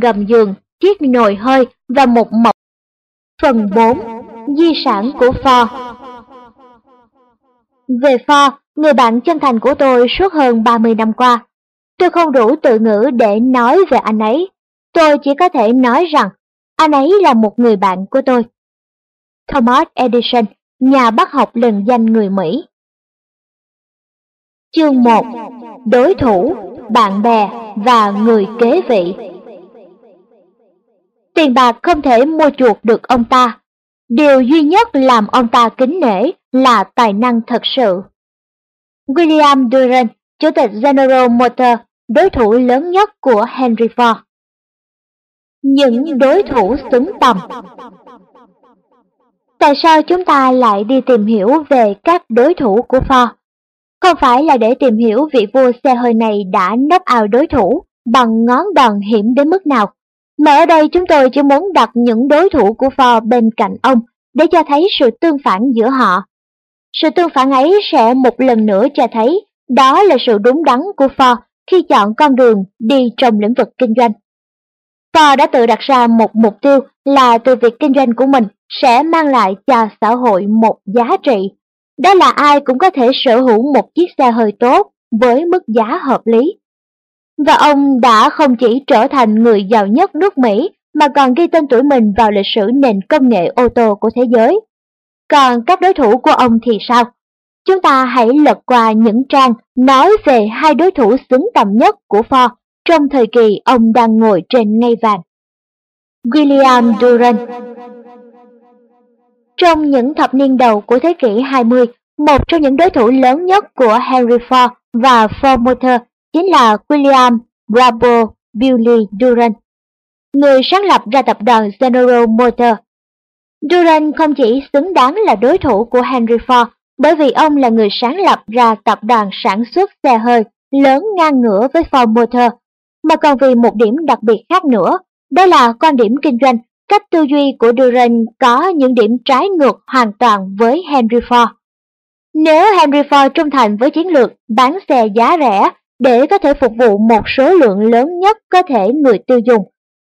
gầm giường, chiếc nồi hơi và một mộc. Phần 4. Di sản của Ford Về Ford, người bạn chân thành của tôi suốt hơn 30 năm qua, tôi không đủ tự ngữ để nói về anh ấy. Tôi chỉ có thể nói rằng anh ấy là một người bạn của tôi. Thomas Edison, nhà bác học lừng danh người Mỹ. Chương 1. Đối thủ, bạn bè và người kế vị Tiền bạc không thể mua chuộc được ông ta. Điều duy nhất làm ông ta kính nể là tài năng thật sự. William Durant, Chủ tịch General Motors, đối thủ lớn nhất của Henry Ford. Những đối thủ xứng tầm Tại sao chúng ta lại đi tìm hiểu về các đối thủ của Ford? Không phải là để tìm hiểu vị vua xe hơi này đã nấp ao đối thủ bằng ngón đòn hiểm đến mức nào, mà ở đây chúng tôi chỉ muốn đặt những đối thủ của Ford bên cạnh ông, để cho thấy sự tương phản giữa họ. Sự tương phản ấy sẽ một lần nữa cho thấy đó là sự đúng đắn của Ford khi chọn con đường đi trong lĩnh vực kinh doanh. Ford đã tự đặt ra một mục tiêu là từ việc kinh doanh của mình sẽ mang lại cho xã hội một giá trị. Đó là ai cũng có thể sở hữu một chiếc xe hơi tốt với mức giá hợp lý. Và ông đã không chỉ trở thành người giàu nhất nước Mỹ mà còn ghi tên tuổi mình vào lịch sử nền công nghệ ô tô của thế giới. Còn các đối thủ của ông thì sao? Chúng ta hãy lật qua những trang nói về hai đối thủ xứng tầm nhất của Ford trong thời kỳ ông đang ngồi trên ngai vàng. William Durant Trong những thập niên đầu của thế kỷ 20, một trong những đối thủ lớn nhất của Henry Ford và Ford Motor chính là William Bravo Billy Durant, người sáng lập ra tập đoàn General Motors. Durant không chỉ xứng đáng là đối thủ của Henry Ford bởi vì ông là người sáng lập ra tập đoàn sản xuất xe hơi lớn ngang ngửa với Ford Motor, mà còn vì một điểm đặc biệt khác nữa, đó là quan điểm kinh doanh, cách tư duy của Durant có những điểm trái ngược hoàn toàn với Henry Ford. Nếu Henry Ford trung thành với chiến lược bán xe giá rẻ để có thể phục vụ một số lượng lớn nhất có thể người tiêu dùng,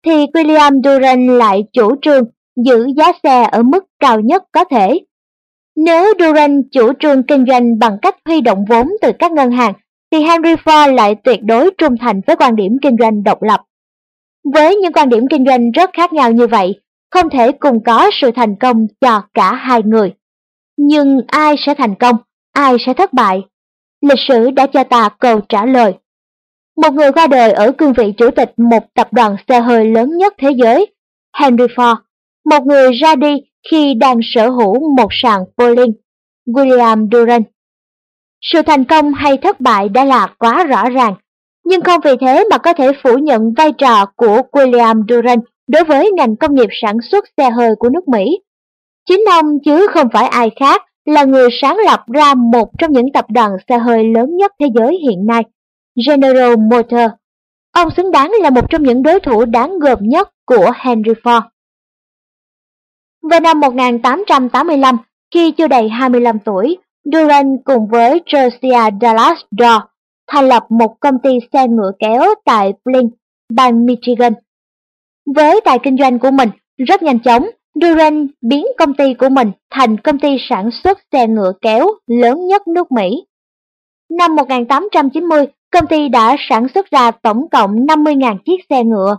thì William Durant lại chủ trương giữ giá xe ở mức cao nhất có thể. Nếu Durant chủ trương kinh doanh bằng cách huy động vốn từ các ngân hàng, thì Henry Ford lại tuyệt đối trung thành với quan điểm kinh doanh độc lập. Với những quan điểm kinh doanh rất khác nhau như vậy, không thể cùng có sự thành công cho cả hai người. Nhưng ai sẽ thành công, ai sẽ thất bại? Lịch sử đã cho ta câu trả lời. Một người qua đời ở cương vị chủ tịch một tập đoàn xe hơi lớn nhất thế giới, Henry Ford. Một người ra đi khi đang sở hữu một sàn bowling, William Durant. Sự thành công hay thất bại đã là quá rõ ràng, nhưng không vì thế mà có thể phủ nhận vai trò của William Durant đối với ngành công nghiệp sản xuất xe hơi của nước Mỹ. Chính ông chứ không phải ai khác là người sáng lập ra một trong những tập đoàn xe hơi lớn nhất thế giới hiện nay, General Motors. Ông xứng đáng là một trong những đối thủ đáng gờm nhất của Henry Ford. Vào năm 1885, khi chưa đầy 25 tuổi, Durant cùng với Josiah Dallas Dorr thành lập một công ty xe ngựa kéo tại Flint, bang Michigan. Với tài kinh doanh của mình, rất nhanh chóng, Duran biến công ty của mình thành công ty sản xuất xe ngựa kéo lớn nhất nước Mỹ. Năm 1890, công ty đã sản xuất ra tổng cộng 50.000 chiếc xe ngựa.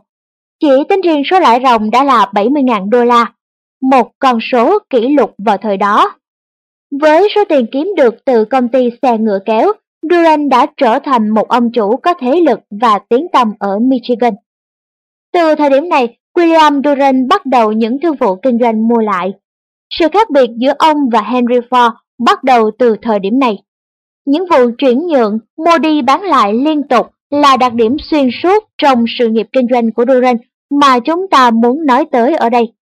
Chỉ tính riêng số lãi ròng đã là 70.000 đô la, một con số kỷ lục vào thời đó. Với số tiền kiếm được từ công ty xe ngựa kéo, Duran đã trở thành một ông chủ có thế lực và tiếng tăm ở Michigan. Từ thời điểm này, William Durant bắt đầu những thương vụ kinh doanh mua lại. Sự khác biệt giữa ông và Henry Ford bắt đầu từ thời điểm này. Những vụ chuyển nhượng, mua đi bán lại liên tục là đặc điểm xuyên suốt trong sự nghiệp kinh doanh của Durant mà chúng ta muốn nói tới ở đây.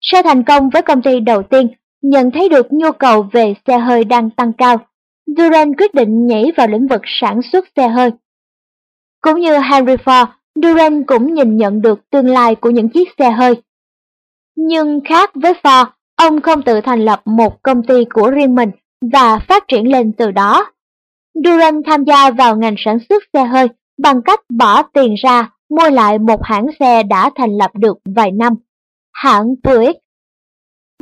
Sau thành công với công ty đầu tiên, nhận thấy được nhu cầu về xe hơi đang tăng cao, Durant quyết định nhảy vào lĩnh vực sản xuất xe hơi. Cũng như Henry Ford, Durant cũng nhìn nhận được tương lai của những chiếc xe hơi. Nhưng khác với Ford, ông không tự thành lập một công ty của riêng mình và phát triển lên từ đó. Durant tham gia vào ngành sản xuất xe hơi bằng cách bỏ tiền ra mua lại một hãng xe đã thành lập được vài năm, hãng Buick.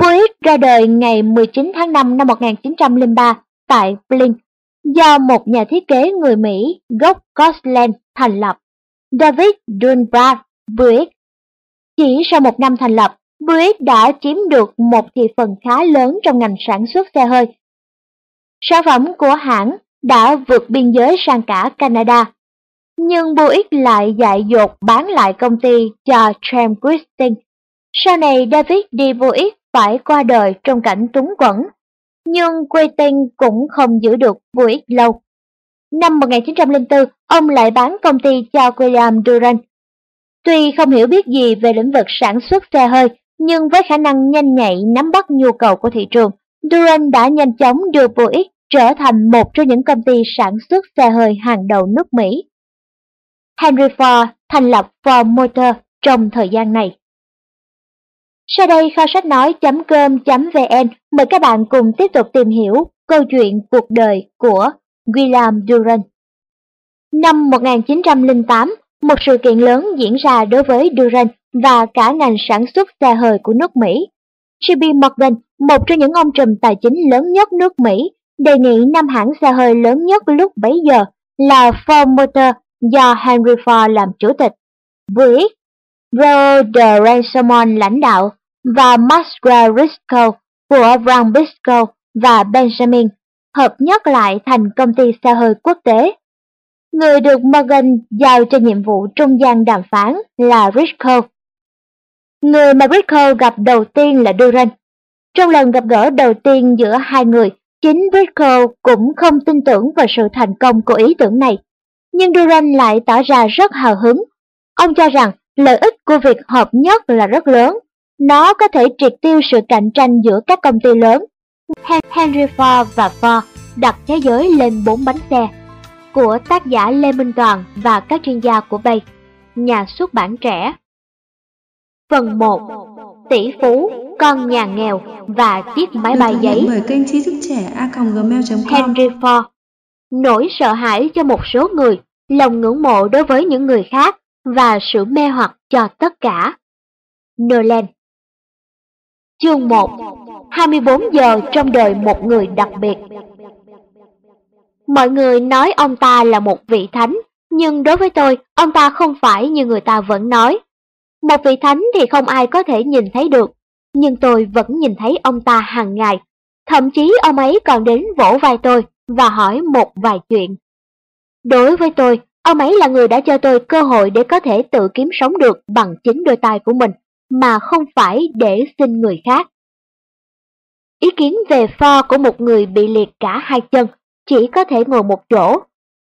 Buick ra đời ngày 19 tháng 5 năm 1903 tại Blink do một nhà thiết kế người Mỹ gốc Scotland thành lập, David Dunbar Buick. Chỉ sau một năm thành lập, Buick đã chiếm được một thị phần khá lớn trong ngành sản xuất xe hơi. Sản phẩm của hãng đã vượt biên giới sang cả Canada. Nhưng Buick lại dại dột bán lại công ty cho Trem Christine. Sau này David D. Buick phải qua đời trong cảnh túng quẫn, nhưng Christing cũng không giữ được Buick lâu. Năm 1904, ông lại bán công ty cho William Durant. Tuy không hiểu biết gì về lĩnh vực sản xuất xe hơi, nhưng với khả năng nhanh nhạy nắm bắt nhu cầu của thị trường, Durant đã nhanh chóng đưa Buick trở thành một trong những công ty sản xuất xe hơi hàng đầu nước Mỹ. Henry Ford thành lập Ford Motor trong thời gian này. Sau đây kho sách nói.com.vn mời các bạn cùng tiếp tục tìm hiểu câu chuyện cuộc đời của William Durant. Năm 1908, một sự kiện lớn diễn ra đối với Durant và cả ngành sản xuất xe hơi của nước Mỹ. JP Morgan, một trong những ông trùm tài chính lớn nhất nước Mỹ, đề nghị năm hãng xe hơi lớn nhất lúc bấy giờ là Ford Motor do Henry Ford làm chủ tịch, với Roe de Ransomon lãnh đạo và Maxwell Risco của Brown Briscoe và Benjamin hợp nhất lại thành công ty xe hơi quốc tế. Người được Morgan giao cho nhiệm vụ trung gian đàm phán là Rico. Người mà Rico gặp đầu tiên là duran Trong lần gặp gỡ đầu tiên giữa hai người, Chính Rico cũng không tin tưởng vào sự thành công của ý tưởng này, nhưng duran lại tỏ ra rất hào hứng. Ông cho rằng lợi ích của việc hợp nhất là rất lớn, nó có thể triệt tiêu sự cạnh tranh giữa các công ty lớn. Henry Ford và Ford đặt thế giới lên bốn bánh xe của tác giả Lê Minh Toàn và các chuyên gia của Bay, nhà xuất bản trẻ. Phần 1 tỷ phú, con nhà nghèo và chiếc máy bay giấy. Bởi kênh trí thức trẻ a.gmail.com Henry Ford Nỗi sợ hãi cho một số người, lòng ngưỡng mộ đối với những người khác và sự mê hoặc cho tất cả. Nolan Chương 1 24 giờ trong đời một người đặc biệt Mọi người nói ông ta là một vị thánh, nhưng đối với tôi, ông ta không phải như người ta vẫn nói. Một vị thánh thì không ai có thể nhìn thấy được, nhưng tôi vẫn nhìn thấy ông ta hàng ngày. Thậm chí ông ấy còn đến vỗ vai tôi và hỏi một vài chuyện. Đối với tôi, ông ấy là người đã cho tôi cơ hội để có thể tự kiếm sống được bằng chính đôi tay của mình, mà không phải để xin người khác. Ý kiến về pho của một người bị liệt cả hai chân, chỉ có thể ngồi một chỗ.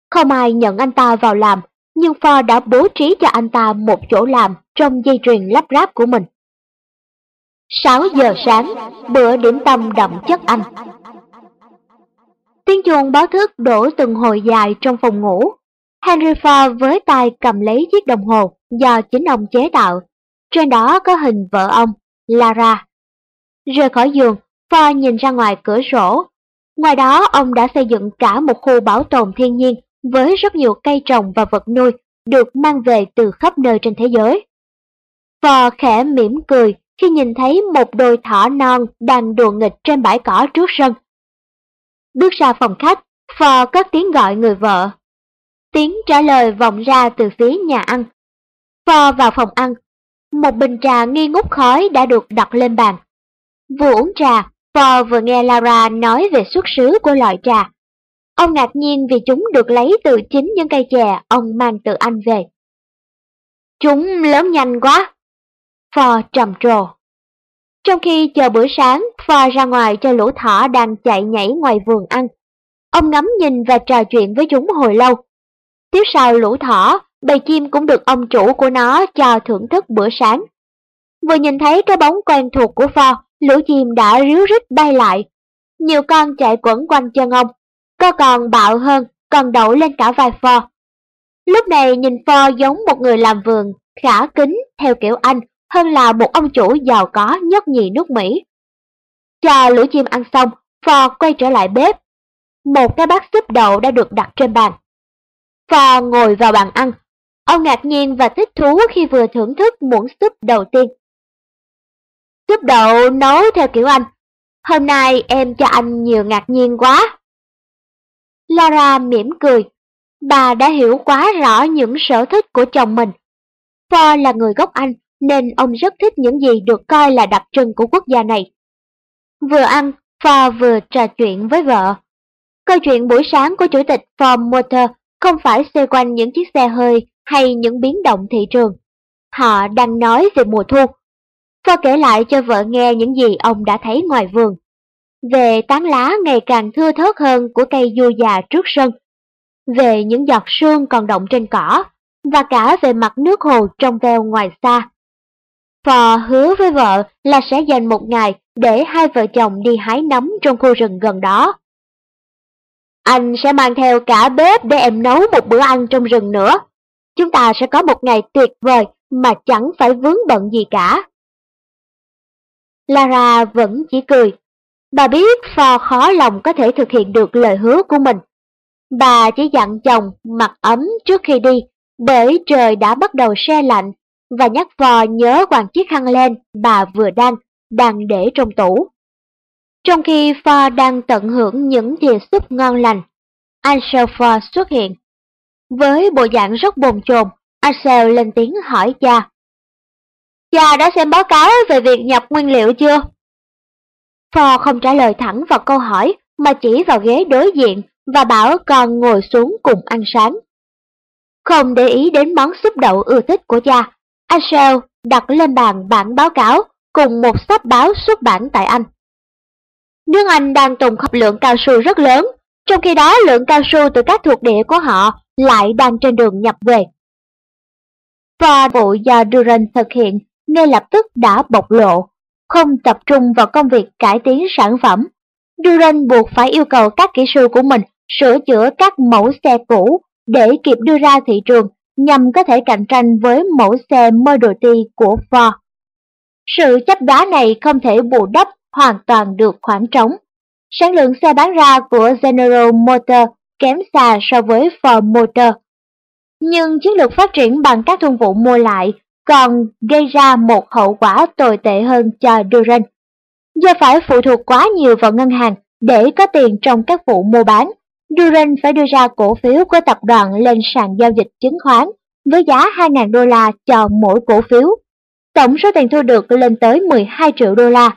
Không ai nhận anh ta vào làm, nhưng pho đã bố trí cho anh ta một chỗ làm trong dây chuyền lắp ráp của mình. 6 giờ sáng, bữa điểm tâm đậm chất Anh. Tiếng chuông báo thức đổ từng hồi dài trong phòng ngủ. Henry Ford với tay cầm lấy chiếc đồng hồ do chính ông chế tạo. Trên đó có hình vợ ông, Lara. Rời khỏi giường, Ford nhìn ra ngoài cửa sổ. Ngoài đó ông đã xây dựng cả một khu bảo tồn thiên nhiên với rất nhiều cây trồng và vật nuôi được mang về từ khắp nơi trên thế giới. Phò khẽ mỉm cười khi nhìn thấy một đôi thỏ non đang đùa nghịch trên bãi cỏ trước sân. Bước ra phòng khách, Phò cất tiếng gọi người vợ. Tiếng trả lời vọng ra từ phía nhà ăn. Phò vào phòng ăn. Một bình trà nghi ngút khói đã được đặt lên bàn. Vừa uống trà, Paul vừa nghe Lara nói về xuất xứ của loại trà. Ông ngạc nhiên vì chúng được lấy từ chính những cây chè ông mang từ Anh về. Chúng lớn nhanh quá. Pho trầm trồ. Trong khi chờ bữa sáng, Pho ra ngoài cho lũ thỏ đang chạy nhảy ngoài vườn ăn. Ông ngắm nhìn và trò chuyện với chúng hồi lâu. Tiếp sau lũ thỏ, bầy chim cũng được ông chủ của nó cho thưởng thức bữa sáng. Vừa nhìn thấy cái bóng quen thuộc của Pho lũ chim đã ríu rít bay lại. Nhiều con chạy quẩn quanh chân ông, có còn bạo hơn, còn đậu lên cả vài pho. Lúc này nhìn pho giống một người làm vườn, khả kính theo kiểu Anh hơn là một ông chủ giàu có nhất nhì nước Mỹ. Cho lũ chim ăn xong, pho quay trở lại bếp. Một cái bát súp đậu đã được đặt trên bàn. Pho ngồi vào bàn ăn. Ông ngạc nhiên và thích thú khi vừa thưởng thức muỗng súp đầu tiên giúp đậu nấu theo kiểu anh. Hôm nay em cho anh nhiều ngạc nhiên quá. Lara mỉm cười. Bà đã hiểu quá rõ những sở thích của chồng mình. Ford là người gốc Anh nên ông rất thích những gì được coi là đặc trưng của quốc gia này. Vừa ăn, Ford vừa trò chuyện với vợ. Câu chuyện buổi sáng của chủ tịch Ford Motor không phải xoay quanh những chiếc xe hơi hay những biến động thị trường. Họ đang nói về mùa thu. Pho kể lại cho vợ nghe những gì ông đã thấy ngoài vườn. Về tán lá ngày càng thưa thớt hơn của cây du già trước sân. Về những giọt sương còn động trên cỏ. Và cả về mặt nước hồ trong veo ngoài xa. Phò hứa với vợ là sẽ dành một ngày để hai vợ chồng đi hái nấm trong khu rừng gần đó. Anh sẽ mang theo cả bếp để em nấu một bữa ăn trong rừng nữa. Chúng ta sẽ có một ngày tuyệt vời mà chẳng phải vướng bận gì cả. Lara vẫn chỉ cười. Bà biết Phò khó lòng có thể thực hiện được lời hứa của mình. Bà chỉ dặn chồng mặc ấm trước khi đi, bởi trời đã bắt đầu se lạnh và nhắc Phò nhớ quàng chiếc khăn len bà vừa đan đang để trong tủ. Trong khi Ford đang tận hưởng những thìa súp ngon lành, Ansel Ford xuất hiện. Với bộ dạng rất bồn chồn, Ansel lên tiếng hỏi cha. Cha đã xem báo cáo về việc nhập nguyên liệu chưa? Phò không trả lời thẳng vào câu hỏi mà chỉ vào ghế đối diện và bảo con ngồi xuống cùng ăn sáng. Không để ý đến món súp đậu ưa thích của cha, Axel đặt lên bàn bản báo cáo cùng một sách báo xuất bản tại Anh. Nước Anh đang tồn kho lượng cao su rất lớn, trong khi đó lượng cao su từ các thuộc địa của họ lại đang trên đường nhập về. Và vụ do Durant thực hiện ngay lập tức đã bộc lộ, không tập trung vào công việc cải tiến sản phẩm. Duran buộc phải yêu cầu các kỹ sư của mình sửa chữa các mẫu xe cũ để kịp đưa ra thị trường nhằm có thể cạnh tranh với mẫu xe Model T của Ford. Sự chấp đá này không thể bù đắp hoàn toàn được khoảng trống. Sản lượng xe bán ra của General Motors kém xa so với Ford Motor. Nhưng chiến lược phát triển bằng các thương vụ mua lại còn gây ra một hậu quả tồi tệ hơn cho Durant. Do phải phụ thuộc quá nhiều vào ngân hàng để có tiền trong các vụ mua bán, Durant phải đưa ra cổ phiếu của tập đoàn lên sàn giao dịch chứng khoán với giá 2.000 đô la cho mỗi cổ phiếu. Tổng số tiền thu được lên tới 12 triệu đô la.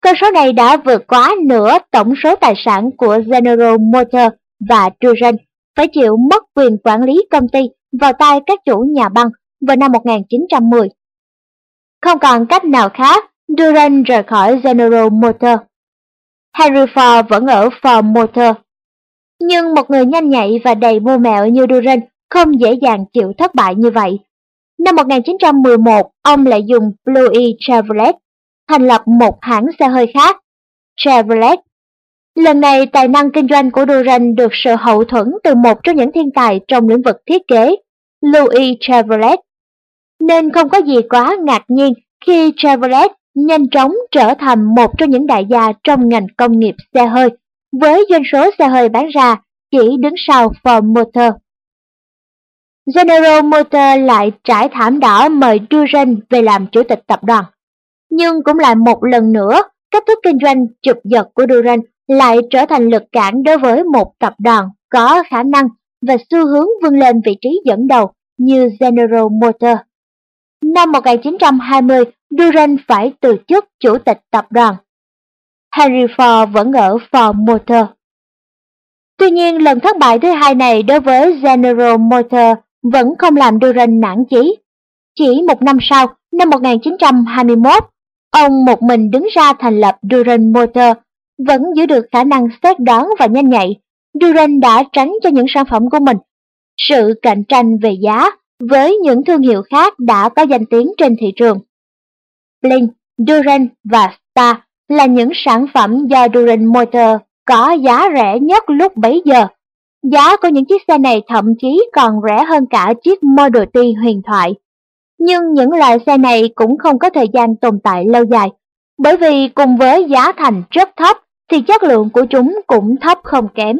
Con số này đã vượt quá nửa tổng số tài sản của General Motors và Durant phải chịu mất quyền quản lý công ty vào tay các chủ nhà băng vào năm 1910. Không còn cách nào khác, Durant rời khỏi General Motors. Henry Ford vẫn ở Ford Motor nhưng một người nhanh nhạy và đầy mưu mẹo như Durant không dễ dàng chịu thất bại như vậy. Năm 1911, ông lại dùng Louis e Chevrolet thành lập một hãng xe hơi khác, Chevrolet. Lần này, tài năng kinh doanh của Durant được sự hậu thuẫn từ một trong những thiên tài trong lĩnh vực thiết kế, Louis e Chevrolet. Nên không có gì quá ngạc nhiên khi Chevrolet nhanh chóng trở thành một trong những đại gia trong ngành công nghiệp xe hơi với doanh số xe hơi bán ra chỉ đứng sau Ford Motor. General Motors lại trải thảm đỏ mời Duran về làm chủ tịch tập đoàn. Nhưng cũng lại một lần nữa, cách thức kinh doanh chụp giật của Duran lại trở thành lực cản đối với một tập đoàn có khả năng và xu hướng vươn lên vị trí dẫn đầu như General Motors. Năm 1920, Duran phải từ chức chủ tịch tập đoàn Henry Ford vẫn ở Ford Motor. Tuy nhiên, lần thất bại thứ hai này đối với General Motors vẫn không làm Duran nản chí. Chỉ một năm sau, năm 1921, ông một mình đứng ra thành lập Duran Motor, vẫn giữ được khả năng xét đoán và nhanh nhạy. Duran đã tránh cho những sản phẩm của mình sự cạnh tranh về giá với những thương hiệu khác đã có danh tiếng trên thị trường. Blink, Duran và Star là những sản phẩm do Duran Motor có giá rẻ nhất lúc bấy giờ. Giá của những chiếc xe này thậm chí còn rẻ hơn cả chiếc Model T huyền thoại. Nhưng những loại xe này cũng không có thời gian tồn tại lâu dài, bởi vì cùng với giá thành rất thấp thì chất lượng của chúng cũng thấp không kém.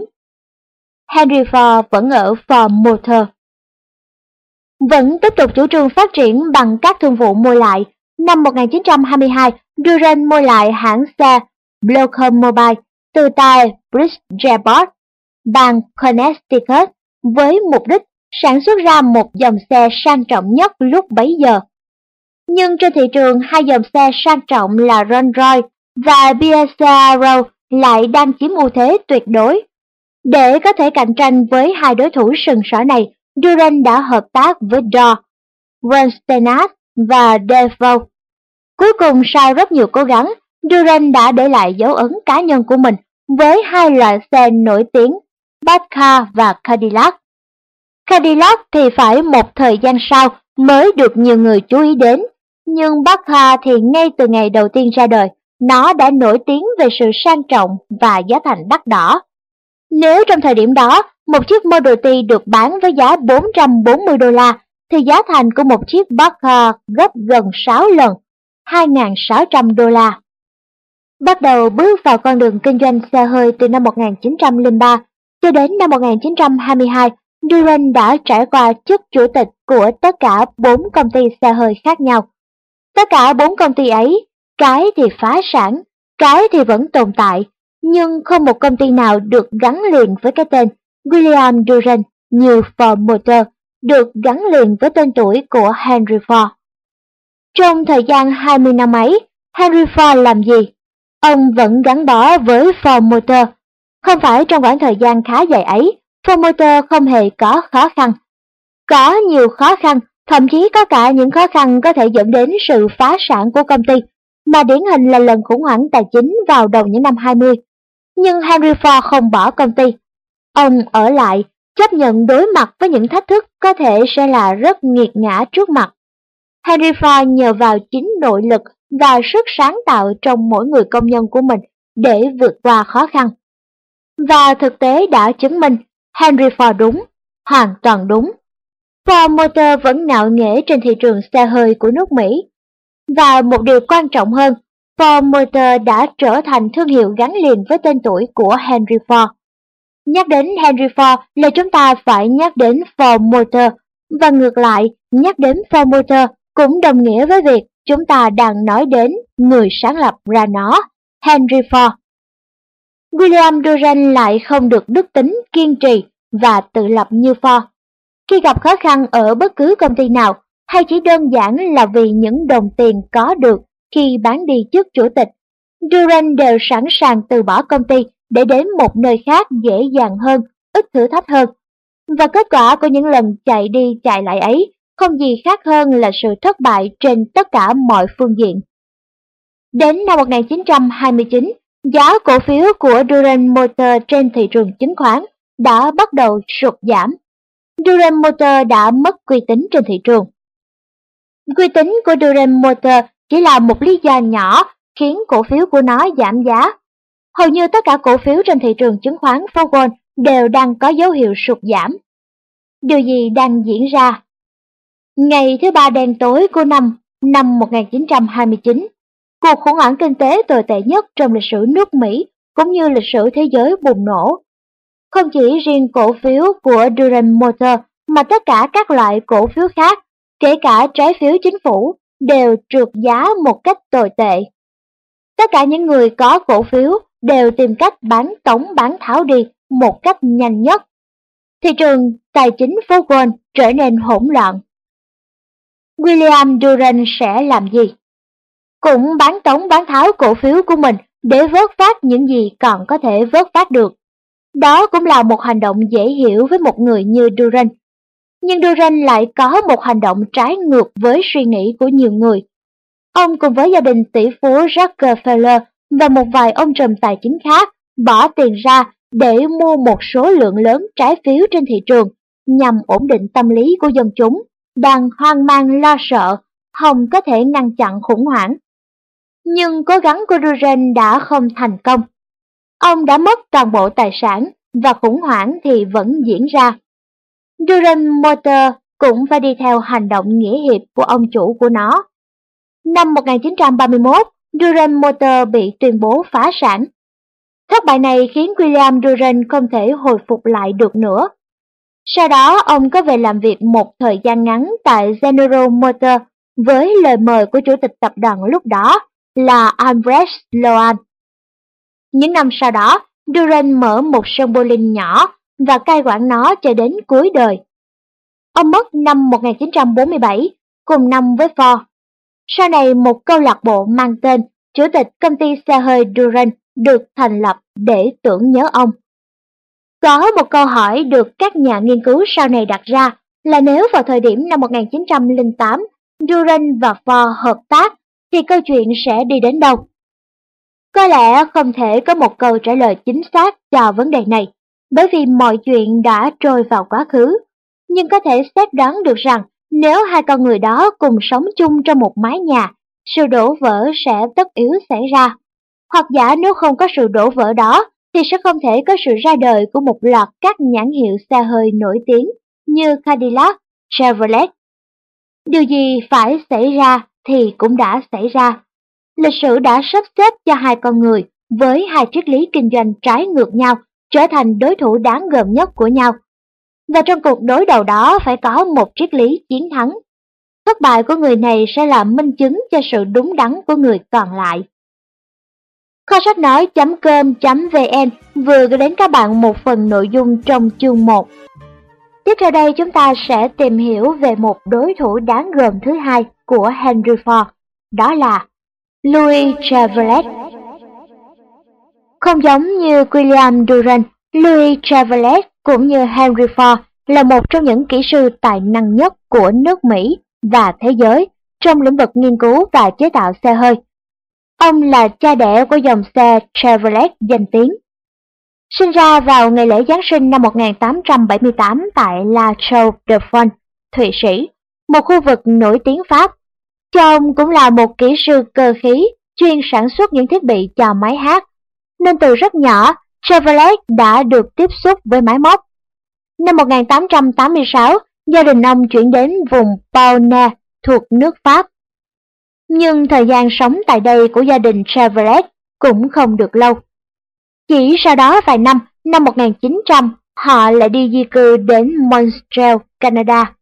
Henry Ford vẫn ở Ford Motor vẫn tiếp tục chủ trương phát triển bằng các thương vụ mua lại. Năm 1922, Duran mua lại hãng xe Blocom Mobile từ tài Bridgeport, bang Connecticut với mục đích sản xuất ra một dòng xe sang trọng nhất lúc bấy giờ. Nhưng trên thị trường hai dòng xe sang trọng là Rolls Royce và Piaggio lại đang chiếm ưu thế tuyệt đối. Để có thể cạnh tranh với hai đối thủ sừng sỏ này, Durant đã hợp tác với Dodge, Ronstadt và Devo. Cuối cùng sau rất nhiều cố gắng, Durant đã để lại dấu ấn cá nhân của mình với hai loại xe nổi tiếng Batcar và Cadillac. Cadillac thì phải một thời gian sau mới được nhiều người chú ý đến, nhưng Batcar thì ngay từ ngày đầu tiên ra đời, nó đã nổi tiếng về sự sang trọng và giá thành đắt đỏ. Nếu trong thời điểm đó, một chiếc Model T được bán với giá 440 đô la, thì giá thành của một chiếc Batcar gấp gần 6 lần, 2.600 đô la. Bắt đầu bước vào con đường kinh doanh xe hơi từ năm 1903 cho đến năm 1922, Duran đã trải qua chức chủ tịch của tất cả bốn công ty xe hơi khác nhau. Tất cả bốn công ty ấy, cái thì phá sản, cái thì vẫn tồn tại, nhưng không một công ty nào được gắn liền với cái tên William Durant, như Ford Motor được gắn liền với tên tuổi của Henry Ford. Trong thời gian 20 năm ấy, Henry Ford làm gì? Ông vẫn gắn bó với Ford Motor. Không phải trong khoảng thời gian khá dài ấy, Ford Motor không hề có khó khăn. Có nhiều khó khăn, thậm chí có cả những khó khăn có thể dẫn đến sự phá sản của công ty, mà điển hình là lần khủng hoảng tài chính vào đầu những năm 20. Nhưng Henry Ford không bỏ công ty. Ông ở lại, chấp nhận đối mặt với những thách thức có thể sẽ là rất nghiệt ngã trước mặt. Henry Ford nhờ vào chính nội lực và sức sáng tạo trong mỗi người công nhân của mình để vượt qua khó khăn. Và thực tế đã chứng minh Henry Ford đúng, hoàn toàn đúng. Ford Motor vẫn ngạo nghễ trên thị trường xe hơi của nước Mỹ. Và một điều quan trọng hơn, Ford Motor đã trở thành thương hiệu gắn liền với tên tuổi của Henry Ford. Nhắc đến Henry Ford là chúng ta phải nhắc đến Ford Motor, và ngược lại, nhắc đến Ford Motor cũng đồng nghĩa với việc chúng ta đang nói đến người sáng lập ra nó, Henry Ford. William Durant lại không được đức tính kiên trì và tự lập như Ford. Khi gặp khó khăn ở bất cứ công ty nào, hay chỉ đơn giản là vì những đồng tiền có được khi bán đi chức chủ tịch, Durant đều sẵn sàng từ bỏ công ty để đến một nơi khác dễ dàng hơn, ít thử thách hơn. Và kết quả của những lần chạy đi chạy lại ấy không gì khác hơn là sự thất bại trên tất cả mọi phương diện. Đến năm 1929, giá cổ phiếu của Duran Motor trên thị trường chứng khoán đã bắt đầu sụt giảm. Duran Motor đã mất uy tín trên thị trường. Uy tín của Duran Motor chỉ là một lý do nhỏ khiến cổ phiếu của nó giảm giá. Hầu như tất cả cổ phiếu trên thị trường chứng khoán phố Wall đều đang có dấu hiệu sụt giảm. Điều gì đang diễn ra? Ngày thứ ba đen tối của năm năm 1929, cuộc khủng hoảng kinh tế tồi tệ nhất trong lịch sử nước Mỹ cũng như lịch sử thế giới bùng nổ. Không chỉ riêng cổ phiếu của Durham Motor mà tất cả các loại cổ phiếu khác, kể cả trái phiếu chính phủ, đều trượt giá một cách tồi tệ. Tất cả những người có cổ phiếu đều tìm cách bán tống bán tháo đi một cách nhanh nhất. Thị trường tài chính phố Wall trở nên hỗn loạn. William Duran sẽ làm gì? Cũng bán tống bán tháo cổ phiếu của mình để vớt phát những gì còn có thể vớt phát được. Đó cũng là một hành động dễ hiểu với một người như Duran. Nhưng Duran lại có một hành động trái ngược với suy nghĩ của nhiều người. Ông cùng với gia đình tỷ phú Rockefeller và một vài ông trùm tài chính khác bỏ tiền ra để mua một số lượng lớn trái phiếu trên thị trường nhằm ổn định tâm lý của dân chúng đang hoang mang lo sợ, không có thể ngăn chặn khủng hoảng. Nhưng cố gắng của Duran đã không thành công. Ông đã mất toàn bộ tài sản và khủng hoảng thì vẫn diễn ra. Duran Motor cũng phải đi theo hành động nghĩa hiệp của ông chủ của nó. Năm 1931, Duran Motor bị tuyên bố phá sản. Thất bại này khiến William Duran không thể hồi phục lại được nữa. Sau đó ông có về làm việc một thời gian ngắn tại General Motors với lời mời của chủ tịch tập đoàn lúc đó là Albrecht Loan. Những năm sau đó, Durant mở một sân bowling nhỏ và cai quản nó cho đến cuối đời. Ông mất năm 1947, cùng năm với Ford. Sau này một câu lạc bộ mang tên Chủ tịch công ty xe hơi Duran được thành lập để tưởng nhớ ông. Có một câu hỏi được các nhà nghiên cứu sau này đặt ra là nếu vào thời điểm năm 1908 Duran và Ford hợp tác thì câu chuyện sẽ đi đến đâu? Có lẽ không thể có một câu trả lời chính xác cho vấn đề này, bởi vì mọi chuyện đã trôi vào quá khứ. Nhưng có thể xét đoán được rằng nếu hai con người đó cùng sống chung trong một mái nhà, sự đổ vỡ sẽ tất yếu xảy ra. Hoặc giả nếu không có sự đổ vỡ đó, thì sẽ không thể có sự ra đời của một loạt các nhãn hiệu xe hơi nổi tiếng như Cadillac, Chevrolet. Điều gì phải xảy ra thì cũng đã xảy ra. Lịch sử đã sắp xếp cho hai con người với hai triết lý kinh doanh trái ngược nhau trở thành đối thủ đáng gờm nhất của nhau. Và trong cuộc đối đầu đó phải có một triết lý chiến thắng. Thất bại của người này sẽ là minh chứng cho sự đúng đắn của người còn lại. Kho sách nói.com.vn vừa gửi đến các bạn một phần nội dung trong chương 1. Tiếp theo đây chúng ta sẽ tìm hiểu về một đối thủ đáng gờm thứ hai của Henry Ford, đó là Louis Chevrolet. Không giống như William Durant, Louis Chevrolet cũng như Henry Ford là một trong những kỹ sư tài năng nhất của nước Mỹ và thế giới trong lĩnh vực nghiên cứu và chế tạo xe hơi. Ông là cha đẻ của dòng xe Chevrolet danh tiếng. Sinh ra vào ngày lễ Giáng sinh năm 1878 tại La Chaux-de-Fonds, Thụy Sĩ, một khu vực nổi tiếng Pháp. Cha ông cũng là một kỹ sư cơ khí, chuyên sản xuất những thiết bị cho máy hát. Nên từ rất nhỏ, Chevrolet đã được tiếp xúc với máy móc. Năm 1886, gia đình ông chuyển đến vùng Paune thuộc nước Pháp. Nhưng thời gian sống tại đây của gia đình Chevrolet cũng không được lâu. Chỉ sau đó vài năm, năm 1900, họ lại đi di cư đến Montreal, Canada.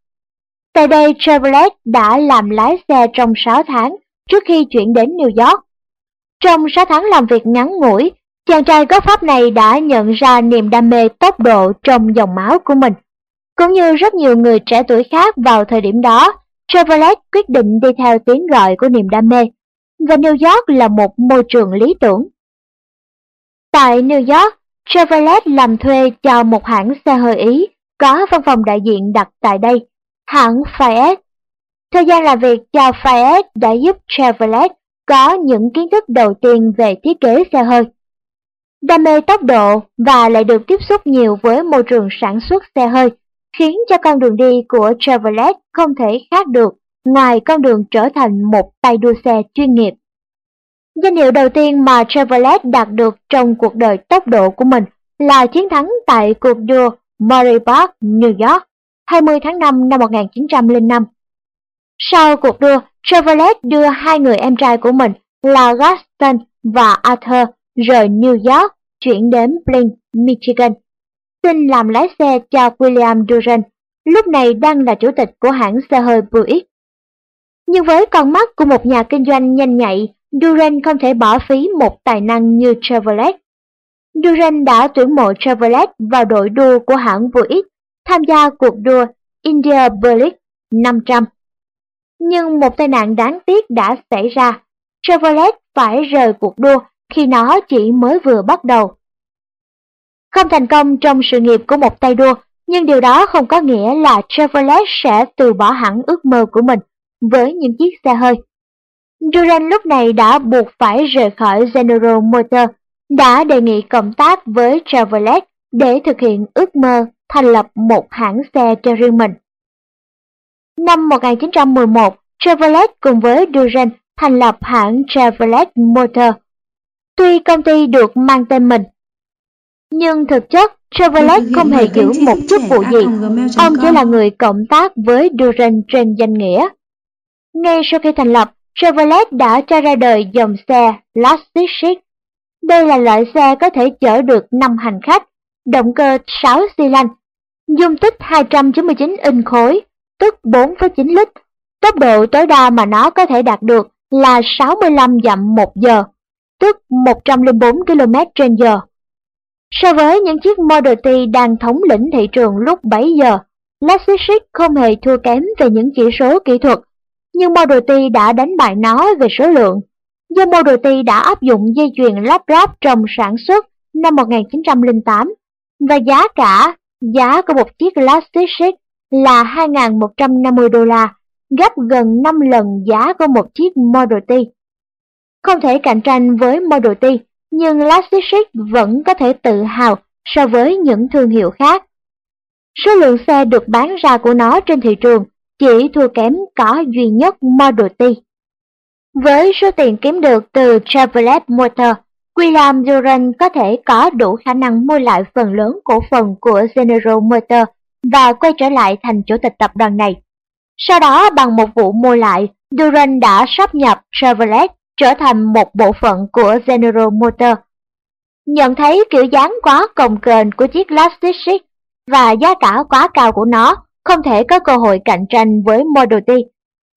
Tại đây Chevrolet đã làm lái xe trong 6 tháng trước khi chuyển đến New York. Trong 6 tháng làm việc ngắn ngủi, chàng trai gốc Pháp này đã nhận ra niềm đam mê tốc độ trong dòng máu của mình. Cũng như rất nhiều người trẻ tuổi khác vào thời điểm đó, Chevrolet quyết định đi theo tiếng gọi của niềm đam mê, và New York là một môi trường lý tưởng. Tại New York, Chevrolet làm thuê cho một hãng xe hơi Ý có văn phòng đại diện đặt tại đây, hãng Fiat. Thời gian làm việc cho Fiat đã giúp Chevrolet có những kiến thức đầu tiên về thiết kế xe hơi. Đam mê tốc độ và lại được tiếp xúc nhiều với môi trường sản xuất xe hơi khiến cho con đường đi của Chevrolet không thể khác được ngoài con đường trở thành một tay đua xe chuyên nghiệp. Danh hiệu đầu tiên mà Chevrolet đạt được trong cuộc đời tốc độ của mình là chiến thắng tại cuộc đua Murray Park, New York, 20 tháng 5 năm 1905. Sau cuộc đua, Chevrolet đưa hai người em trai của mình là Gaston và Arthur rời New York chuyển đến Flint, Michigan xin làm lái xe cho William Durant, lúc này đang là chủ tịch của hãng xe hơi Buick. Nhưng với con mắt của một nhà kinh doanh nhanh nhạy, Durant không thể bỏ phí một tài năng như Chevrolet. Durant đã tuyển mộ Chevrolet vào đội đua của hãng Buick tham gia cuộc đua Indianapolis 500. Nhưng một tai nạn đáng tiếc đã xảy ra. Chevrolet phải rời cuộc đua khi nó chỉ mới vừa bắt đầu. Không thành công trong sự nghiệp của một tay đua, nhưng điều đó không có nghĩa là Chevrolet sẽ từ bỏ hẳn ước mơ của mình với những chiếc xe hơi. Duran lúc này đã buộc phải rời khỏi General Motors, đã đề nghị cộng tác với Chevrolet để thực hiện ước mơ thành lập một hãng xe cho riêng mình. Năm 1911, Chevrolet cùng với Duran thành lập hãng Chevrolet Motor. Tuy công ty được mang tên mình, nhưng thực chất Chevrolet không hề giữ một chức vụ gì, ông chỉ là người cộng tác với Durant trên danh nghĩa. Ngay sau khi thành lập, Chevrolet đã cho ra đời dòng xe Lastic Đây là loại xe có thể chở được 5 hành khách, động cơ 6 xi lanh. dung tích 299 inch khối, tức 4,9 lít. Tốc độ tối đa mà nó có thể đạt được là 65 dặm một giờ, tức 104 km trên giờ. So với những chiếc Model T đang thống lĩnh thị trường lúc bấy giờ, Lexus không hề thua kém về những chỉ số kỹ thuật, nhưng Model T đã đánh bại nó về số lượng. Do Model T đã áp dụng dây chuyền lắp ráp trong sản xuất năm 1908 và giá cả giá của một chiếc Lexus là 2.150 đô la, gấp gần 5 lần giá của một chiếc Model T. Không thể cạnh tranh với Model T, nhưng Lexus vẫn có thể tự hào so với những thương hiệu khác. Số lượng xe được bán ra của nó trên thị trường chỉ thua kém có duy nhất Model T. Với số tiền kiếm được từ Chevrolet Motor, William Duran có thể có đủ khả năng mua lại phần lớn cổ phần của General Motors và quay trở lại thành chủ tịch tập đoàn này. Sau đó bằng một vụ mua lại, Duran đã sắp nhập Chevrolet trở thành một bộ phận của General Motors. Nhận thấy kiểu dáng quá cồng kềnh của chiếc Lexus và giá cả quá cao của nó không thể có cơ hội cạnh tranh với Model T,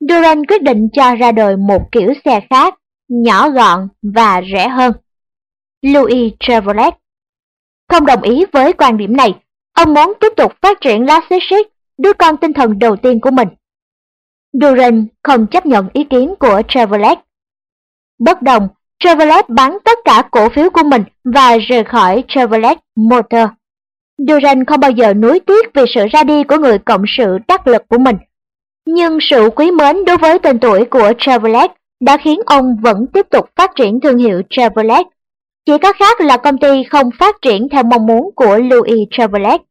Durant quyết định cho ra đời một kiểu xe khác, nhỏ gọn và rẻ hơn. Louis Chevrolet không đồng ý với quan điểm này, ông muốn tiếp tục phát triển Lexus, đứa con tinh thần đầu tiên của mình. Durant không chấp nhận ý kiến của Chevrolet. Bất đồng, Chevrolet bán tất cả cổ phiếu của mình và rời khỏi Chevrolet Motor. Durant không bao giờ nuối tiếc vì sự ra đi của người cộng sự đắc lực của mình. Nhưng sự quý mến đối với tên tuổi của Chevrolet đã khiến ông vẫn tiếp tục phát triển thương hiệu Chevrolet. Chỉ có khác là công ty không phát triển theo mong muốn của Louis Chevrolet.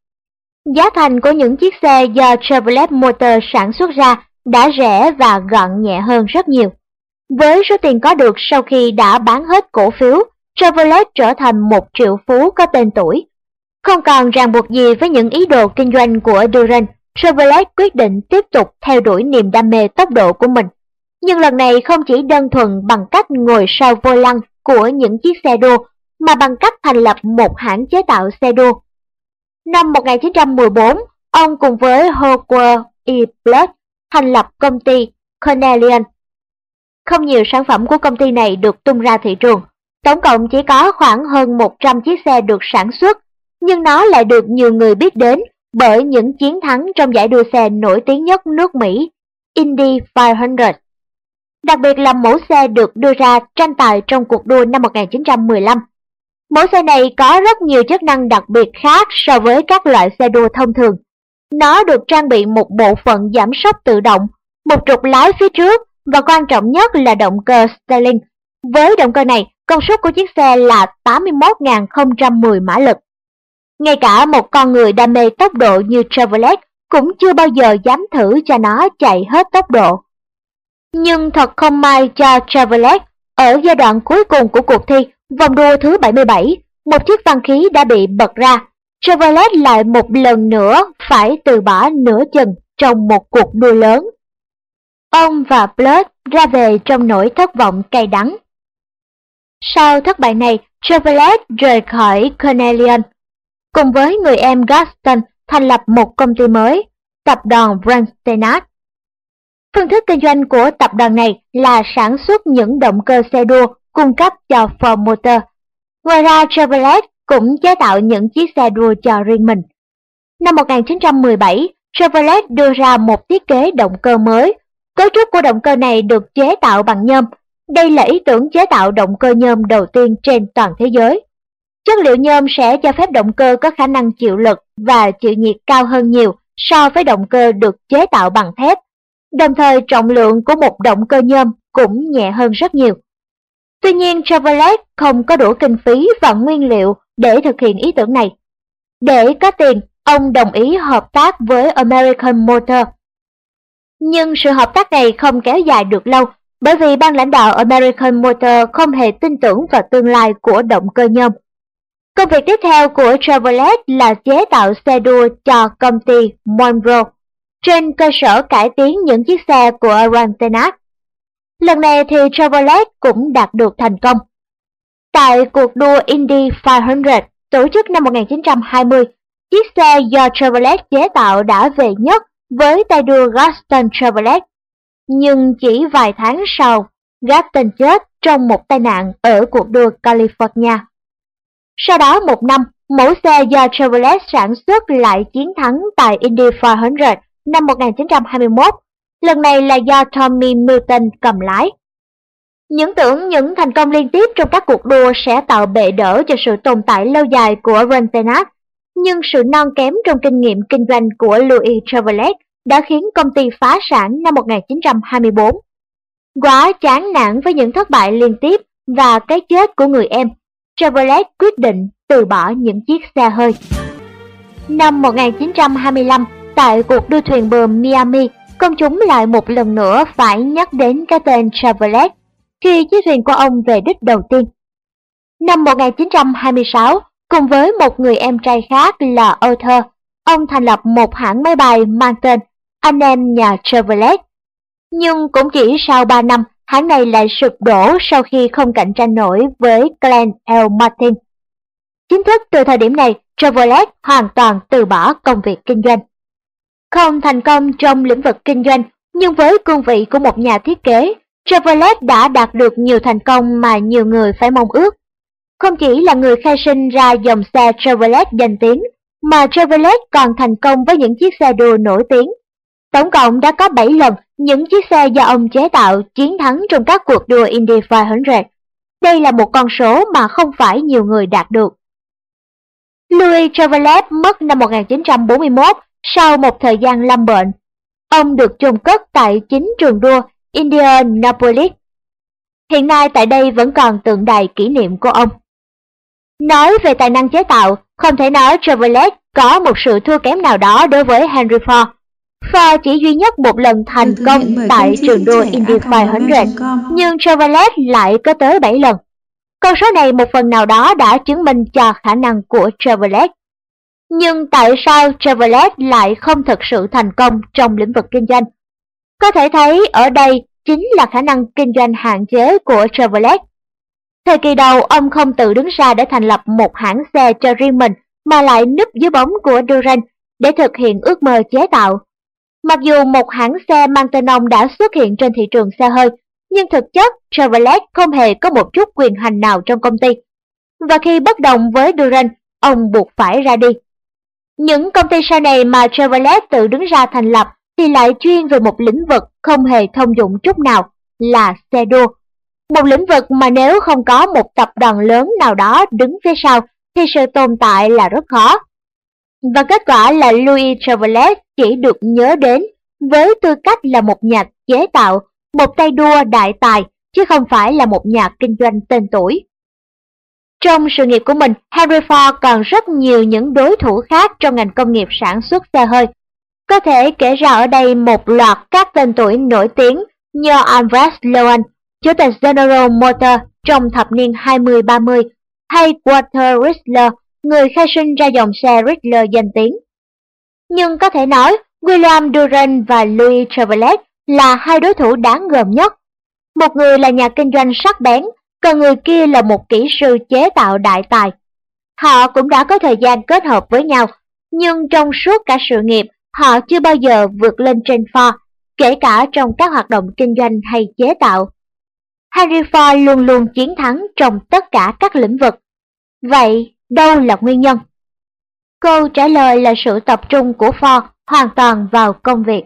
Giá thành của những chiếc xe do Chevrolet Motor sản xuất ra đã rẻ và gọn nhẹ hơn rất nhiều. Với số tiền có được sau khi đã bán hết cổ phiếu, Chevrolet trở thành một triệu phú có tên tuổi. Không còn ràng buộc gì với những ý đồ kinh doanh của Duran, Chevrolet quyết định tiếp tục theo đuổi niềm đam mê tốc độ của mình. Nhưng lần này không chỉ đơn thuần bằng cách ngồi sau vô lăng của những chiếc xe đua, mà bằng cách thành lập một hãng chế tạo xe đua. Năm 1914, ông cùng với Howard E. Blood thành lập công ty Cornelian. Không nhiều sản phẩm của công ty này được tung ra thị trường, tổng cộng chỉ có khoảng hơn 100 chiếc xe được sản xuất, nhưng nó lại được nhiều người biết đến bởi những chiến thắng trong giải đua xe nổi tiếng nhất nước Mỹ, Indy 500. Đặc biệt là mẫu xe được đưa ra tranh tài trong cuộc đua năm 1915. Mẫu xe này có rất nhiều chức năng đặc biệt khác so với các loại xe đua thông thường. Nó được trang bị một bộ phận giảm sốc tự động, một trục lái phía trước và quan trọng nhất là động cơ Stirling. Với động cơ này, công suất của chiếc xe là 81.010 mã lực. Ngay cả một con người đam mê tốc độ như Chevrolet cũng chưa bao giờ dám thử cho nó chạy hết tốc độ. Nhưng thật không may cho Chevrolet, ở giai đoạn cuối cùng của cuộc thi, vòng đua thứ 77, một chiếc văn khí đã bị bật ra. Chevrolet lại một lần nữa phải từ bỏ nửa chừng trong một cuộc đua lớn. Ông và Blood ra về trong nỗi thất vọng cay đắng. Sau thất bại này, Chevrolet rời khỏi Cornelian, cùng với người em Gaston thành lập một công ty mới, tập đoàn Brandstenat. Phương thức kinh doanh của tập đoàn này là sản xuất những động cơ xe đua cung cấp cho Ford Motor. Ngoài ra Chevrolet cũng chế tạo những chiếc xe đua cho riêng mình. Năm 1917, Chevrolet đưa ra một thiết kế động cơ mới. Cấu trúc của động cơ này được chế tạo bằng nhôm. Đây là ý tưởng chế tạo động cơ nhôm đầu tiên trên toàn thế giới. Chất liệu nhôm sẽ cho phép động cơ có khả năng chịu lực và chịu nhiệt cao hơn nhiều so với động cơ được chế tạo bằng thép. Đồng thời trọng lượng của một động cơ nhôm cũng nhẹ hơn rất nhiều. Tuy nhiên Chevrolet không có đủ kinh phí và nguyên liệu để thực hiện ý tưởng này. Để có tiền, ông đồng ý hợp tác với American Motor. Nhưng sự hợp tác này không kéo dài được lâu bởi vì ban lãnh đạo American Motor không hề tin tưởng vào tương lai của động cơ nhôm. Công việc tiếp theo của Chevrolet là chế tạo xe đua cho công ty Monroe trên cơ sở cải tiến những chiếc xe của Rantenat. Lần này thì Chevrolet cũng đạt được thành công. Tại cuộc đua Indy 500 tổ chức năm 1920, chiếc xe do Chevrolet chế tạo đã về nhất với tay đua Gaston Chevrolet. Nhưng chỉ vài tháng sau, Gaston chết trong một tai nạn ở cuộc đua California. Sau đó một năm, mẫu xe do Chevrolet sản xuất lại chiến thắng tại Indy 500 năm 1921, lần này là do Tommy Milton cầm lái. Những tưởng những thành công liên tiếp trong các cuộc đua sẽ tạo bệ đỡ cho sự tồn tại lâu dài của Rentenat, nhưng sự non kém trong kinh nghiệm kinh doanh của Louis Chevrolet đã khiến công ty phá sản năm 1924. Quá chán nản với những thất bại liên tiếp và cái chết của người em, Chevrolet quyết định từ bỏ những chiếc xe hơi. Năm 1925, tại cuộc đua thuyền buồm Miami, công chúng lại một lần nữa phải nhắc đến cái tên Chevrolet khi chiếc thuyền của ông về đích đầu tiên. Năm 1926, cùng với một người em trai khác là Arthur, ông thành lập một hãng máy bay mang tên anh em nhà Chevrolet. Nhưng cũng chỉ sau 3 năm, hãng này lại sụp đổ sau khi không cạnh tranh nổi với Glenn L. Martin. Chính thức từ thời điểm này, Chevrolet hoàn toàn từ bỏ công việc kinh doanh. Không thành công trong lĩnh vực kinh doanh, nhưng với cương vị của một nhà thiết kế, Chevrolet đã đạt được nhiều thành công mà nhiều người phải mong ước. Không chỉ là người khai sinh ra dòng xe Chevrolet danh tiếng, mà Chevrolet còn thành công với những chiếc xe đua nổi tiếng. Tổng cộng đã có 7 lần những chiếc xe do ông chế tạo chiến thắng trong các cuộc đua Indy 500. Đây là một con số mà không phải nhiều người đạt được. Louis Chevrolet mất năm 1941 sau một thời gian lâm bệnh. Ông được chôn cất tại chính trường đua Indianapolis. Hiện nay tại đây vẫn còn tượng đài kỷ niệm của ông. Nói về tài năng chế tạo, không thể nói Chevrolet có một sự thua kém nào đó đối với Henry Ford. Ford chỉ duy nhất một lần thành công tại trường đua Indy 500, nhưng Chevrolet lại có tới 7 lần. Con số này một phần nào đó đã chứng minh cho khả năng của Chevrolet. Nhưng tại sao Chevrolet lại không thực sự thành công trong lĩnh vực kinh doanh? Có thể thấy ở đây chính là khả năng kinh doanh hạn chế của Chevrolet. Thời kỳ đầu, ông không tự đứng ra để thành lập một hãng xe cho riêng mình, mà lại núp dưới bóng của Duran để thực hiện ước mơ chế tạo. Mặc dù một hãng xe mang tên ông đã xuất hiện trên thị trường xe hơi, nhưng thực chất Chevrolet không hề có một chút quyền hành nào trong công ty. Và khi bất đồng với Duran, ông buộc phải ra đi. Những công ty sau này mà Chevrolet tự đứng ra thành lập thì lại chuyên về một lĩnh vực không hề thông dụng chút nào là xe đua. Một lĩnh vực mà nếu không có một tập đoàn lớn nào đó đứng phía sau thì sự tồn tại là rất khó. Và kết quả là Louis Chevrolet chỉ được nhớ đến với tư cách là một nhà chế tạo, một tay đua đại tài, chứ không phải là một nhà kinh doanh tên tuổi. Trong sự nghiệp của mình, Henry Ford còn rất nhiều những đối thủ khác trong ngành công nghiệp sản xuất xe hơi. Có thể kể ra ở đây một loạt các tên tuổi nổi tiếng như Alvarez Lohan, chủ tịch General Motors trong thập niên 20-30, hay Walter Chrysler, người khai sinh ra dòng xe Chrysler danh tiếng. Nhưng có thể nói, William Durant và Louis Chevrolet là hai đối thủ đáng gờm nhất. Một người là nhà kinh doanh sắc bén, còn người kia là một kỹ sư chế tạo đại tài. Họ cũng đã có thời gian kết hợp với nhau, nhưng trong suốt cả sự nghiệp, họ chưa bao giờ vượt lên trên Ford, kể cả trong các hoạt động kinh doanh hay chế tạo. Henry Ford luôn luôn chiến thắng trong tất cả các lĩnh vực. Vậy, đâu là nguyên nhân? Câu trả lời là sự tập trung của Ford hoàn toàn vào công việc.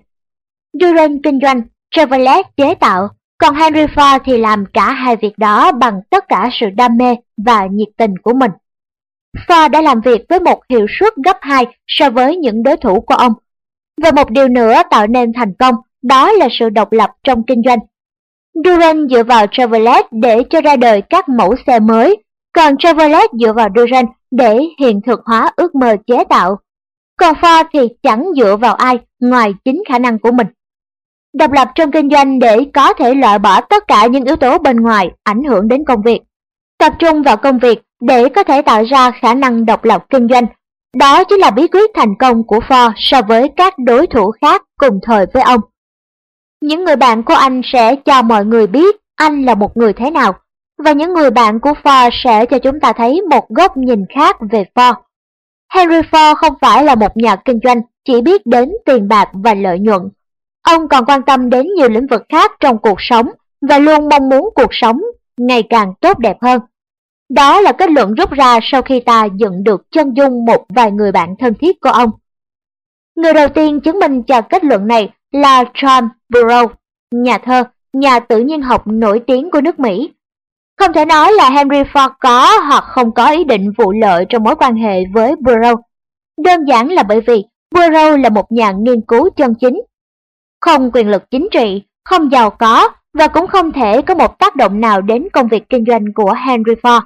Duran kinh doanh, Chevrolet chế tạo, còn Henry Ford thì làm cả hai việc đó bằng tất cả sự đam mê và nhiệt tình của mình. Ford đã làm việc với một hiệu suất gấp 2 so với những đối thủ của ông. Và một điều nữa tạo nên thành công, đó là sự độc lập trong kinh doanh. Duran dựa vào Chevrolet để cho ra đời các mẫu xe mới, còn Chevrolet dựa vào Duran để hiện thực hóa ước mơ chế tạo. Còn Ford thì chẳng dựa vào ai ngoài chính khả năng của mình. Độc lập trong kinh doanh để có thể loại bỏ tất cả những yếu tố bên ngoài ảnh hưởng đến công việc. Tập trung vào công việc để có thể tạo ra khả năng độc lập kinh doanh. Đó chính là bí quyết thành công của Ford so với các đối thủ khác cùng thời với ông. Những người bạn của anh sẽ cho mọi người biết anh là một người thế nào, và những người bạn của Ford sẽ cho chúng ta thấy một góc nhìn khác về Ford. Henry Ford không phải là một nhà kinh doanh chỉ biết đến tiền bạc và lợi nhuận. Ông còn quan tâm đến nhiều lĩnh vực khác trong cuộc sống và luôn mong muốn cuộc sống ngày càng tốt đẹp hơn. Đó là kết luận rút ra sau khi ta dựng được chân dung một vài người bạn thân thiết của ông. Người đầu tiên chứng minh cho kết luận này là John Burroughs, nhà thơ, nhà tự nhiên học nổi tiếng của nước Mỹ. Không thể nói là Henry Ford có hoặc không có ý định vụ lợi trong mối quan hệ với Burroughs. Đơn giản là bởi vì Burroughs là một nhà nghiên cứu chân chính. Không quyền lực chính trị, không giàu có và cũng không thể có một tác động nào đến công việc kinh doanh của Henry Ford.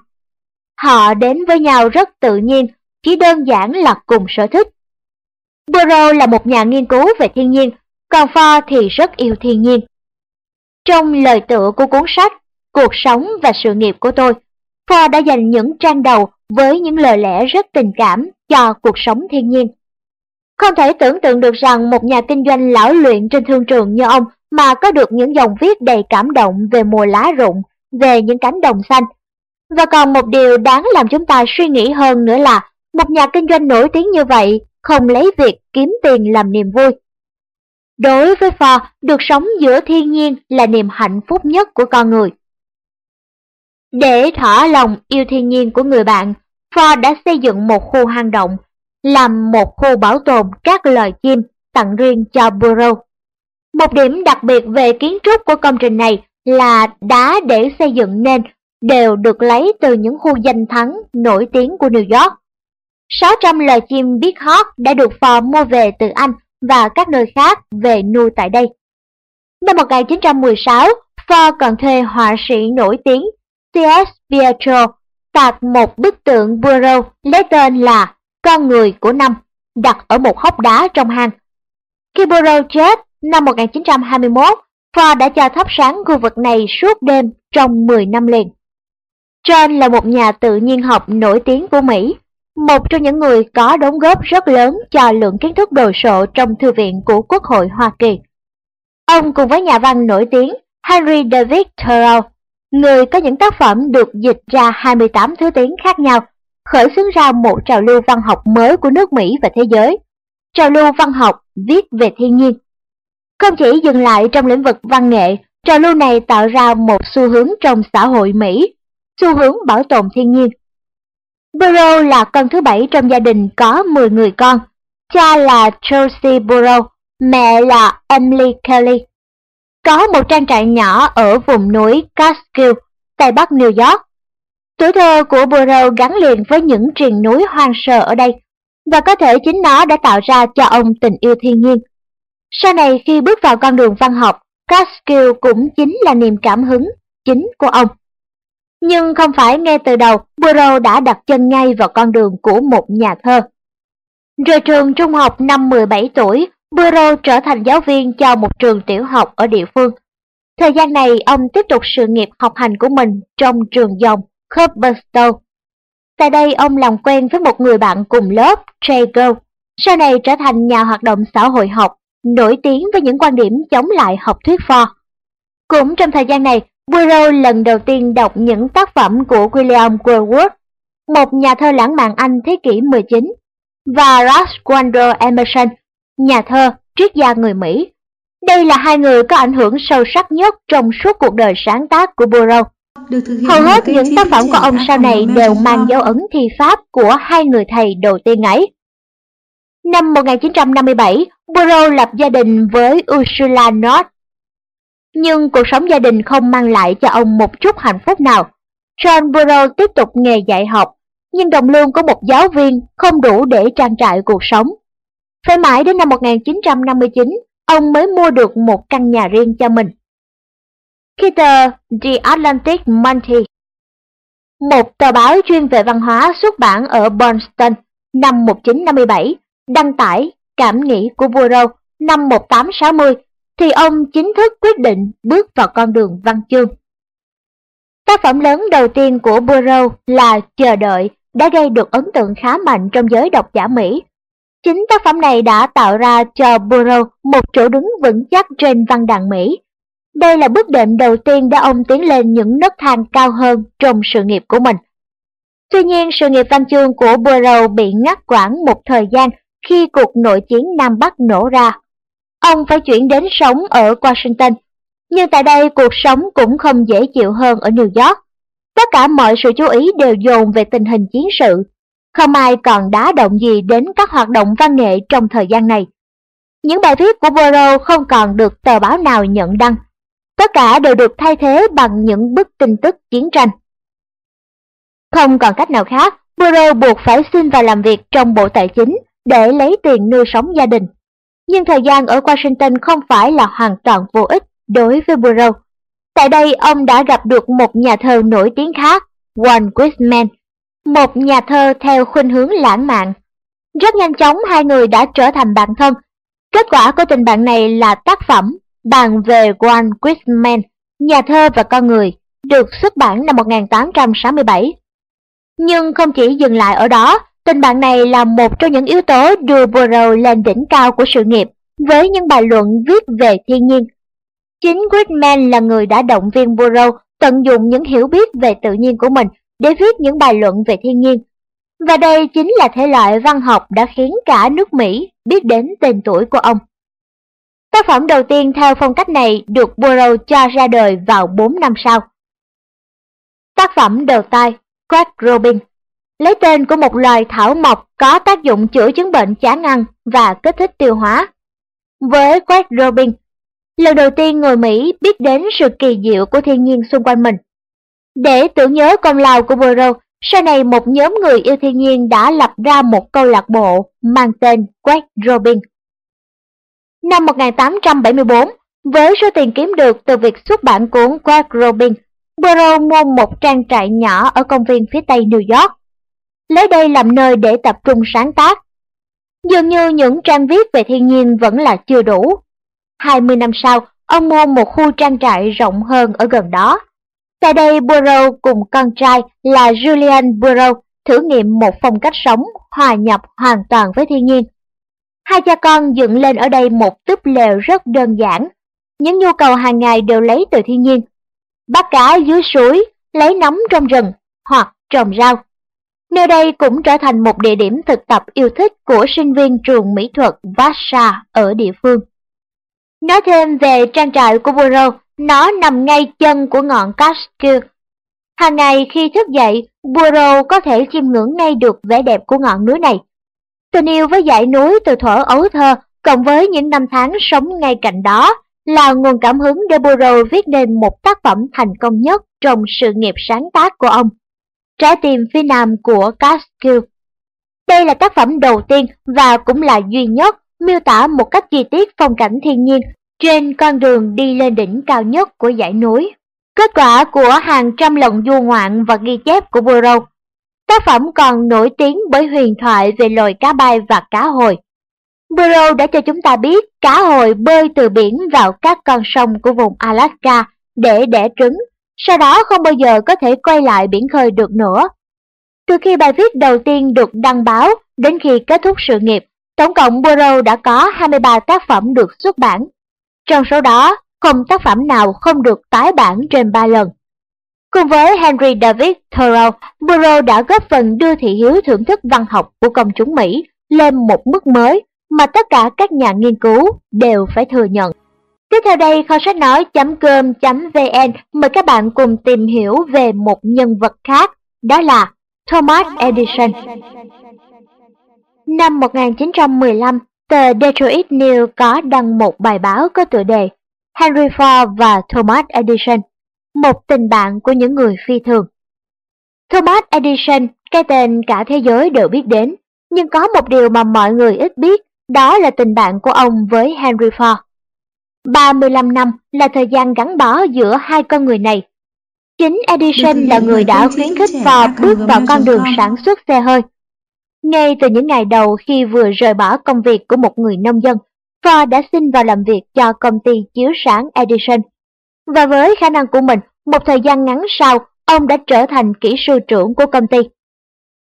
Họ đến với nhau rất tự nhiên, chỉ đơn giản là cùng sở thích. Burroughs là một nhà nghiên cứu về thiên nhiên, còn Ford thì rất yêu thiên nhiên. Trong lời tựa của cuốn sách Cuộc sống và sự nghiệp của tôi, Ford đã dành những trang đầu với những lời lẽ rất tình cảm cho cuộc sống thiên nhiên. Không thể tưởng tượng được rằng một nhà kinh doanh lão luyện trên thương trường như ông mà có được những dòng viết đầy cảm động về mùa lá rụng, về những cánh đồng xanh. Và còn một điều đáng làm chúng ta suy nghĩ hơn nữa là một nhà kinh doanh nổi tiếng như vậy không lấy việc kiếm tiền làm niềm vui. Đối với Ford, được sống giữa thiên nhiên là niềm hạnh phúc nhất của con người. Để thỏa lòng yêu thiên nhiên của người bạn, Ford đã xây dựng một khu hang động, làm một khu bảo tồn các loài chim tặng riêng cho Burrow. Một điểm đặc biệt về kiến trúc của công trình này là đá để xây dựng nên đều được lấy từ những khu danh thắng nổi tiếng của New York. 600 loài chim biết hót đã được Ford mua về từ Anh và các nơi khác về nuôi tại đây. Năm 1916, Ford còn thuê họa sĩ nổi tiếng C.S. Pietro tạc một bức tượng Burroughs lấy tên là Con người của năm, đặt ở một hốc đá trong hang. Khi Burroughs chết năm 1921, Ford đã cho thắp sáng khu vực này suốt đêm trong 10 năm liền. John là một nhà tự nhiên học nổi tiếng của Mỹ, một trong những người có đóng góp rất lớn cho lượng kiến thức đồ sộ trong thư viện của Quốc hội Hoa Kỳ. Ông cùng với nhà văn nổi tiếng Henry David Thoreau, người có những tác phẩm được dịch ra 28 thứ tiếng khác nhau, khởi xướng ra một trào lưu văn học mới của nước Mỹ và thế giới. Trào lưu văn học viết về thiên nhiên. Không chỉ dừng lại trong lĩnh vực văn nghệ, trào lưu này tạo ra một xu hướng trong xã hội Mỹ, xu hướng bảo tồn thiên nhiên Burrow là con thứ bảy trong gia đình có 10 người con. Cha là Chelsea Burrow, mẹ là Emily Kelly. Có một trang trại nhỏ ở vùng núi Catskill, tây bắc New York. Tuổi thơ của Burrow gắn liền với những triền núi hoang sơ ở đây, và có thể chính nó đã tạo ra cho ông tình yêu thiên nhiên. Sau này khi bước vào con đường văn học, Catskill cũng chính là niềm cảm hứng chính của ông. Nhưng không phải ngay từ đầu, Burrow đã đặt chân ngay vào con đường của một nhà thơ. Rời trường trung học năm 17 tuổi, Burrow trở thành giáo viên cho một trường tiểu học ở địa phương. Thời gian này, ông tiếp tục sự nghiệp học hành của mình trong trường dòng Cooperstown. Tại đây, ông làm quen với một người bạn cùng lớp, Trago, sau này trở thành nhà hoạt động xã hội học, nổi tiếng với những quan điểm chống lại học thuyết pho. Cũng trong thời gian này, Burrow lần đầu tiên đọc những tác phẩm của William Wordsworth, một nhà thơ lãng mạn Anh thế kỷ 19, và Ralph Waldo Emerson, nhà thơ, triết gia người Mỹ. Đây là hai người có ảnh hưởng sâu sắc nhất trong suốt cuộc đời sáng tác của Burrow. Hầu hết những tác phẩm của ông sau này đều mang dấu ấn thi pháp của hai người thầy đầu tiên ấy. Năm 1957, Burrow lập gia đình với Ursula North, nhưng cuộc sống gia đình không mang lại cho ông một chút hạnh phúc nào. John Burrow tiếp tục nghề dạy học, nhưng đồng lương của một giáo viên không đủ để trang trải cuộc sống. Phải mãi đến năm 1959, ông mới mua được một căn nhà riêng cho mình. Khi tờ The Atlantic Monthly, một tờ báo chuyên về văn hóa xuất bản ở Boston năm 1957, đăng tải cảm nghĩ của Burrow năm 1860 thì ông chính thức quyết định bước vào con đường văn chương. Tác phẩm lớn đầu tiên của Burroughs là Chờ đợi đã gây được ấn tượng khá mạnh trong giới độc giả Mỹ. Chính tác phẩm này đã tạo ra cho Burroughs một chỗ đứng vững chắc trên văn đàn Mỹ. Đây là bước đệm đầu tiên để ông tiến lên những nấc thang cao hơn trong sự nghiệp của mình. Tuy nhiên, sự nghiệp văn chương của Burroughs bị ngắt quãng một thời gian khi cuộc nội chiến Nam Bắc nổ ra. Ông phải chuyển đến sống ở Washington, nhưng tại đây cuộc sống cũng không dễ chịu hơn ở New York. Tất cả mọi sự chú ý đều dồn về tình hình chiến sự. Không ai còn đá động gì đến các hoạt động văn nghệ trong thời gian này. Những bài viết của Burroughs không còn được tờ báo nào nhận đăng. Tất cả đều được thay thế bằng những bức tin tức chiến tranh. Không còn cách nào khác, Burroughs buộc phải xin vào làm việc trong Bộ Tài chính để lấy tiền nuôi sống gia đình. Nhưng thời gian ở Washington không phải là hoàn toàn vô ích đối với Burroughs. Tại đây ông đã gặp được một nhà thơ nổi tiếng khác, Walt Whitman, một nhà thơ theo khuynh hướng lãng mạn. Rất nhanh chóng hai người đã trở thành bạn thân. Kết quả của tình bạn này là tác phẩm Bàn về Walt Whitman, nhà thơ và con người, được xuất bản năm 1867. Nhưng không chỉ dừng lại ở đó, tình bạn này là một trong những yếu tố đưa Burrow lên đỉnh cao của sự nghiệp, với những bài luận viết về thiên nhiên. Chính Whitman là người đã động viên Burrow tận dụng những hiểu biết về tự nhiên của mình để viết những bài luận về thiên nhiên. Và đây chính là thể loại văn học đã khiến cả nước Mỹ biết đến tên tuổi của ông. Tác phẩm đầu tiên theo phong cách này được Burrow cho ra đời vào 4 năm sau. Tác phẩm đầu tay Craig Robin lấy tên của một loài thảo mộc có tác dụng chữa chứng bệnh chán ăn và kích thích tiêu hóa. Với Quack Robin, lần đầu tiên người Mỹ biết đến sự kỳ diệu của thiên nhiên xung quanh mình. Để tưởng nhớ công lao của Burrow, sau này một nhóm người yêu thiên nhiên đã lập ra một câu lạc bộ mang tên Quack Robin. Năm 1874, với số tiền kiếm được từ việc xuất bản cuốn Quack Robin, Burrow mua một trang trại nhỏ ở công viên phía tây New York, lấy đây làm nơi để tập trung sáng tác. Dường như những trang viết về thiên nhiên vẫn là chưa đủ. 20 năm sau, ông mua một khu trang trại rộng hơn ở gần đó. Tại đây Burrow cùng con trai là Julian Burrow thử nghiệm một phong cách sống hòa nhập hoàn toàn với thiên nhiên. Hai cha con dựng lên ở đây một túp lều rất đơn giản. Những nhu cầu hàng ngày đều lấy từ thiên nhiên. Bắt cá dưới suối, lấy nấm trong rừng hoặc trồng rau. Nơi đây cũng trở thành một địa điểm thực tập yêu thích của sinh viên trường mỹ thuật Vasa ở địa phương. Nói thêm về trang trại của Buro, nó nằm ngay chân của ngọn Catskill. Hàng ngày khi thức dậy, Buro có thể chiêm ngưỡng ngay được vẻ đẹp của ngọn núi này. Tình yêu với dãy núi từ thuở ấu thơ, cộng với những năm tháng sống ngay cạnh đó, là nguồn cảm hứng để Buro viết nên một tác phẩm thành công nhất trong sự nghiệp sáng tác của ông. Trái tim phía nam của Catskill. Đây là tác phẩm đầu tiên và cũng là duy nhất miêu tả một cách chi tiết phong cảnh thiên nhiên trên con đường đi lên đỉnh cao nhất của dãy núi. Kết quả của hàng trăm lần du ngoạn và ghi chép của Burrow. Tác phẩm còn nổi tiếng bởi huyền thoại về loài cá bay và cá hồi. Burrow đã cho chúng ta biết cá hồi bơi từ biển vào các con sông của vùng Alaska để đẻ trứng, sau đó không bao giờ có thể quay lại biển khơi được nữa. Từ khi bài viết đầu tiên được đăng báo đến khi kết thúc sự nghiệp, tổng cộng Burroughs đã có 23 tác phẩm được xuất bản. Trong số đó, không tác phẩm nào không được tái bản trên 3 lần. Cùng với Henry David Thoreau, Burroughs đã góp phần đưa thị hiếu thưởng thức văn học của công chúng Mỹ lên một mức mới mà tất cả các nhà nghiên cứu đều phải thừa nhận. Tiếp theo đây, kho sách nói.com.vn mời các bạn cùng tìm hiểu về một nhân vật khác, đó là Thomas Edison. Năm 1915, tờ Detroit News có đăng một bài báo có tựa đề Henry Ford và Thomas Edison, một tình bạn của những người phi thường. Thomas Edison, cái tên cả thế giới đều biết đến, nhưng có một điều mà mọi người ít biết, đó là tình bạn của ông với Henry Ford. 35 năm là thời gian gắn bó giữa hai con người này. Chính Edison là người đã khuyến khích và bước vào con đường sản xuất xe hơi. Ngay từ những ngày đầu khi vừa rời bỏ công việc của một người nông dân, Ford đã xin vào làm việc cho công ty chiếu sáng Edison. Và với khả năng của mình, một thời gian ngắn sau, ông đã trở thành kỹ sư trưởng của công ty.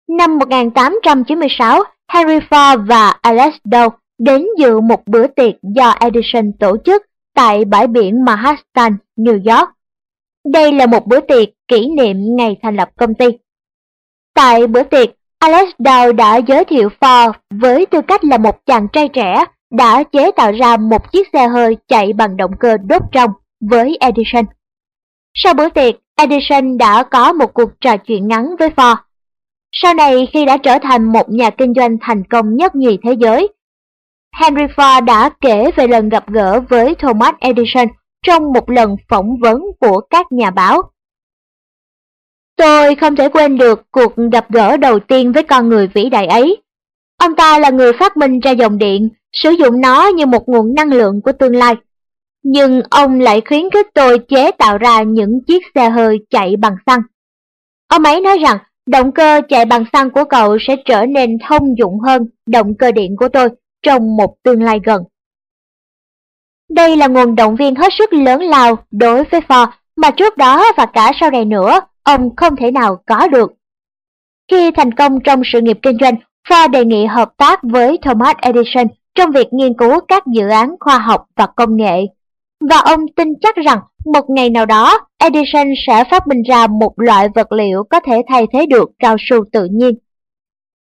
Năm 1896, Henry Ford và Alex Dow đến dự một bữa tiệc do Edison tổ chức tại bãi biển Manhattan, New York. Đây là một bữa tiệc kỷ niệm ngày thành lập công ty. Tại bữa tiệc, Alex Dow đã giới thiệu Ford với tư cách là một chàng trai trẻ đã chế tạo ra một chiếc xe hơi chạy bằng động cơ đốt trong với Edison. Sau bữa tiệc, Edison đã có một cuộc trò chuyện ngắn với Ford. Sau này khi đã trở thành một nhà kinh doanh thành công nhất nhì thế giới, Henry Ford đã kể về lần gặp gỡ với Thomas Edison trong một lần phỏng vấn của các nhà báo. Tôi không thể quên được cuộc gặp gỡ đầu tiên với con người vĩ đại ấy. Ông ta là người phát minh ra dòng điện, sử dụng nó như một nguồn năng lượng của tương lai. Nhưng ông lại khuyến khích tôi chế tạo ra những chiếc xe hơi chạy bằng xăng. Ông ấy nói rằng động cơ chạy bằng xăng của cậu sẽ trở nên thông dụng hơn động cơ điện của tôi trong một tương lai gần. Đây là nguồn động viên hết sức lớn lao đối với Ford mà trước đó và cả sau này nữa ông không thể nào có được. Khi thành công trong sự nghiệp kinh doanh, Ford đề nghị hợp tác với Thomas Edison trong việc nghiên cứu các dự án khoa học và công nghệ. Và ông tin chắc rằng một ngày nào đó Edison sẽ phát minh ra một loại vật liệu có thể thay thế được cao su tự nhiên.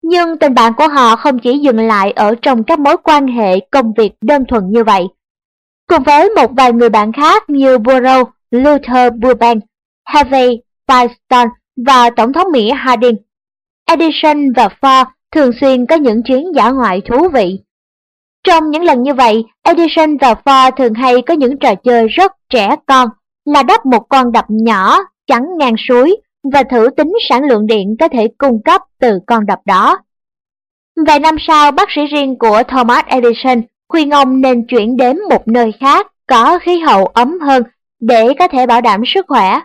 Nhưng tình bạn của họ không chỉ dừng lại ở trong các mối quan hệ công việc đơn thuần như vậy. Cùng với một vài người bạn khác như Burrow, Luther Burbank, Harvey Firestone và Tổng thống Mỹ Harding, Edison và Ford thường xuyên có những chuyến dã ngoại thú vị. Trong những lần như vậy, Edison và Ford thường hay có những trò chơi rất trẻ con là đắp một con đập nhỏ chắn ngang suối và thử tính sản lượng điện có thể cung cấp từ con đập đó. Vài năm sau, bác sĩ riêng của Thomas Edison khuyên ông nên chuyển đến một nơi khác có khí hậu ấm hơn để có thể bảo đảm sức khỏe.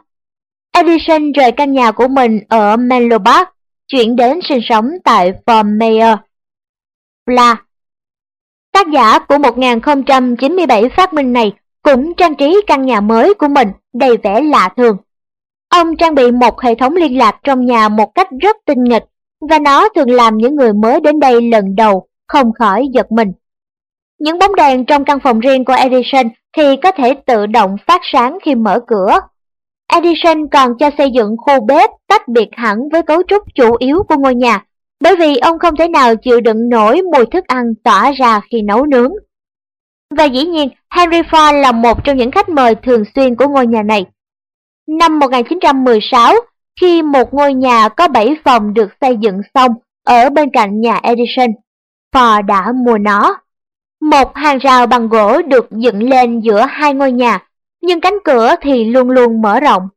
Edison rời căn nhà của mình ở Menlo Park, chuyển đến sinh sống tại Fort Mayer. Bla Tác giả của 1097 phát minh này cũng trang trí căn nhà mới của mình đầy vẻ lạ thường. Ông trang bị một hệ thống liên lạc trong nhà một cách rất tinh nghịch và nó thường làm những người mới đến đây lần đầu không khỏi giật mình. Những bóng đèn trong căn phòng riêng của Edison thì có thể tự động phát sáng khi mở cửa. Edison còn cho xây dựng khu bếp tách biệt hẳn với cấu trúc chủ yếu của ngôi nhà, bởi vì ông không thể nào chịu đựng nổi mùi thức ăn tỏa ra khi nấu nướng. Và dĩ nhiên, Henry Ford là một trong những khách mời thường xuyên của ngôi nhà này. Năm 1916, khi một ngôi nhà có 7 phòng được xây dựng xong ở bên cạnh nhà Edison, Ford đã mua nó. Một hàng rào bằng gỗ được dựng lên giữa hai ngôi nhà, nhưng cánh cửa thì luôn luôn mở rộng.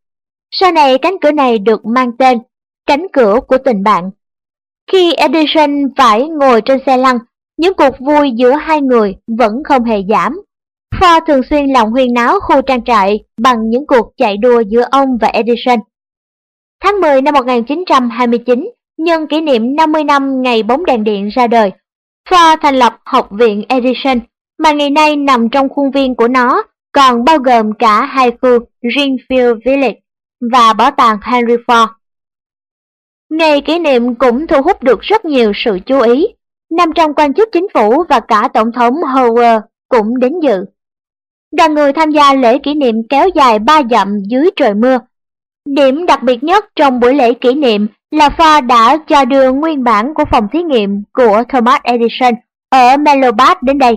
Sau này cánh cửa này được mang tên cánh cửa của tình bạn. Khi Edison phải ngồi trên xe lăn, những cuộc vui giữa hai người vẫn không hề giảm. Ford thường xuyên lòng huyên náo khu trang trại bằng những cuộc chạy đua giữa ông và Edison. Tháng 10 năm 1929, nhân kỷ niệm 50 năm ngày bóng đèn điện ra đời, Ford thành lập Học viện Edison, mà ngày nay nằm trong khuôn viên của nó, còn bao gồm cả hai khu Greenfield Village và bảo tàng Henry Ford. Ngày kỷ niệm cũng thu hút được rất nhiều sự chú ý. Năm trong quan chức chính phủ và cả Tổng thống Howard cũng đến dự. Đoàn người tham gia lễ kỷ niệm kéo dài ba dặm dưới trời mưa. Điểm đặc biệt nhất trong buổi lễ kỷ niệm là Ford đã cho đưa nguyên bản của phòng thí nghiệm của Thomas Edison ở Menlo Park đến đây.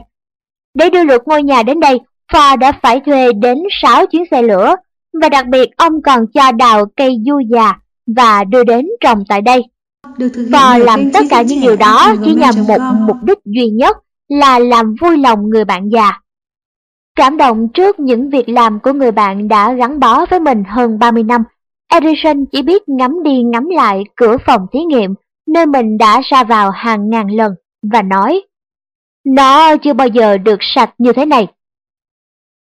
Để đưa được ngôi nhà đến đây, Ford đã phải thuê đến 6 chuyến xe lửa, và đặc biệt ông còn cho đào cây du già và đưa đến trồng tại đây. Và làm tất cả những điều đó chỉ nhằm một mục đích duy nhất là làm vui lòng người bạn già. Cảm động trước những việc làm của người bạn đã gắn bó với mình hơn 30 năm, Edison chỉ biết ngắm đi ngắm lại cửa phòng thí nghiệm nơi mình đã ra vào hàng ngàn lần và nói Nó chưa bao giờ được sạch như thế này.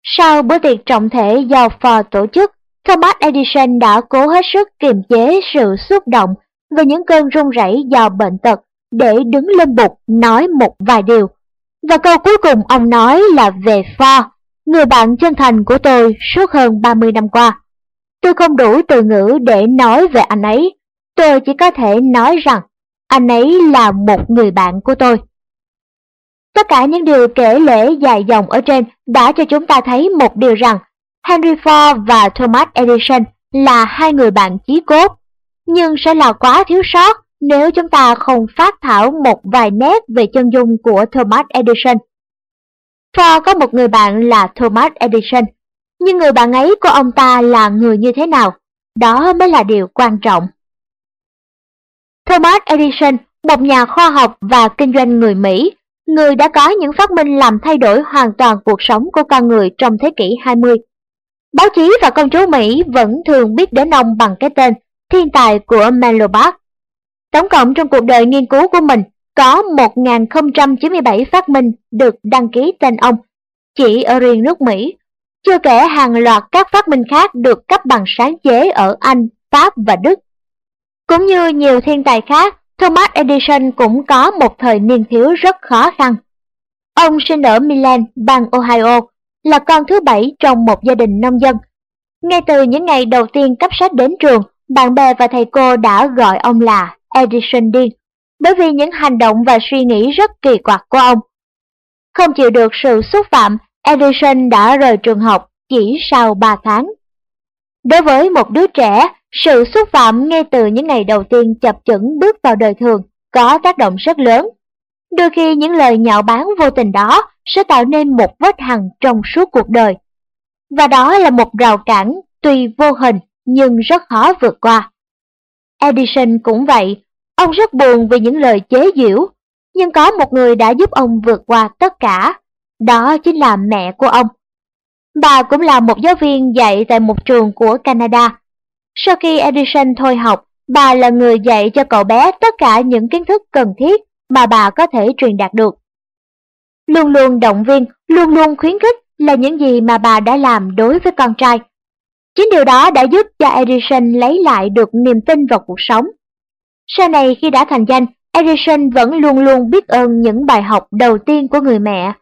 Sau bữa tiệc trọng thể do Ford tổ chức, Thomas Edison đã cố hết sức kiềm chế sự xúc động và những cơn run rẩy do bệnh tật để đứng lên bục nói một vài điều. Và câu cuối cùng ông nói là về Ford, người bạn chân thành của tôi suốt hơn 30 năm qua. Tôi không đủ từ ngữ để nói về anh ấy, tôi chỉ có thể nói rằng anh ấy là một người bạn của tôi. Tất cả những điều kể lễ dài dòng ở trên đã cho chúng ta thấy một điều rằng Henry Ford và Thomas Edison là hai người bạn chí cốt. nhưng sẽ là quá thiếu sót nếu chúng ta không phát thảo một vài nét về chân dung của Thomas Edison. Ford có một người bạn là Thomas Edison, nhưng người bạn ấy của ông ta là người như thế nào, đó mới là điều quan trọng. Thomas Edison, một nhà khoa học và kinh doanh người Mỹ, người đã có những phát minh làm thay đổi hoàn toàn cuộc sống của con người trong thế kỷ 20. Báo chí và công chúng Mỹ vẫn thường biết đến ông bằng cái tên thiên tài của Menlo Park. Tổng cộng trong cuộc đời nghiên cứu của mình có 1.097 phát minh được đăng ký tên ông, chỉ ở riêng nước Mỹ, chưa kể hàng loạt các phát minh khác được cấp bằng sáng chế ở Anh, Pháp và Đức. Cũng như nhiều thiên tài khác, Thomas Edison cũng có một thời niên thiếu rất khó khăn. Ông sinh ở Milan, bang Ohio, là con thứ bảy trong một gia đình nông dân. Ngay từ những ngày đầu tiên cấp sách đến trường, bạn bè và thầy cô đã gọi ông là Edison điên, bởi vì những hành động và suy nghĩ rất kỳ quặc của ông. Không chịu được sự xúc phạm, Edison đã rời trường học chỉ sau 3 tháng. Đối với một đứa trẻ, sự xúc phạm ngay từ những ngày đầu tiên chập chững bước vào đời thường có tác động rất lớn. Đôi khi những lời nhạo báng vô tình đó sẽ tạo nên một vết hằn trong suốt cuộc đời. Và đó là một rào cản tuy vô hình nhưng rất khó vượt qua. Edison cũng vậy, ông rất buồn vì những lời chế giễu, nhưng có một người đã giúp ông vượt qua tất cả, đó chính là mẹ của ông. Bà cũng là một giáo viên dạy tại một trường của Canada. Sau khi Edison thôi học, bà là người dạy cho cậu bé tất cả những kiến thức cần thiết mà bà có thể truyền đạt được. Luôn luôn động viên, luôn luôn khuyến khích là những gì mà bà đã làm đối với con trai. Chính điều đó đã giúp cho Edison lấy lại được niềm tin vào cuộc sống. Sau này khi đã thành danh, Edison vẫn luôn luôn biết ơn những bài học đầu tiên của người mẹ.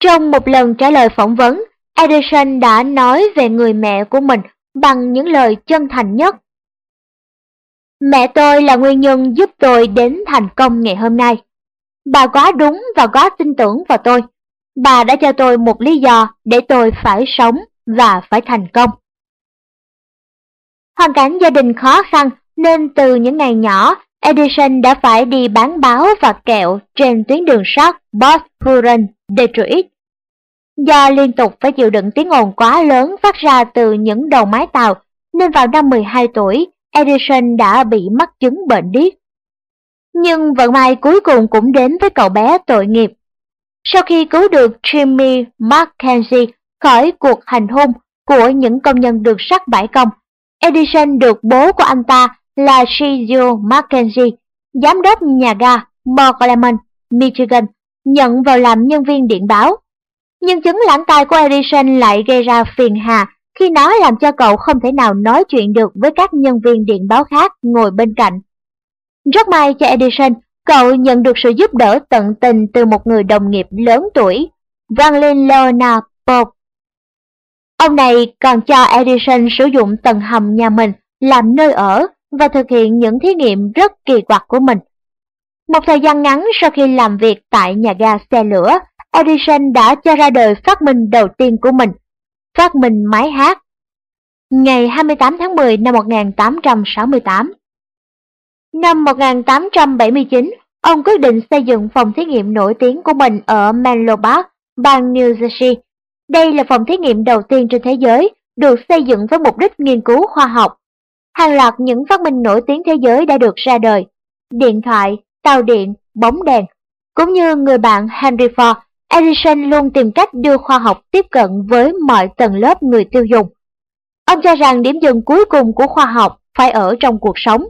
Trong một lần trả lời phỏng vấn, Edison đã nói về người mẹ của mình bằng những lời chân thành nhất. Mẹ tôi là nguyên nhân giúp tôi đến thành công ngày hôm nay. Bà quá đúng và quá tin tưởng vào tôi. Bà đã cho tôi một lý do để tôi phải sống và phải thành công. Hoàn cảnh gia đình khó khăn nên từ những ngày nhỏ, Edison đã phải đi bán báo và kẹo trên tuyến đường sắt Boston-Detroit. Do liên tục phải chịu đựng tiếng ồn quá lớn phát ra từ những đầu mái tàu, nên vào năm 12 tuổi, Edison đã bị mắc chứng bệnh điếc. Nhưng vận may cuối cùng cũng đến với cậu bé tội nghiệp. Sau khi cứu được Jimmy Mackenzie khỏi cuộc hành hung của những công nhân đường sắt bãi công, Edison được bố của anh ta là Shizu Mackenzie, giám đốc nhà ga Morgleman, Michigan, nhận vào làm nhân viên điện báo. Nhưng chứng lãng tai của Edison lại gây ra phiền hà khi nó làm cho cậu không thể nào nói chuyện được với các nhân viên điện báo khác ngồi bên cạnh. Rất may cho Edison, cậu nhận được sự giúp đỡ tận tình từ một người đồng nghiệp lớn tuổi, Franklin Leonard Pope. Ông này còn cho Edison sử dụng tầng hầm nhà mình làm nơi ở và thực hiện những thí nghiệm rất kỳ quặc của mình. Một thời gian ngắn sau khi làm việc tại nhà ga xe lửa, Edison đã cho ra đời phát minh đầu tiên của mình, phát minh máy hát. Ngày 28 tháng 10 năm 1868 Năm 1879, ông quyết định xây dựng phòng thí nghiệm nổi tiếng của mình ở Menlo Park, bang New Jersey. Đây là phòng thí nghiệm đầu tiên trên thế giới được xây dựng với mục đích nghiên cứu khoa học. Hàng loạt những phát minh nổi tiếng thế giới đã được ra đời. Điện thoại, tàu điện, bóng đèn. Cũng như người bạn Henry Ford, Edison luôn tìm cách đưa khoa học tiếp cận với mọi tầng lớp người tiêu dùng. Ông cho rằng điểm dừng cuối cùng của khoa học phải ở trong cuộc sống.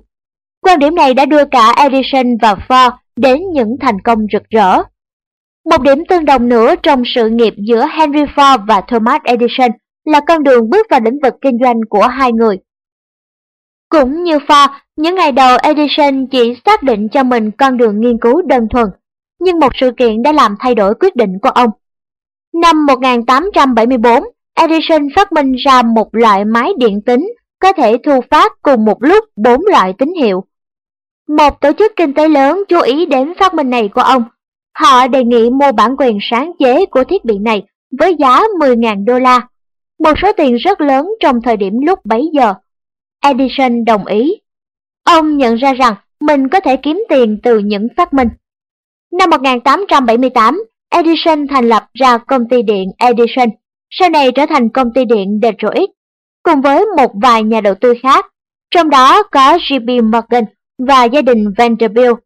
Quan điểm này đã đưa cả Edison và Ford đến những thành công rực rỡ. Một điểm tương đồng nữa trong sự nghiệp giữa Henry Ford và Thomas Edison là con đường bước vào lĩnh vực kinh doanh của hai người. Cũng như Ford, những ngày đầu Edison chỉ xác định cho mình con đường nghiên cứu đơn thuần, nhưng một sự kiện đã làm thay đổi quyết định của ông. Năm 1874, Edison phát minh ra một loại máy điện tính có thể thu phát cùng một lúc bốn loại tín hiệu. Một tổ chức kinh tế lớn chú ý đến phát minh này của ông. Họ đề nghị mua bản quyền sáng chế của thiết bị này với giá 10.000 đô la, một số tiền rất lớn trong thời điểm lúc bấy giờ. Edison đồng ý. Ông nhận ra rằng mình có thể kiếm tiền từ những phát minh. Năm 1878, Edison thành lập ra công ty điện Edison, sau này trở thành công ty điện Detroit, cùng với một vài nhà đầu tư khác, trong đó có JP Morgan và gia đình Vanderbilt.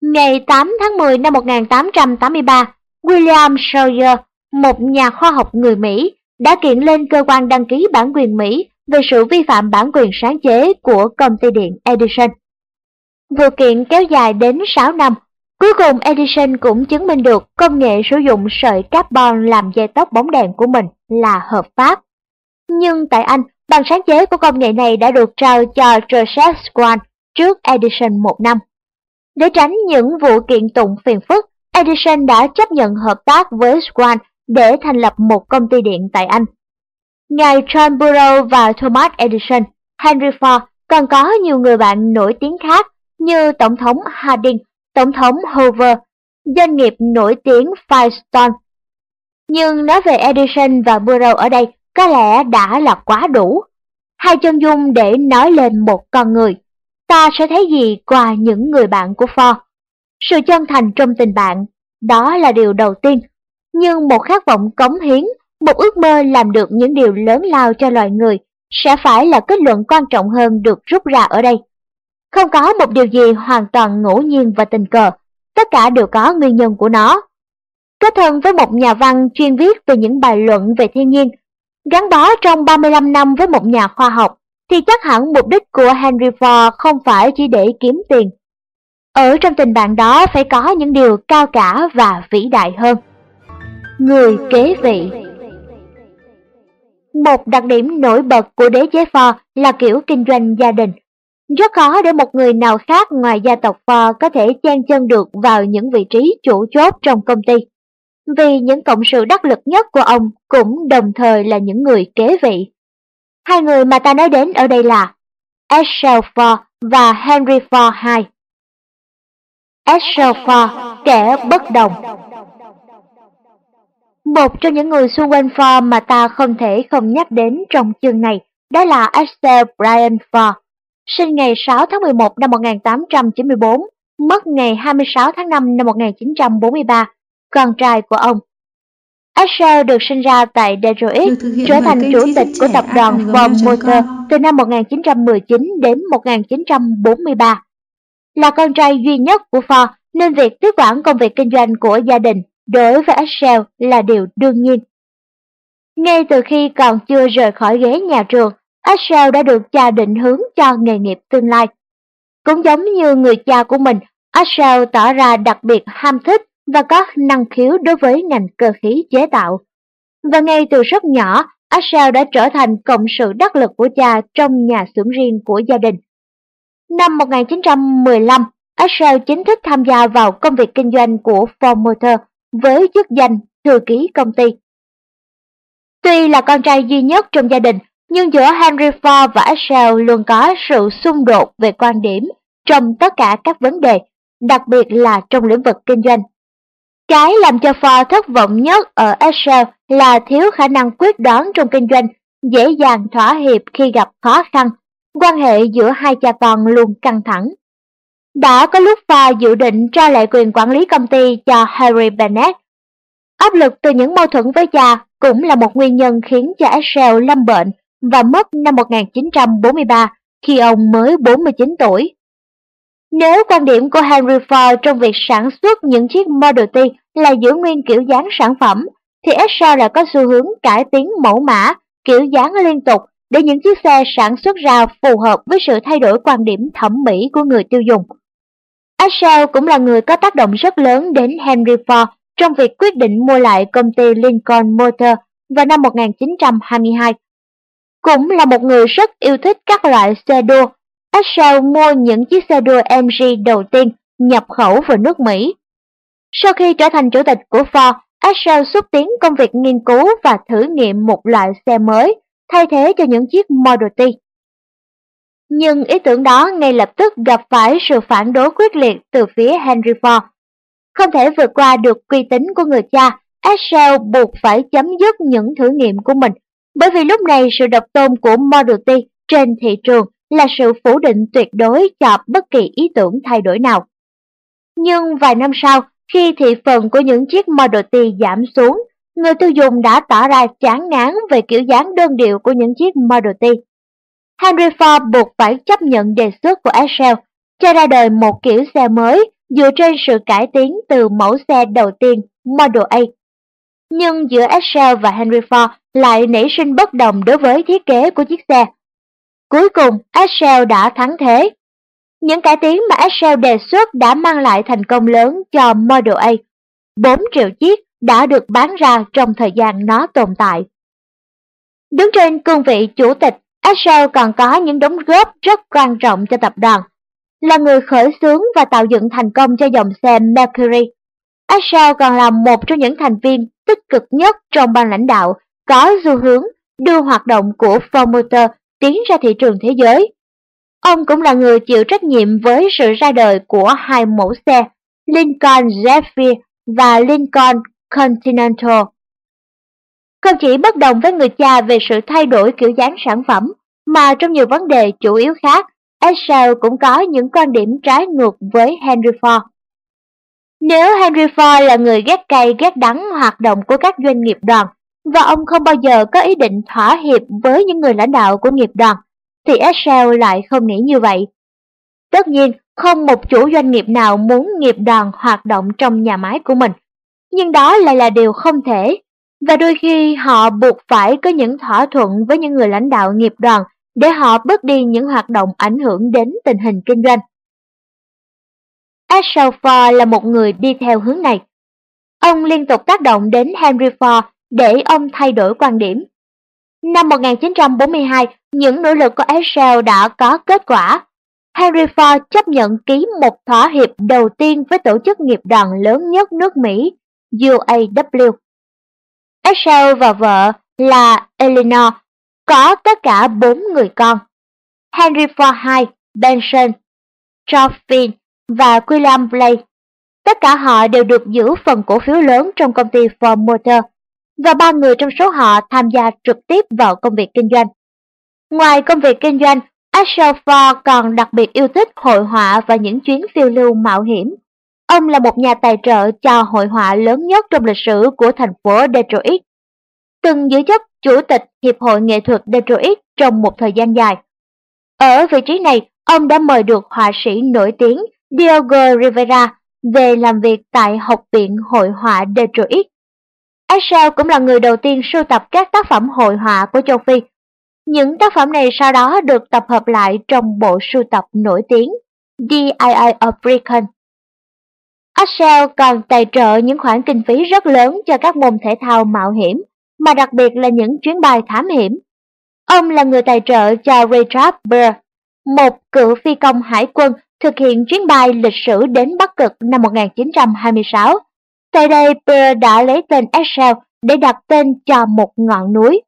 Ngày 8 tháng 10 năm 1883, William Sawyer, một nhà khoa học người Mỹ, đã kiện lên cơ quan đăng ký bản quyền Mỹ về sự vi phạm bản quyền sáng chế của công ty điện Edison. Vụ kiện kéo dài đến 6 năm, cuối cùng Edison cũng chứng minh được công nghệ sử dụng sợi carbon làm dây tóc bóng đèn của mình là hợp pháp. Nhưng tại Anh, bằng sáng chế của công nghệ này đã được trao cho Joseph Swan trước Edison một năm. Để tránh những vụ kiện tụng phiền phức, Edison đã chấp nhận hợp tác với Swan để thành lập một công ty điện tại Anh. Ngài John Burroughs và Thomas Edison, Henry Ford còn có nhiều người bạn nổi tiếng khác như Tổng thống Harding, Tổng thống Hoover, doanh nghiệp nổi tiếng Firestone. Nhưng nói về Edison và Burroughs ở đây có lẽ đã là quá đủ. Hai chân dung để nói lên một con người. Ta sẽ thấy gì qua những người bạn của Ford? Sự chân thành trong tình bạn, đó là điều đầu tiên. Nhưng một khát vọng cống hiến, một ước mơ làm được những điều lớn lao cho loài người sẽ phải là kết luận quan trọng hơn được rút ra ở đây. Không có một điều gì hoàn toàn ngẫu nhiên và tình cờ, tất cả đều có nguyên nhân của nó. Kết thân với một nhà văn chuyên viết về những bài luận về thiên nhiên, gắn bó trong 35 năm với một nhà khoa học, thì chắc hẳn mục đích của Henry Ford không phải chỉ để kiếm tiền. Ở trong tình bạn đó phải có những điều cao cả và vĩ đại hơn. Người kế vị một đặc điểm nổi bật của đế chế phò là kiểu kinh doanh gia đình. Rất khó để một người nào khác ngoài gia tộc phò có thể chen chân được vào những vị trí chủ chốt trong công ty. Vì những cộng sự đắc lực nhất của ông cũng đồng thời là những người kế vị. Hai người mà ta nói đến ở đây là Ashel Ford và Henry Ford II. Ashel Ford, kẻ bất đồng một trong những người xung quanh Ford mà ta không thể không nhắc đến trong chương này đó là Esther Brian Ford sinh ngày 6 tháng 11 năm 1894, mất ngày 26 tháng 5 năm 1943, con trai của ông. Asher được sinh ra tại Detroit, trở thành chủ tịch của tập đoàn Ford Motor từ năm 1919 đến 1943. Là con trai duy nhất của Ford nên việc tiếp quản công việc kinh doanh của gia đình đối với Asher là điều đương nhiên. Ngay từ khi còn chưa rời khỏi ghế nhà trường, Axel đã được cha định hướng cho nghề nghiệp tương lai. Cũng giống như người cha của mình, Axel tỏ ra đặc biệt ham thích và có năng khiếu đối với ngành cơ khí chế tạo. Và ngay từ rất nhỏ, Axel đã trở thành cộng sự đắc lực của cha trong nhà xưởng riêng của gia đình. Năm 1915, Axel chính thức tham gia vào công việc kinh doanh của Ford Motor với chức danh thư ký công ty. Tuy là con trai duy nhất trong gia đình, nhưng giữa Henry Ford và Axel luôn có sự xung đột về quan điểm trong tất cả các vấn đề, đặc biệt là trong lĩnh vực kinh doanh. Cái làm cho Ford thất vọng nhất ở Axel là thiếu khả năng quyết đoán trong kinh doanh, dễ dàng thỏa hiệp khi gặp khó khăn, quan hệ giữa hai cha con luôn căng thẳng. Đã có lúc Ford dự định trao lại quyền quản lý công ty cho Harry Bennett. Áp lực từ những mâu thuẫn với cha cũng là một nguyên nhân khiến cho Excel lâm bệnh và mất năm 1943 khi ông mới 49 tuổi. Nếu quan điểm của Henry Ford trong việc sản xuất những chiếc Model T là giữ nguyên kiểu dáng sản phẩm, thì Excel lại có xu hướng cải tiến mẫu mã, kiểu dáng liên tục để những chiếc xe sản xuất ra phù hợp với sự thay đổi quan điểm thẩm mỹ của người tiêu dùng. Axel cũng là người có tác động rất lớn đến Henry Ford trong việc quyết định mua lại công ty Lincoln Motor vào năm 1922 cũng là một người rất yêu thích các loại xe đua. Axel mua những chiếc xe đua MG đầu tiên nhập khẩu vào nước Mỹ. Sau khi trở thành chủ tịch của Ford, Axel xúc tiến công việc nghiên cứu và thử nghiệm một loại xe mới thay thế cho những chiếc Model T. Nhưng ý tưởng đó ngay lập tức gặp phải sự phản đối quyết liệt từ phía Henry Ford. Không thể vượt qua được uy tín của người cha, Excel buộc phải chấm dứt những thử nghiệm của mình bởi vì lúc này sự độc tôn của Model T trên thị trường là sự phủ định tuyệt đối cho bất kỳ ý tưởng thay đổi nào. Nhưng vài năm sau, khi thị phần của những chiếc Model T giảm xuống, người tiêu dùng đã tỏ ra chán ngán về kiểu dáng đơn điệu của những chiếc Model T. Henry Ford buộc phải chấp nhận đề xuất của Excel cho ra đời một kiểu xe mới dựa trên sự cải tiến từ mẫu xe đầu tiên Model A. Nhưng giữa Excel và Henry Ford lại nảy sinh bất đồng đối với thiết kế của chiếc xe. Cuối cùng, Excel đã thắng thế. Những cải tiến mà Excel đề xuất đã mang lại thành công lớn cho Model A. 4 triệu chiếc đã được bán ra trong thời gian nó tồn tại. Đứng trên cương vị chủ tịch, Asher còn có những đóng góp rất quan trọng cho tập đoàn. Là người khởi xướng và tạo dựng thành công cho dòng xe Mercury. Asher còn là một trong những thành viên tích cực nhất trong ban lãnh đạo, có xu hướng đưa hoạt động của Ford Motor tiến ra thị trường thế giới. Ông cũng là người chịu trách nhiệm với sự ra đời của hai mẫu xe, Lincoln Zephyr và Lincoln Continental. Không chỉ bất đồng với người cha về sự thay đổi kiểu dáng sản phẩm, mà trong nhiều vấn đề chủ yếu khác, Excel cũng có những quan điểm trái ngược với Henry Ford. Nếu Henry Ford là người ghét cay ghét đắng hoạt động của các doanh nghiệp đoàn, và ông không bao giờ có ý định thỏa hiệp với những người lãnh đạo của nghiệp đoàn, thì Excel lại không nghĩ như vậy. Tất nhiên, không một chủ doanh nghiệp nào muốn nghiệp đoàn hoạt động trong nhà máy của mình, nhưng đó lại là điều không thể, và đôi khi họ buộc phải có những thỏa thuận với những người lãnh đạo nghiệp đoàn để họ bớt đi những hoạt động ảnh hưởng đến tình hình kinh doanh. Axel Ford là một người đi theo hướng này. Ông liên tục tác động đến Henry Ford để ông thay đổi quan điểm. Năm 1942, những nỗ lực của Axel đã có kết quả. Henry Ford chấp nhận ký một thỏa hiệp đầu tiên với tổ chức nghiệp đoàn lớn nhất nước Mỹ, UAW. Axel và vợ là Eleanor có tất cả bốn người con. Henry Ford II, Benson, George Finn và William Blake. Tất cả họ đều được giữ phần cổ phiếu lớn trong công ty Ford Motor và ba người trong số họ tham gia trực tiếp vào công việc kinh doanh. Ngoài công việc kinh doanh, Axel Ford còn đặc biệt yêu thích hội họa và những chuyến phiêu lưu mạo hiểm. Ông là một nhà tài trợ cho hội họa lớn nhất trong lịch sử của thành phố Detroit. Từng giữ chức chủ tịch Hiệp hội Nghệ thuật Detroit trong một thời gian dài. Ở vị trí này, ông đã mời được họa sĩ nổi tiếng Diogo Rivera về làm việc tại Học viện Hội họa Detroit. Excel cũng là người đầu tiên sưu tập các tác phẩm hội họa của châu Phi. Những tác phẩm này sau đó được tập hợp lại trong bộ sưu tập nổi tiếng Dii of Britain. Axel còn tài trợ những khoản kinh phí rất lớn cho các môn thể thao mạo hiểm, mà đặc biệt là những chuyến bay thám hiểm. Ông là người tài trợ cho Richard Burr, một cựu phi công hải quân thực hiện chuyến bay lịch sử đến Bắc Cực năm 1926 Tại đây Burr đã lấy tên Axel để đặt tên cho một ngọn núi.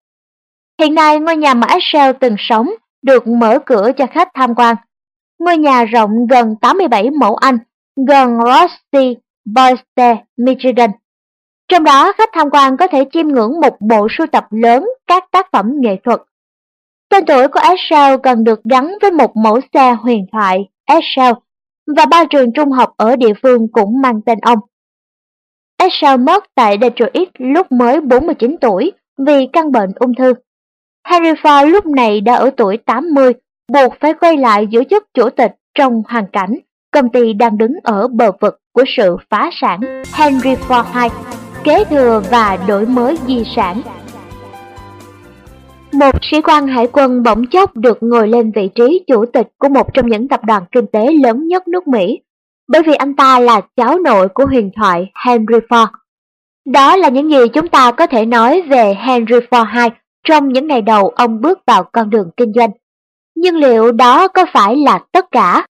Hiện nay ngôi nhà mà Axel từng sống được mở cửa cho khách tham quan. Ngôi nhà rộng gần 87 mẫu Anh, gần Rossi, Boyste, Michigan. Trong đó khách tham quan có thể chiêm ngưỡng một bộ sưu tập lớn các tác phẩm nghệ thuật. Tên tuổi của Excel cần được gắn với một mẫu xe huyền thoại Excel và ba trường trung học ở địa phương cũng mang tên ông. Excel mất tại Detroit lúc mới 49 tuổi vì căn bệnh ung thư. Harry Ford lúc này đã ở tuổi 80, buộc phải quay lại giữ chức chủ tịch trong hoàn cảnh công ty đang đứng ở bờ vực của sự phá sản Henry Ford II, kế thừa và đổi mới di sản. Một sĩ quan hải quân bỗng chốc được ngồi lên vị trí chủ tịch của một trong những tập đoàn kinh tế lớn nhất nước Mỹ bởi vì anh ta là cháu nội của huyền thoại Henry Ford. Đó là những gì chúng ta có thể nói về Henry Ford II trong những ngày đầu ông bước vào con đường kinh doanh. Nhưng liệu đó có phải là tất cả?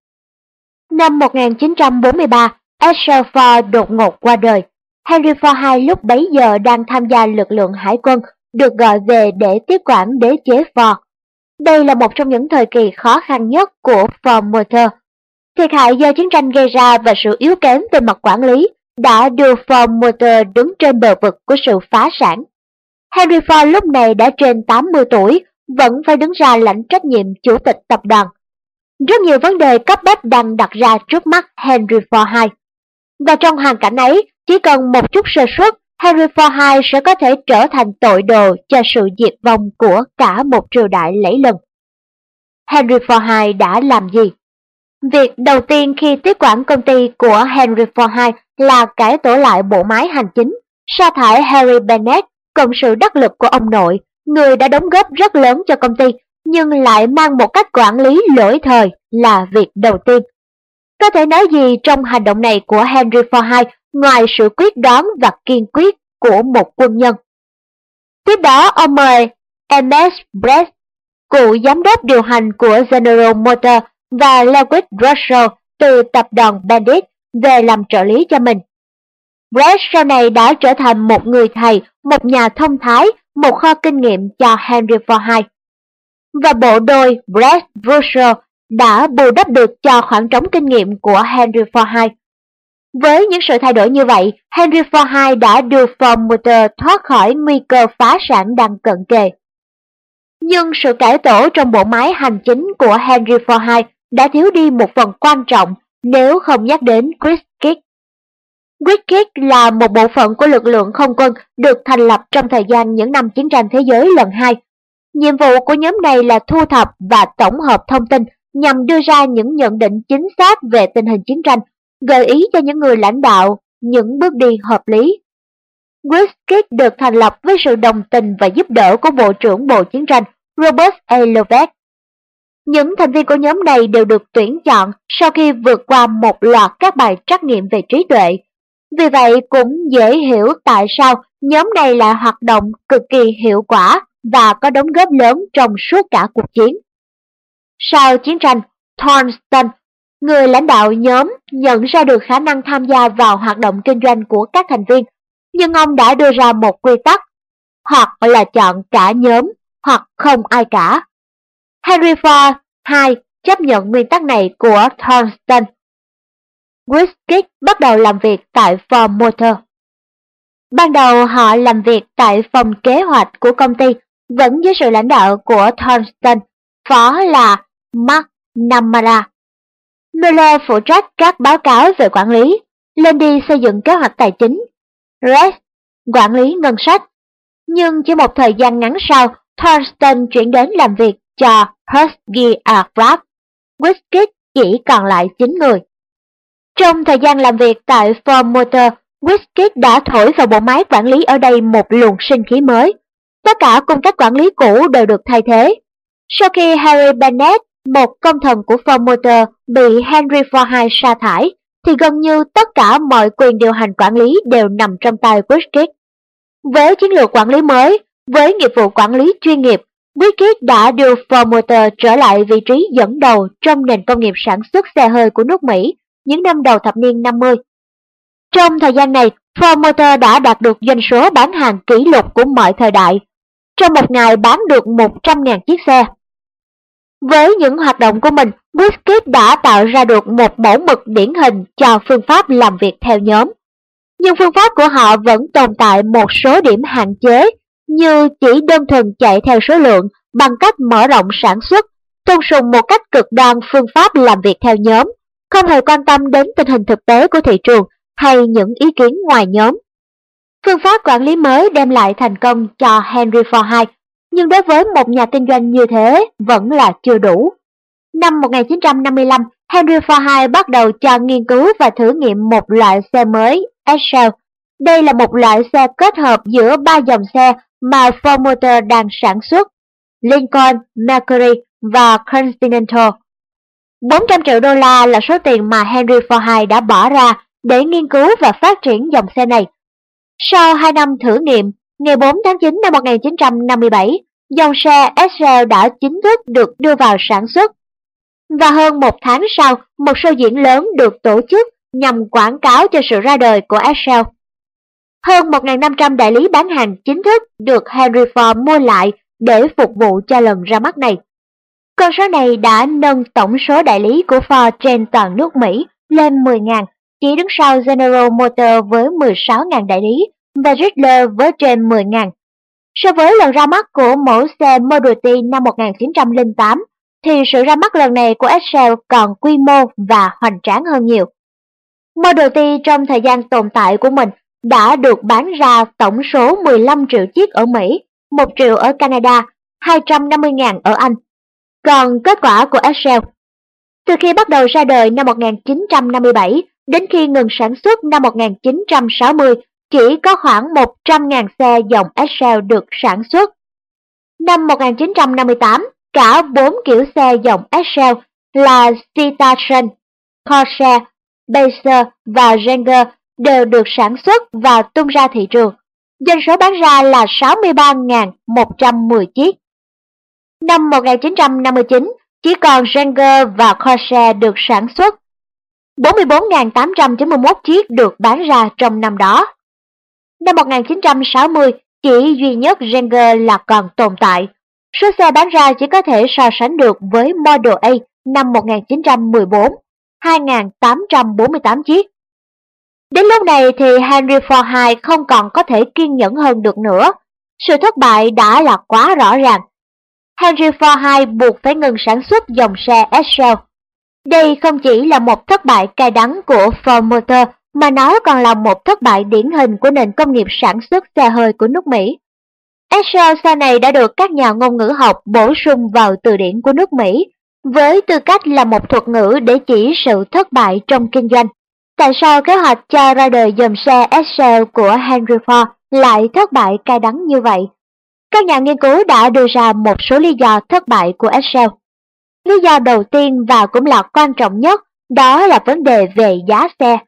Năm 1943, Edgar Ford đột ngột qua đời. Henry Ford II lúc bấy giờ đang tham gia lực lượng hải quân, được gọi về để tiếp quản đế chế Ford. Đây là một trong những thời kỳ khó khăn nhất của Ford Motor Thiệt hại do chiến tranh gây ra và sự yếu kém về mặt quản lý đã đưa Ford Motor đứng trên bờ vực của sự phá sản. Henry Ford lúc này đã trên 80 tuổi, vẫn phải đứng ra lãnh trách nhiệm chủ tịch tập đoàn, rất nhiều vấn đề cấp bách đang đặt ra trước mắt Henry Ford II. Và trong hoàn cảnh ấy, chỉ cần một chút sơ suất, Henry Ford II sẽ có thể trở thành tội đồ cho sự diệt vong của cả một triều đại lẫy lừng. Henry Ford II đã làm gì? Việc đầu tiên khi tiếp quản công ty của Henry Ford II là cải tổ lại bộ máy hành chính, sa thải Harry Bennett, cộng sự đắc lực của ông nội, người đã đóng góp rất lớn cho công ty, nhưng lại mang một cách quản lý lỗi thời là việc đầu tiên. Có thể nói gì trong hành động này của Henry Ford II ngoài sự quyết đoán và kiên quyết của một quân nhân? Tiếp đó ông mời Ms. Brett, cựu giám đốc điều hành của General Motors và Lewis Russell từ tập đoàn Bandit về làm trợ lý cho mình. Brett sau này đã trở thành một người thầy, một nhà thông thái, một kho kinh nghiệm cho Henry Ford II. Và bộ đôi Brett Russell đã bù đắp được cho khoảng trống kinh nghiệm của Henry Ford II. Với những sự thay đổi như vậy, Henry Ford II đã đưa Ford Motor thoát khỏi nguy cơ phá sản đang cận kề. Nhưng sự cải tổ trong bộ máy hành chính của Henry Ford II đã thiếu đi một phần quan trọng nếu không nhắc đến Chris Kick. Chris Kick là một bộ phận của lực lượng không quân được thành lập trong thời gian những năm chiến tranh thế giới lần hai. Nhiệm vụ của nhóm này là thu thập và tổng hợp thông tin nhằm đưa ra những nhận định chính xác về tình hình chiến tranh, gợi ý cho những người lãnh đạo những bước đi hợp lý. Kidd được thành lập với sự đồng tình và giúp đỡ của Bộ trưởng Bộ Chiến tranh Robert A. Lovett. Những thành viên của nhóm này đều được tuyển chọn sau khi vượt qua một loạt các bài trắc nghiệm về trí tuệ. Vì vậy cũng dễ hiểu tại sao nhóm này lại hoạt động cực kỳ hiệu quả và có đóng góp lớn trong suốt cả cuộc chiến. Sau chiến tranh, Thornton, người lãnh đạo nhóm, nhận ra được khả năng tham gia vào hoạt động kinh doanh của các thành viên, nhưng ông đã đưa ra một quy tắc, hoặc là chọn cả nhóm, hoặc không ai cả. Henry Ford II chấp nhận nguyên tắc này của Thornton. Whiskey bắt đầu làm việc tại Ford Motor. Ban đầu họ làm việc tại phòng kế hoạch của công ty, vẫn dưới sự lãnh đạo của Thornton, phó là McNamara. Namara. Miller phụ trách các báo cáo về quản lý, Lindy xây dựng kế hoạch tài chính, Red quản lý ngân sách. Nhưng chỉ một thời gian ngắn sau, Thornton chuyển đến làm việc cho Husky Aircraft. Whiskey chỉ còn lại 9 người. Trong thời gian làm việc tại Ford Motor, Whiskey đã thổi vào bộ máy quản lý ở đây một luồng sinh khí mới. Tất cả cung cách quản lý cũ đều được thay thế. Sau khi Harry Bennett một công thần của Ford Motor bị Henry Ford II sa thải, thì gần như tất cả mọi quyền điều hành quản lý đều nằm trong tay Wickett. Với chiến lược quản lý mới, với nghiệp vụ quản lý chuyên nghiệp, Wickett đã đưa Ford Motor trở lại vị trí dẫn đầu trong nền công nghiệp sản xuất xe hơi của nước Mỹ những năm đầu thập niên 50. Trong thời gian này, Ford Motor đã đạt được doanh số bán hàng kỷ lục của mọi thời đại. Trong một ngày bán được 100.000 chiếc xe. Với những hoạt động của mình, Busquets đã tạo ra được một mẫu mực điển hình cho phương pháp làm việc theo nhóm. Nhưng phương pháp của họ vẫn tồn tại một số điểm hạn chế như chỉ đơn thuần chạy theo số lượng bằng cách mở rộng sản xuất, tôn sùng một cách cực đoan phương pháp làm việc theo nhóm, không hề quan tâm đến tình hình thực tế của thị trường hay những ý kiến ngoài nhóm. Phương pháp quản lý mới đem lại thành công cho Henry Ford II nhưng đối với một nhà kinh doanh như thế vẫn là chưa đủ. Năm 1955, Henry Ford II bắt đầu cho nghiên cứu và thử nghiệm một loại xe mới, Excel. Đây là một loại xe kết hợp giữa ba dòng xe mà Ford Motor đang sản xuất, Lincoln, Mercury và Continental. 400 triệu đô la là số tiền mà Henry Ford II đã bỏ ra để nghiên cứu và phát triển dòng xe này. Sau 2 năm thử nghiệm, Ngày 4 tháng 9 năm 1957, dòng xe Excel đã chính thức được đưa vào sản xuất. Và hơn một tháng sau, một show diễn lớn được tổ chức nhằm quảng cáo cho sự ra đời của Excel. Hơn 1.500 đại lý bán hàng chính thức được Henry Ford mua lại để phục vụ cho lần ra mắt này. Con số này đã nâng tổng số đại lý của Ford trên toàn nước Mỹ lên 10.000, chỉ đứng sau General Motors với 16.000 đại lý và Riddler với trên 10.000. So với lần ra mắt của mẫu xe Model T năm 1908, thì sự ra mắt lần này của Excel còn quy mô và hoành tráng hơn nhiều. Model T trong thời gian tồn tại của mình đã được bán ra tổng số 15 triệu chiếc ở Mỹ, 1 triệu ở Canada, 250.000 ở Anh. Còn kết quả của Excel Từ khi bắt đầu ra đời năm 1957 đến khi ngừng sản xuất năm 1960, chỉ có khoảng 100.000 xe dòng Excel được sản xuất. Năm 1958, cả bốn kiểu xe dòng Excel là Citation, Corsair, Pacer và Ranger đều được sản xuất và tung ra thị trường. Doanh số bán ra là 63.110 chiếc. Năm 1959, chỉ còn Ranger và Corsair được sản xuất. 44.891 chiếc được bán ra trong năm đó. Năm 1960, chỉ duy nhất Ranger là còn tồn tại. Số xe bán ra chỉ có thể so sánh được với Model A năm 1914, 2.848 chiếc. Đến lúc này thì Henry Ford II không còn có thể kiên nhẫn hơn được nữa. Sự thất bại đã là quá rõ ràng. Henry Ford II buộc phải ngừng sản xuất dòng xe Excel. Đây không chỉ là một thất bại cay đắng của Ford Motor, mà nó còn là một thất bại điển hình của nền công nghiệp sản xuất xe hơi của nước Mỹ. Excel sau này đã được các nhà ngôn ngữ học bổ sung vào từ điển của nước Mỹ, với tư cách là một thuật ngữ để chỉ sự thất bại trong kinh doanh. Tại sao kế hoạch cho ra đời dòng xe Excel của Henry Ford lại thất bại cay đắng như vậy? Các nhà nghiên cứu đã đưa ra một số lý do thất bại của Excel. Lý do đầu tiên và cũng là quan trọng nhất đó là vấn đề về giá xe.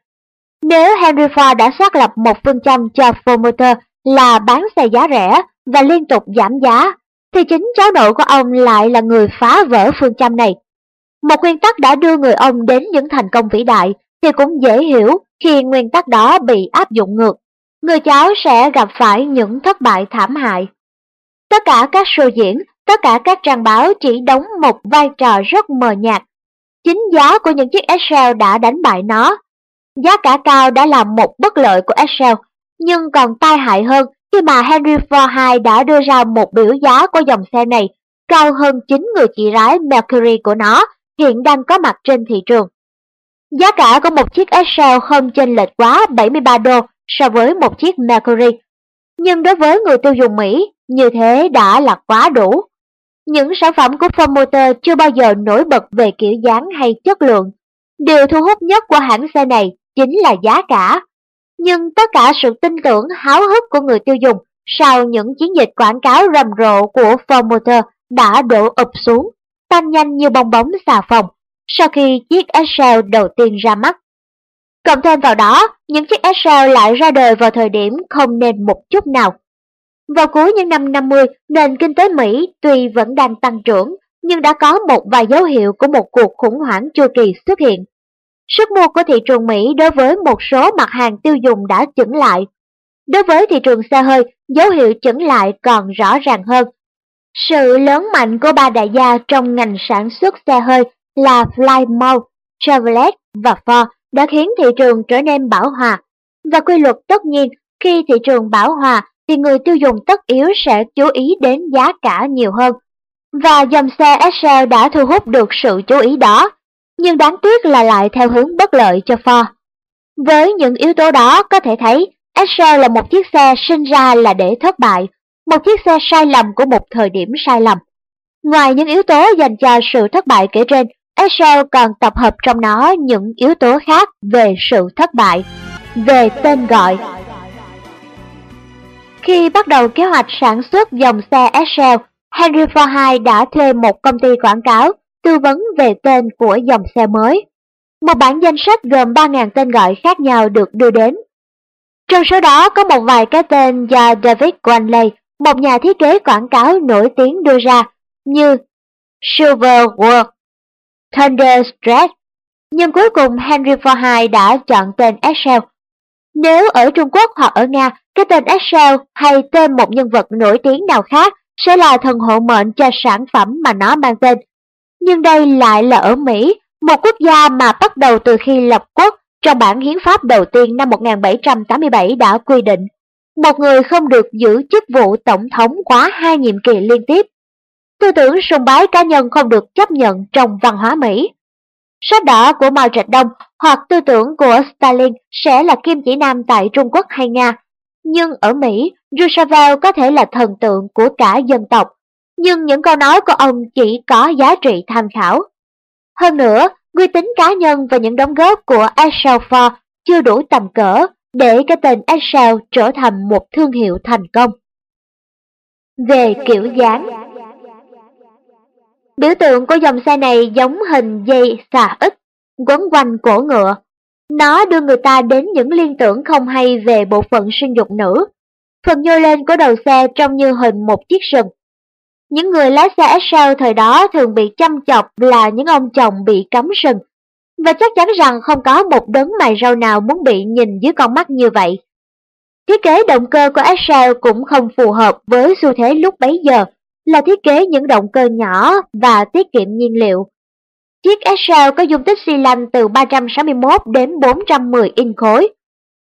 Nếu Henry Ford đã xác lập một phương châm cho Ford Motor là bán xe giá rẻ và liên tục giảm giá, thì chính cháu nội của ông lại là người phá vỡ phương châm này. Một nguyên tắc đã đưa người ông đến những thành công vĩ đại thì cũng dễ hiểu khi nguyên tắc đó bị áp dụng ngược. Người cháu sẽ gặp phải những thất bại thảm hại. Tất cả các show diễn, tất cả các trang báo chỉ đóng một vai trò rất mờ nhạt. Chính giá của những chiếc Excel đã đánh bại nó. Giá cả cao đã là một bất lợi của Excel, nhưng còn tai hại hơn khi mà Henry Ford II đã đưa ra một biểu giá của dòng xe này cao hơn chính người chị gái Mercury của nó hiện đang có mặt trên thị trường. Giá cả của một chiếc Excel không chênh lệch quá 73 đô so với một chiếc Mercury. Nhưng đối với người tiêu dùng Mỹ, như thế đã là quá đủ. Những sản phẩm của Ford Motor chưa bao giờ nổi bật về kiểu dáng hay chất lượng. Điều thu hút nhất của hãng xe này chính là giá cả. Nhưng tất cả sự tin tưởng háo hức của người tiêu dùng sau những chiến dịch quảng cáo rầm rộ của Ford Motor đã đổ ụp xuống, tan nhanh như bong bóng xà phòng sau khi chiếc Excel đầu tiên ra mắt. Cộng thêm vào đó, những chiếc Excel lại ra đời vào thời điểm không nên một chút nào. Vào cuối những năm 50, nền kinh tế Mỹ tuy vẫn đang tăng trưởng, nhưng đã có một vài dấu hiệu của một cuộc khủng hoảng chu kỳ xuất hiện. Sức mua của thị trường Mỹ đối với một số mặt hàng tiêu dùng đã chững lại. Đối với thị trường xe hơi, dấu hiệu chững lại còn rõ ràng hơn. Sự lớn mạnh của ba đại gia trong ngành sản xuất xe hơi là Plymouth, Chevrolet và Ford đã khiến thị trường trở nên bão hòa. Và quy luật tất nhiên, khi thị trường bão hòa thì người tiêu dùng tất yếu sẽ chú ý đến giá cả nhiều hơn. Và dòng xe Excel đã thu hút được sự chú ý đó, nhưng đáng tiếc là lại theo hướng bất lợi cho Ford. Với những yếu tố đó có thể thấy Excel là một chiếc xe sinh ra là để thất bại, một chiếc xe sai lầm của một thời điểm sai lầm. Ngoài những yếu tố dành cho sự thất bại kể trên, Excel còn tập hợp trong nó những yếu tố khác về sự thất bại, về tên gọi. Khi bắt đầu kế hoạch sản xuất dòng xe Excel, Henry Ford II đã thuê một công ty quảng cáo tư vấn về tên của dòng xe mới. Một bản danh sách gồm 3.000 tên gọi khác nhau được đưa đến. Trong số đó có một vài cái tên do David Wanley, một nhà thiết kế quảng cáo nổi tiếng đưa ra, như Silver World, Thunderstruck. Nhưng cuối cùng Henry Ford II đã chọn tên Excel. Nếu ở Trung Quốc hoặc ở Nga, cái tên Excel hay tên một nhân vật nổi tiếng nào khác sẽ là thần hộ mệnh cho sản phẩm mà nó mang tên. Nhưng đây lại là ở Mỹ, một quốc gia mà bắt đầu từ khi lập quốc trong bản hiến pháp đầu tiên năm 1787 đã quy định, một người không được giữ chức vụ tổng thống quá hai nhiệm kỳ liên tiếp. tư tưởng sùng bái cá nhân không được chấp nhận trong văn hóa Mỹ. Sách đỏ của Mao Trạch Đông hoặc tư tưởng của Stalin sẽ là kim chỉ nam tại Trung Quốc hay Nga. Nhưng ở Mỹ, Roosevelt có thể là thần tượng của cả dân tộc, nhưng những câu nói của ông chỉ có giá trị tham khảo. Hơn nữa, uy tín cá nhân và những đóng góp của Excel Ford chưa đủ tầm cỡ để cái tên Excel trở thành một thương hiệu thành công. Về kiểu dáng Biểu tượng của dòng xe này giống hình dây xà ít quấn quanh cổ ngựa. Nó đưa người ta đến những liên tưởng không hay về bộ phận sinh dục nữ. Phần nhô lên của đầu xe trông như hình một chiếc sừng. Những người lái xe Excel thời đó thường bị chăm chọc là những ông chồng bị cắm sừng. Và chắc chắn rằng không có một đấng mày râu nào muốn bị nhìn dưới con mắt như vậy. Thiết kế động cơ của Excel cũng không phù hợp với xu thế lúc bấy giờ là thiết kế những động cơ nhỏ và tiết kiệm nhiên liệu. Chiếc Excel có dung tích xi lanh từ 361 đến 410 inch khối.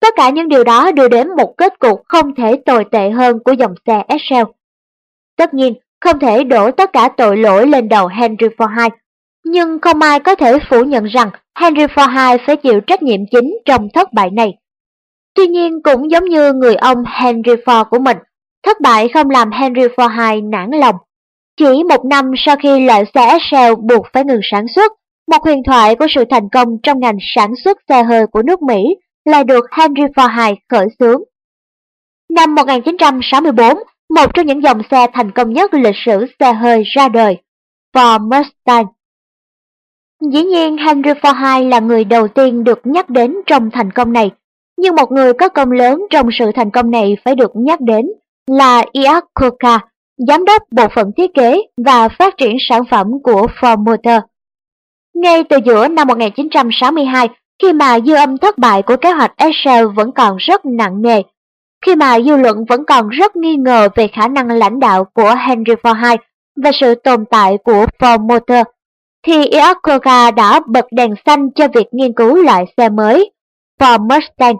Tất cả những điều đó đưa đến một kết cục không thể tồi tệ hơn của dòng xe Excel. Tất nhiên, không thể đổ tất cả tội lỗi lên đầu Henry Ford II, nhưng không ai có thể phủ nhận rằng Henry Ford II phải chịu trách nhiệm chính trong thất bại này. Tuy nhiên cũng giống như người ông Henry Ford của mình, thất bại không làm Henry Ford II nản lòng. Chỉ một năm sau khi loại xe Excel buộc phải ngừng sản xuất, một huyền thoại của sự thành công trong ngành sản xuất xe hơi của nước Mỹ lại được Henry Ford II khởi xướng. Năm 1964, một trong những dòng xe thành công nhất lịch sử xe hơi ra đời, Ford Mustang. Dĩ nhiên Henry Ford II là người đầu tiên được nhắc đến trong thành công này, nhưng một người có công lớn trong sự thành công này phải được nhắc đến là Iac Koka, giám đốc bộ phận thiết kế và phát triển sản phẩm của Ford Motor. Ngay từ giữa năm 1962, khi mà dư âm thất bại của kế hoạch Excel vẫn còn rất nặng nề, khi mà dư luận vẫn còn rất nghi ngờ về khả năng lãnh đạo của Henry Ford II và sự tồn tại của Ford Motor, thì Iacocca đã bật đèn xanh cho việc nghiên cứu loại xe mới, Ford Mustang.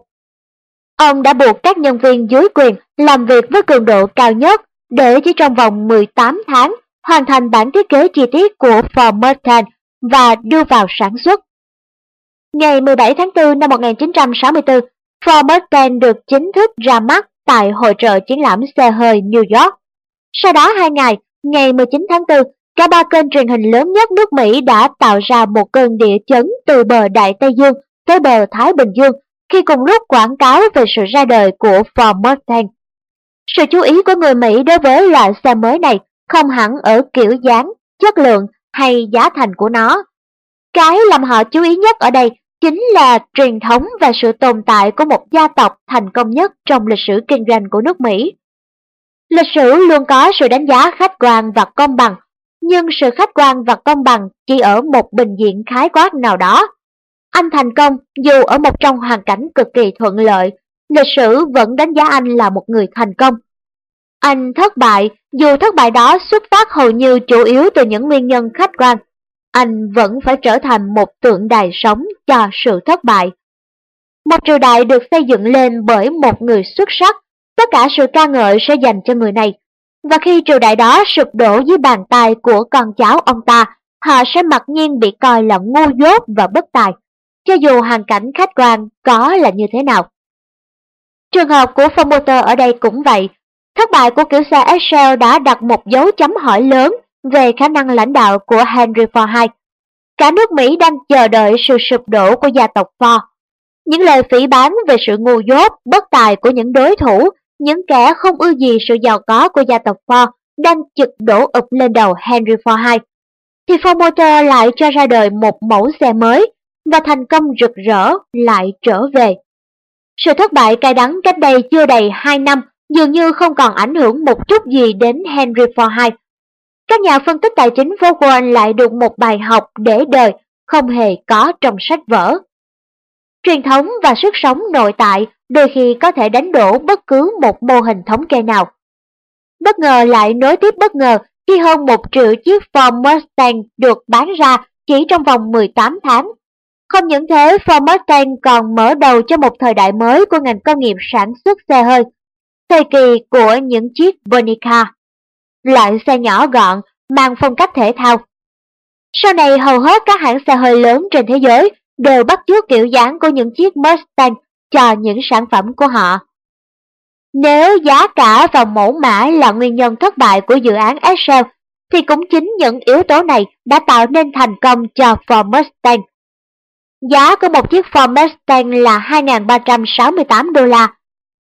Ông đã buộc các nhân viên dưới quyền làm việc với cường độ cao nhất để chỉ trong vòng 18 tháng hoàn thành bản thiết kế chi tiết của Ford Mustang và đưa vào sản xuất. Ngày 17 tháng 4 năm 1964, Ford Mustang được chính thức ra mắt tại hội trợ triển lãm xe hơi New York. Sau đó hai ngày, ngày 19 tháng 4, cả ba kênh truyền hình lớn nhất nước Mỹ đã tạo ra một cơn địa chấn từ bờ Đại Tây Dương tới bờ Thái Bình Dương khi cùng lúc quảng cáo về sự ra đời của Ford Mustang. Sự chú ý của người Mỹ đối với loại xe mới này không hẳn ở kiểu dáng, chất lượng hay giá thành của nó. Cái làm họ chú ý nhất ở đây chính là truyền thống và sự tồn tại của một gia tộc thành công nhất trong lịch sử kinh doanh của nước Mỹ. Lịch sử luôn có sự đánh giá khách quan và công bằng, nhưng sự khách quan và công bằng chỉ ở một bình diện khái quát nào đó. Anh thành công dù ở một trong hoàn cảnh cực kỳ thuận lợi, lịch sử vẫn đánh giá anh là một người thành công. Anh thất bại dù thất bại đó xuất phát hầu như chủ yếu từ những nguyên nhân khách quan anh vẫn phải trở thành một tượng đài sống cho sự thất bại. Một triều đại được xây dựng lên bởi một người xuất sắc, tất cả sự ca ngợi sẽ dành cho người này. Và khi triều đại đó sụp đổ dưới bàn tay của con cháu ông ta, họ sẽ mặc nhiên bị coi là ngu dốt và bất tài, cho dù hoàn cảnh khách quan có là như thế nào. Trường hợp của Ford Motor ở đây cũng vậy. Thất bại của kiểu xe Excel đã đặt một dấu chấm hỏi lớn về khả năng lãnh đạo của Henry Ford II. Cả nước Mỹ đang chờ đợi sự sụp đổ của gia tộc Ford. Những lời phỉ bán về sự ngu dốt, bất tài của những đối thủ, những kẻ không ưa gì sự giàu có của gia tộc Ford đang chực đổ ụp lên đầu Henry Ford II. Thì Ford Motor lại cho ra đời một mẫu xe mới và thành công rực rỡ, lại trở về. Sự thất bại cay đắng cách đây chưa đầy 2 năm, dường như không còn ảnh hưởng một chút gì đến Henry Ford II các nhà phân tích tài chính vô Wall lại được một bài học để đời, không hề có trong sách vở. Truyền thống và sức sống nội tại đôi khi có thể đánh đổ bất cứ một mô hình thống kê nào. Bất ngờ lại nối tiếp bất ngờ khi hơn một triệu chiếc Ford Mustang được bán ra chỉ trong vòng 18 tháng. Không những thế, Ford Mustang còn mở đầu cho một thời đại mới của ngành công nghiệp sản xuất xe hơi, thời kỳ của những chiếc Bonica. Loại xe nhỏ gọn mang phong cách thể thao. Sau này hầu hết các hãng xe hơi lớn trên thế giới đều bắt chước kiểu dáng của những chiếc Mustang cho những sản phẩm của họ. Nếu giá cả và mẫu mã là nguyên nhân thất bại của dự án Excel, thì cũng chính những yếu tố này đã tạo nên thành công cho Ford Mustang. Giá của một chiếc Ford Mustang là 2.368 đô la.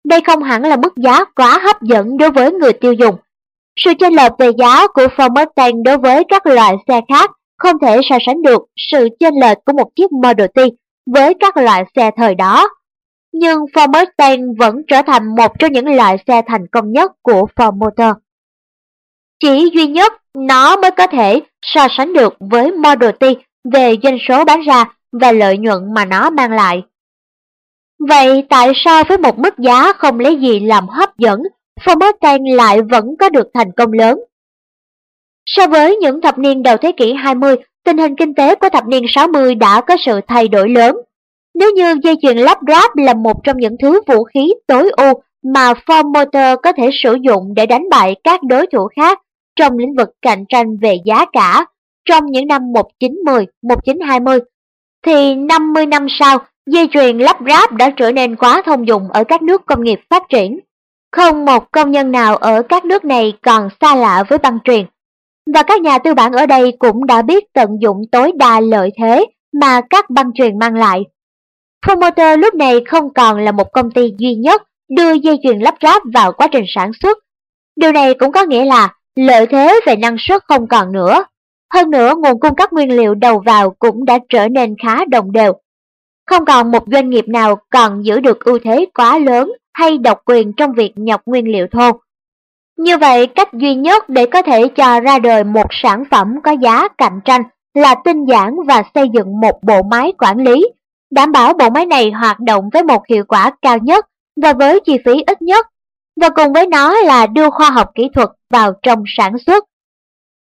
Đây không hẳn là mức giá quá hấp dẫn đối với người tiêu dùng. Sự chênh lệch về giá của Ford Mustang đối với các loại xe khác không thể so sánh được sự chênh lệch của một chiếc Model T với các loại xe thời đó. Nhưng Ford Mustang vẫn trở thành một trong những loại xe thành công nhất của Ford Motor. Chỉ duy nhất nó mới có thể so sánh được với Model T về doanh số bán ra và lợi nhuận mà nó mang lại. Vậy tại sao với một mức giá không lấy gì làm hấp dẫn, Formosan lại vẫn có được thành công lớn? So với những thập niên đầu thế kỷ 20, tình hình kinh tế của thập niên 60 đã có sự thay đổi lớn. Nếu như dây chuyền lắp ráp là một trong những thứ vũ khí tối ưu mà Ford Motor có thể sử dụng để đánh bại các đối thủ khác trong lĩnh vực cạnh tranh về giá cả trong những năm 1910, 1920, thì 50 năm sau, dây chuyền lắp ráp đã trở nên quá thông dụng ở các nước công nghiệp phát triển. Không một công nhân nào ở các nước này còn xa lạ với băng truyền. Và các nhà tư bản ở đây cũng đã biết tận dụng tối đa lợi thế mà các băng truyền mang lại. Promoter lúc này không còn là một công ty duy nhất đưa dây chuyền lắp ráp vào quá trình sản xuất. Điều này cũng có nghĩa là lợi thế về năng suất không còn nữa. Hơn nữa, nguồn cung cấp nguyên liệu đầu vào cũng đã trở nên khá đồng đều. Không còn một doanh nghiệp nào còn giữ được ưu thế quá lớn hay độc quyền trong việc nhập nguyên liệu thô. Như vậy, cách duy nhất để có thể cho ra đời một sản phẩm có giá cạnh tranh là tinh giản và xây dựng một bộ máy quản lý, đảm bảo bộ máy này hoạt động với một hiệu quả cao nhất và với chi phí ít nhất, và cùng với nó là đưa khoa học kỹ thuật vào trong sản xuất.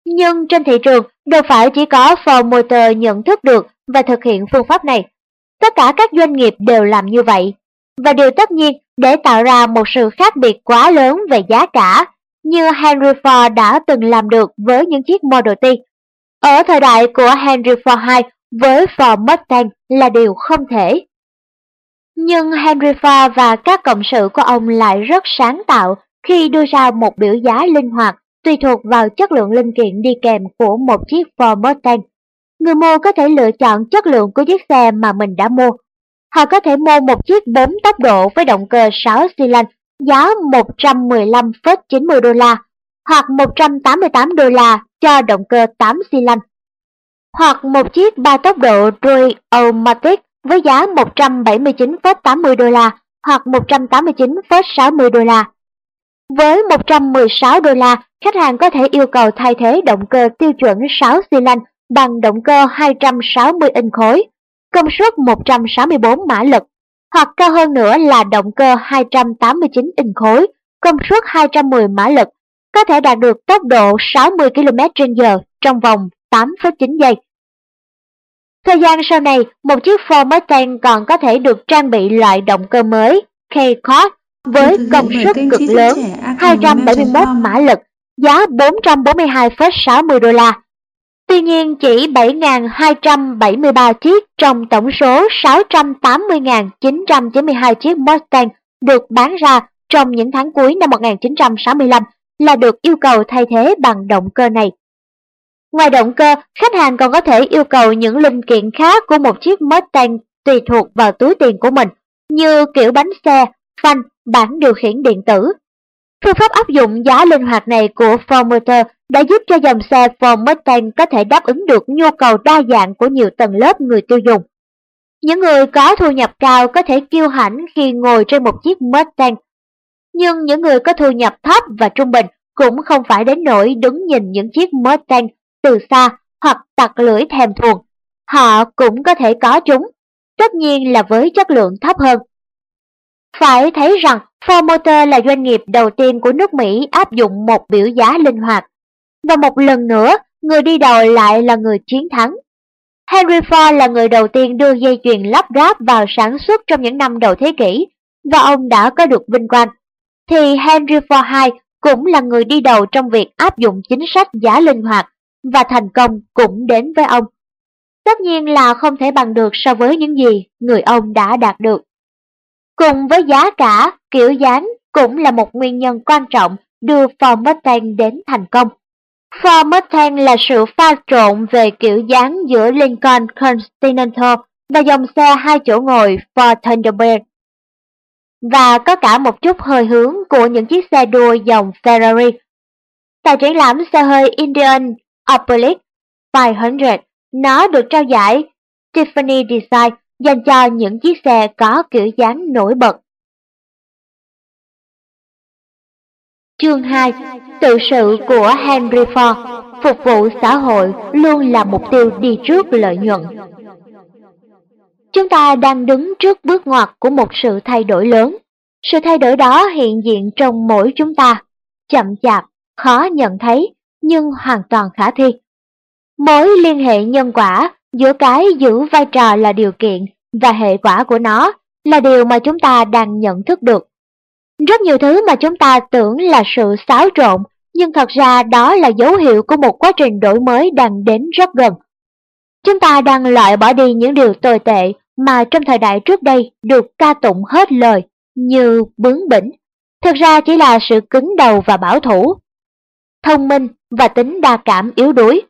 Nhưng trên thị trường, đâu phải chỉ có Ford Motor nhận thức được và thực hiện phương pháp này. Tất cả các doanh nghiệp đều làm như vậy. Và điều tất nhiên để tạo ra một sự khác biệt quá lớn về giá cả, như Henry Ford đã từng làm được với những chiếc Model T. Ở thời đại của Henry Ford II với Ford Mustang là điều không thể. Nhưng Henry Ford và các cộng sự của ông lại rất sáng tạo khi đưa ra một biểu giá linh hoạt tùy thuộc vào chất lượng linh kiện đi kèm của một chiếc Ford Mustang. Người mua có thể lựa chọn chất lượng của chiếc xe mà mình đã mua. Họ có thể mua một chiếc 4 tốc độ với động cơ 6 xi lanh giá 115,90 đô la hoặc 188 đô la cho động cơ 8 xi lanh. Hoặc một chiếc 3 tốc độ Dual Automatic với giá 179,80 đô la hoặc 189,60 đô la. Với 116 đô la, khách hàng có thể yêu cầu thay thế động cơ tiêu chuẩn 6 xi lanh bằng động cơ 260 inch khối, công suất 164 mã lực, hoặc cao hơn nữa là động cơ 289 inch khối, công suất 210 mã lực, có thể đạt được tốc độ 60 km/h trong vòng 8,9 giây. Thời gian sau này, một chiếc Ford Mustang còn có thể được trang bị loại động cơ mới K-Cord với công suất cực lớn 271 mã lực, giá 442,60 đô la. Tuy nhiên chỉ 7.273 chiếc trong tổng số 680.992 chiếc Mustang được bán ra trong những tháng cuối năm 1965 là được yêu cầu thay thế bằng động cơ này. Ngoài động cơ, khách hàng còn có thể yêu cầu những linh kiện khác của một chiếc Mustang tùy thuộc vào túi tiền của mình, như kiểu bánh xe, phanh, bảng điều khiển điện tử. Phương pháp áp dụng giá linh hoạt này của Ford Motor đã giúp cho dòng xe Ford Mustang có thể đáp ứng được nhu cầu đa dạng của nhiều tầng lớp người tiêu dùng. Những người có thu nhập cao có thể kiêu hãnh khi ngồi trên một chiếc Mustang, nhưng những người có thu nhập thấp và trung bình cũng không phải đến nỗi đứng nhìn những chiếc Mustang từ xa hoặc tặc lưỡi thèm thuồng. Họ cũng có thể có chúng, tất nhiên là với chất lượng thấp hơn. Phải thấy rằng Ford Motor là doanh nghiệp đầu tiên của nước Mỹ áp dụng một biểu giá linh hoạt. Và một lần nữa, người đi đầu lại là người chiến thắng. Henry Ford là người đầu tiên đưa dây chuyền lắp ráp vào sản xuất trong những năm đầu thế kỷ, và ông đã có được vinh quang. Thì Henry Ford II cũng là người đi đầu trong việc áp dụng chính sách giá linh hoạt và thành công cũng đến với ông. Tất nhiên là không thể bằng được so với những gì người ông đã đạt được. Cùng với giá cả, kiểu dáng cũng là một nguyên nhân quan trọng đưa Ford Mustang đến thành công. Ford Mustang là sự pha trộn về kiểu dáng giữa Lincoln Continental và dòng xe hai chỗ ngồi Ford Thunderbird. Và có cả một chút hơi hướng của những chiếc xe đua dòng Ferrari. Tại triển lãm xe hơi Indianapolis 500, nó được trao giải Tiffany Design dành cho những chiếc xe có kiểu dáng nổi bật. Chương 2 Tự sự của Henry Ford Phục vụ xã hội luôn là mục tiêu đi trước lợi nhuận. Chúng ta đang đứng trước bước ngoặt của một sự thay đổi lớn. Sự thay đổi đó hiện diện trong mỗi chúng ta, chậm chạp, khó nhận thấy, nhưng hoàn toàn khả thi. Mối liên hệ nhân quả giữa cái giữ vai trò là điều kiện và hệ quả của nó là điều mà chúng ta đang nhận thức được. Rất nhiều thứ mà chúng ta tưởng là sự xáo trộn, nhưng thật ra đó là dấu hiệu của một quá trình đổi mới đang đến rất gần. Chúng ta đang loại bỏ đi những điều tồi tệ mà trong thời đại trước đây được ca tụng hết lời như bướng bỉnh, thực ra chỉ là sự cứng đầu và bảo thủ, thông minh và tính đa cảm yếu đuối.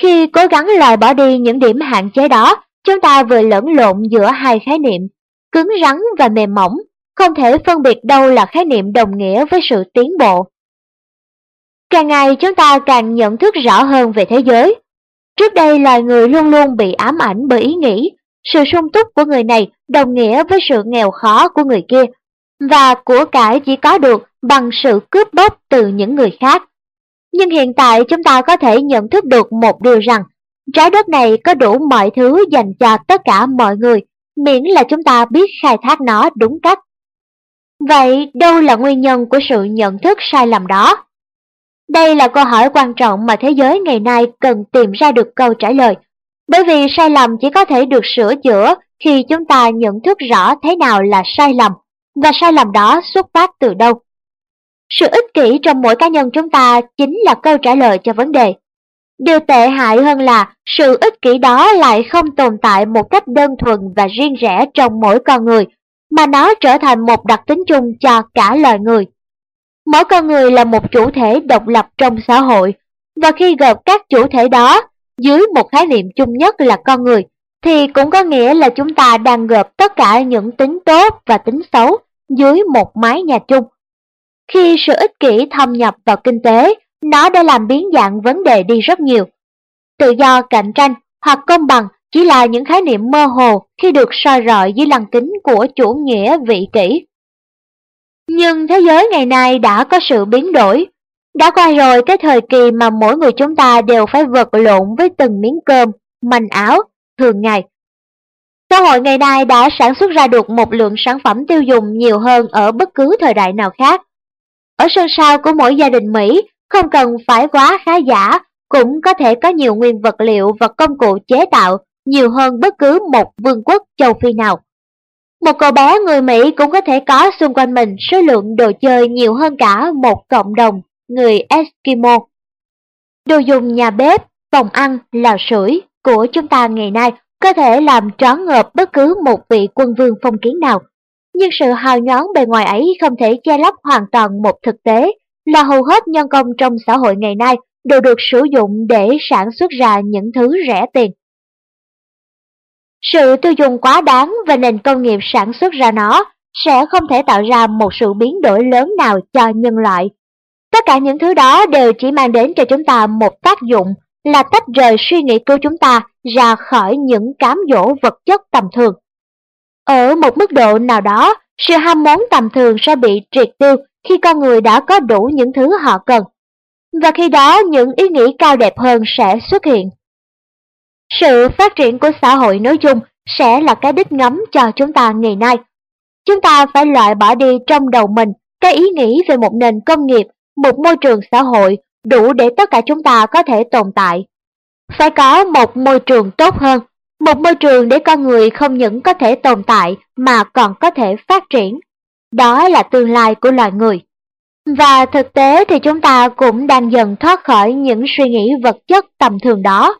Khi cố gắng loại bỏ đi những điểm hạn chế đó, chúng ta vừa lẫn lộn giữa hai khái niệm, cứng rắn và mềm mỏng, không thể phân biệt đâu là khái niệm đồng nghĩa với sự tiến bộ. Càng ngày chúng ta càng nhận thức rõ hơn về thế giới. Trước đây loài người luôn luôn bị ám ảnh bởi ý nghĩ, sự sung túc của người này đồng nghĩa với sự nghèo khó của người kia, và của cải chỉ có được bằng sự cướp bóc từ những người khác. Nhưng hiện tại chúng ta có thể nhận thức được một điều rằng, trái đất này có đủ mọi thứ dành cho tất cả mọi người, miễn là chúng ta biết khai thác nó đúng cách. Vậy đâu là nguyên nhân của sự nhận thức sai lầm đó? Đây là câu hỏi quan trọng mà thế giới ngày nay cần tìm ra được câu trả lời. Bởi vì sai lầm chỉ có thể được sửa chữa khi chúng ta nhận thức rõ thế nào là sai lầm và sai lầm đó xuất phát từ đâu. Sự ích kỷ trong mỗi cá nhân chúng ta chính là câu trả lời cho vấn đề. Điều tệ hại hơn là sự ích kỷ đó lại không tồn tại một cách đơn thuần và riêng rẽ trong mỗi con người, mà nó trở thành một đặc tính chung cho cả loài người. Mỗi con người là một chủ thể độc lập trong xã hội, và khi gộp các chủ thể đó dưới một khái niệm chung nhất là con người, thì cũng có nghĩa là chúng ta đang gộp tất cả những tính tốt và tính xấu dưới một mái nhà chung. Khi sự ích kỷ thâm nhập vào kinh tế, nó đã làm biến dạng vấn đề đi rất nhiều. Tự do cạnh tranh hoặc công bằng chỉ là những khái niệm mơ hồ khi được soi rọi dưới lăng kính của chủ nghĩa vị kỷ. Nhưng thế giới ngày nay đã có sự biến đổi. Đã qua rồi cái thời kỳ mà mỗi người chúng ta đều phải vật lộn với từng miếng cơm, manh áo, thường ngày. Xã hội ngày nay đã sản xuất ra được một lượng sản phẩm tiêu dùng nhiều hơn ở bất cứ thời đại nào khác. Ở sân sau của mỗi gia đình Mỹ không cần phải quá khá giả, cũng có thể có nhiều nguyên vật liệu và công cụ chế tạo nhiều hơn bất cứ một vương quốc châu Phi nào. Một cậu bé người Mỹ cũng có thể có xung quanh mình số lượng đồ chơi nhiều hơn cả một cộng đồng người Eskimo. Đồ dùng nhà bếp, phòng ăn, lò sưởi của chúng ta ngày nay có thể làm trón ngợp bất cứ một vị quân vương phong kiến nào. Nhưng sự hào nhoáng bề ngoài ấy không thể che lấp hoàn toàn một thực tế, là hầu hết nhân công trong xã hội ngày nay đều được sử dụng để sản xuất ra những thứ rẻ tiền. Sự tiêu dùng quá đáng và nền công nghiệp sản xuất ra nó sẽ không thể tạo ra một sự biến đổi lớn nào cho nhân loại. Tất cả những thứ đó đều chỉ mang đến cho chúng ta một tác dụng là tách rời suy nghĩ của chúng ta ra khỏi những cám dỗ vật chất tầm thường. Ở một mức độ nào đó, sự ham muốn tầm thường sẽ bị triệt tiêu khi con người đã có đủ những thứ họ cần. Và khi đó những ý nghĩ cao đẹp hơn sẽ xuất hiện. Sự phát triển của xã hội nói chung sẽ là cái đích ngắm cho chúng ta ngày nay. Chúng ta phải loại bỏ đi trong đầu mình cái ý nghĩ về một nền công nghiệp, một môi trường xã hội đủ để tất cả chúng ta có thể tồn tại. Phải có một môi trường tốt hơn, một môi trường để con người không những có thể tồn tại mà còn có thể phát triển. Đó là tương lai của loài người. Và thực tế thì chúng ta cũng đang dần thoát khỏi những suy nghĩ vật chất tầm thường đó.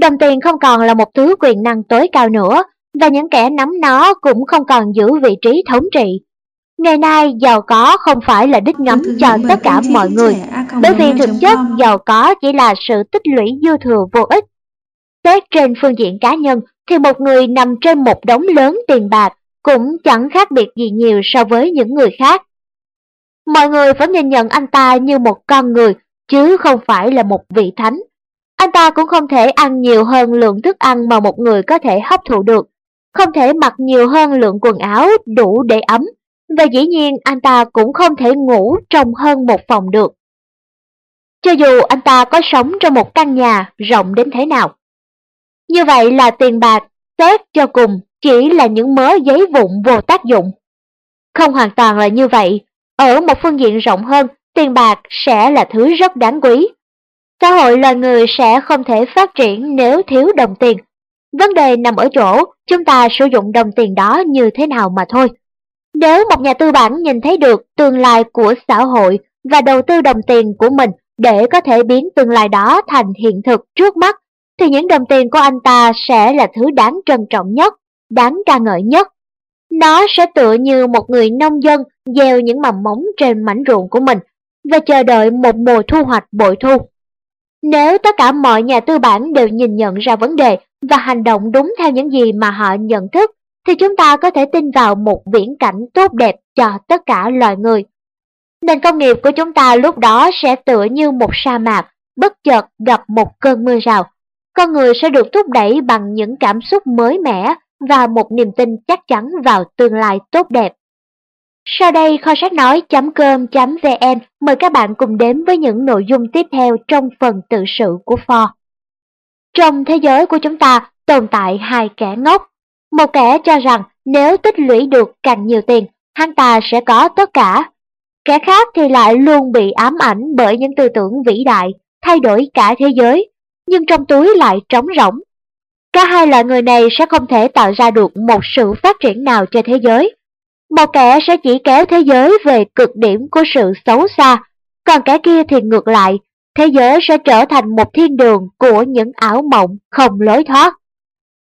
Đồng tiền không còn là một thứ quyền năng tối cao nữa, và những kẻ nắm nó cũng không còn giữ vị trí thống trị. Ngày nay, giàu có không phải là đích ngắm cho tất cả mọi người, bởi vì thực chất giàu có chỉ là sự tích lũy dư thừa vô ích. Xét trên phương diện cá nhân, thì một người nằm trên một đống lớn tiền bạc cũng chẳng khác biệt gì nhiều so với những người khác. Mọi người vẫn nhìn nhận anh ta như một con người, chứ không phải là một vị thánh. Anh ta cũng không thể ăn nhiều hơn lượng thức ăn mà một người có thể hấp thụ được, không thể mặc nhiều hơn lượng quần áo đủ để ấm, và dĩ nhiên anh ta cũng không thể ngủ trong hơn một phòng được. Cho dù anh ta có sống trong một căn nhà rộng đến thế nào. Như vậy là tiền bạc, xét cho cùng chỉ là những mớ giấy vụn vô tác dụng. Không hoàn toàn là như vậy, ở một phương diện rộng hơn, tiền bạc sẽ là thứ rất đáng quý. Xã hội loài người sẽ không thể phát triển nếu thiếu đồng tiền. Vấn đề nằm ở chỗ chúng ta sử dụng đồng tiền đó như thế nào mà thôi. Nếu một nhà tư bản nhìn thấy được tương lai của xã hội và đầu tư đồng tiền của mình để có thể biến tương lai đó thành hiện thực trước mắt, thì những đồng tiền của anh ta sẽ là thứ đáng trân trọng nhất, đáng ca ngợi nhất. Nó sẽ tựa như một người nông dân gieo những mầm móng trên mảnh ruộng của mình và chờ đợi một mùa thu hoạch bội thu. Nếu tất cả mọi nhà tư bản đều nhìn nhận ra vấn đề và hành động đúng theo những gì mà họ nhận thức, thì chúng ta có thể tin vào một viễn cảnh tốt đẹp cho tất cả loài người. Nền công nghiệp của chúng ta lúc đó sẽ tựa như một sa mạc, bất chợt gặp một cơn mưa rào. Con người sẽ được thúc đẩy bằng những cảm xúc mới mẻ và một niềm tin chắc chắn vào tương lai tốt đẹp. Sau đây kho sách nói.com.vn mời các bạn cùng đến với những nội dung tiếp theo trong phần tự sự của Ford. Trong thế giới của chúng ta tồn tại hai kẻ ngốc. Một kẻ cho rằng nếu tích lũy được càng nhiều tiền, hắn ta sẽ có tất cả. Kẻ khác thì lại luôn bị ám ảnh bởi những tư tưởng vĩ đại, thay đổi cả thế giới, nhưng trong túi lại trống rỗng. Cả hai loại người này sẽ không thể tạo ra được một sự phát triển nào cho thế giới. Một kẻ sẽ chỉ kéo thế giới về cực điểm của sự xấu xa, còn kẻ kia thì ngược lại, thế giới sẽ trở thành một thiên đường của những ảo mộng không lối thoát.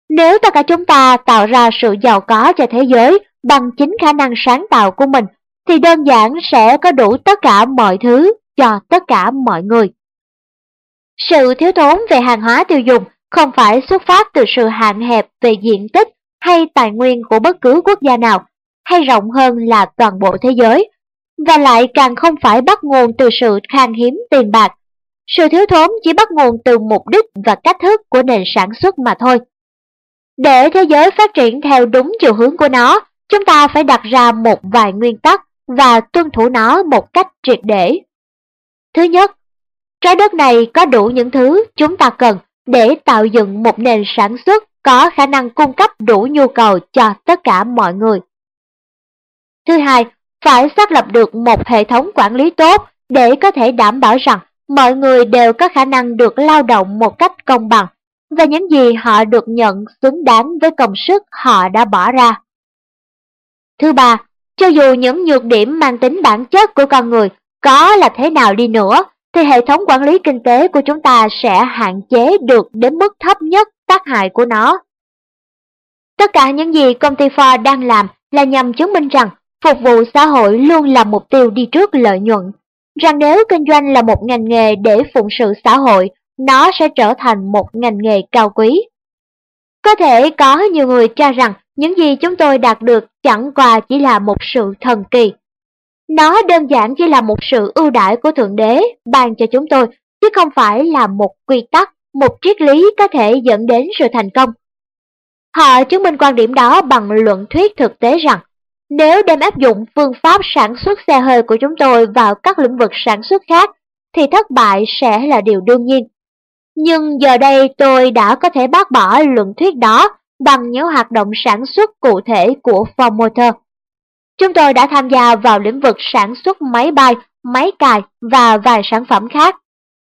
Nếu tất cả chúng ta tạo ra sự giàu có cho thế giới bằng chính khả năng sáng tạo của mình, thì đơn giản sẽ có đủ tất cả mọi thứ cho tất cả mọi người. Sự thiếu thốn về hàng hóa tiêu dùng không phải xuất phát từ sự hạn hẹp về diện tích hay tài nguyên của bất cứ quốc gia nào, hay rộng hơn là toàn bộ thế giới, và lại càng không phải bắt nguồn từ sự khan hiếm tiền bạc. Sự thiếu thốn chỉ bắt nguồn từ mục đích và cách thức của nền sản xuất mà thôi. Để thế giới phát triển theo đúng chiều hướng của nó, chúng ta phải đặt ra một vài nguyên tắc và tuân thủ nó một cách triệt để. Thứ nhất, trái đất này có đủ những thứ chúng ta cần để tạo dựng một nền sản xuất có khả năng cung cấp đủ nhu cầu cho tất cả mọi người. Thứ hai, phải xác lập được một hệ thống quản lý tốt để có thể đảm bảo rằng mọi người đều có khả năng được lao động một cách công bằng và những gì họ được nhận xứng đáng với công sức họ đã bỏ ra. Thứ ba, cho dù những nhược điểm mang tính bản chất của con người có là thế nào đi nữa, thì hệ thống quản lý kinh tế của chúng ta sẽ hạn chế được đến mức thấp nhất tác hại của nó. Tất cả những gì công ty Ford đang làm là nhằm chứng minh rằng phục vụ xã hội luôn là mục tiêu đi trước lợi nhuận, rằng nếu kinh doanh là một ngành nghề để phụng sự xã hội, nó sẽ trở thành một ngành nghề cao quý. Có thể có nhiều người cho rằng những gì chúng tôi đạt được chẳng qua chỉ là một sự thần kỳ. Nó đơn giản chỉ là một sự ưu đãi của Thượng Đế ban cho chúng tôi, chứ không phải là một quy tắc, một triết lý có thể dẫn đến sự thành công. Họ chứng minh quan điểm đó bằng luận thuyết thực tế rằng, nếu đem áp dụng phương pháp sản xuất xe hơi của chúng tôi vào các lĩnh vực sản xuất khác, thì thất bại sẽ là điều đương nhiên. Nhưng giờ đây tôi đã có thể bác bỏ luận thuyết đó bằng những hoạt động sản xuất cụ thể của Ford Motor. Chúng tôi đã tham gia vào lĩnh vực sản xuất máy bay, máy cài và vài sản phẩm khác.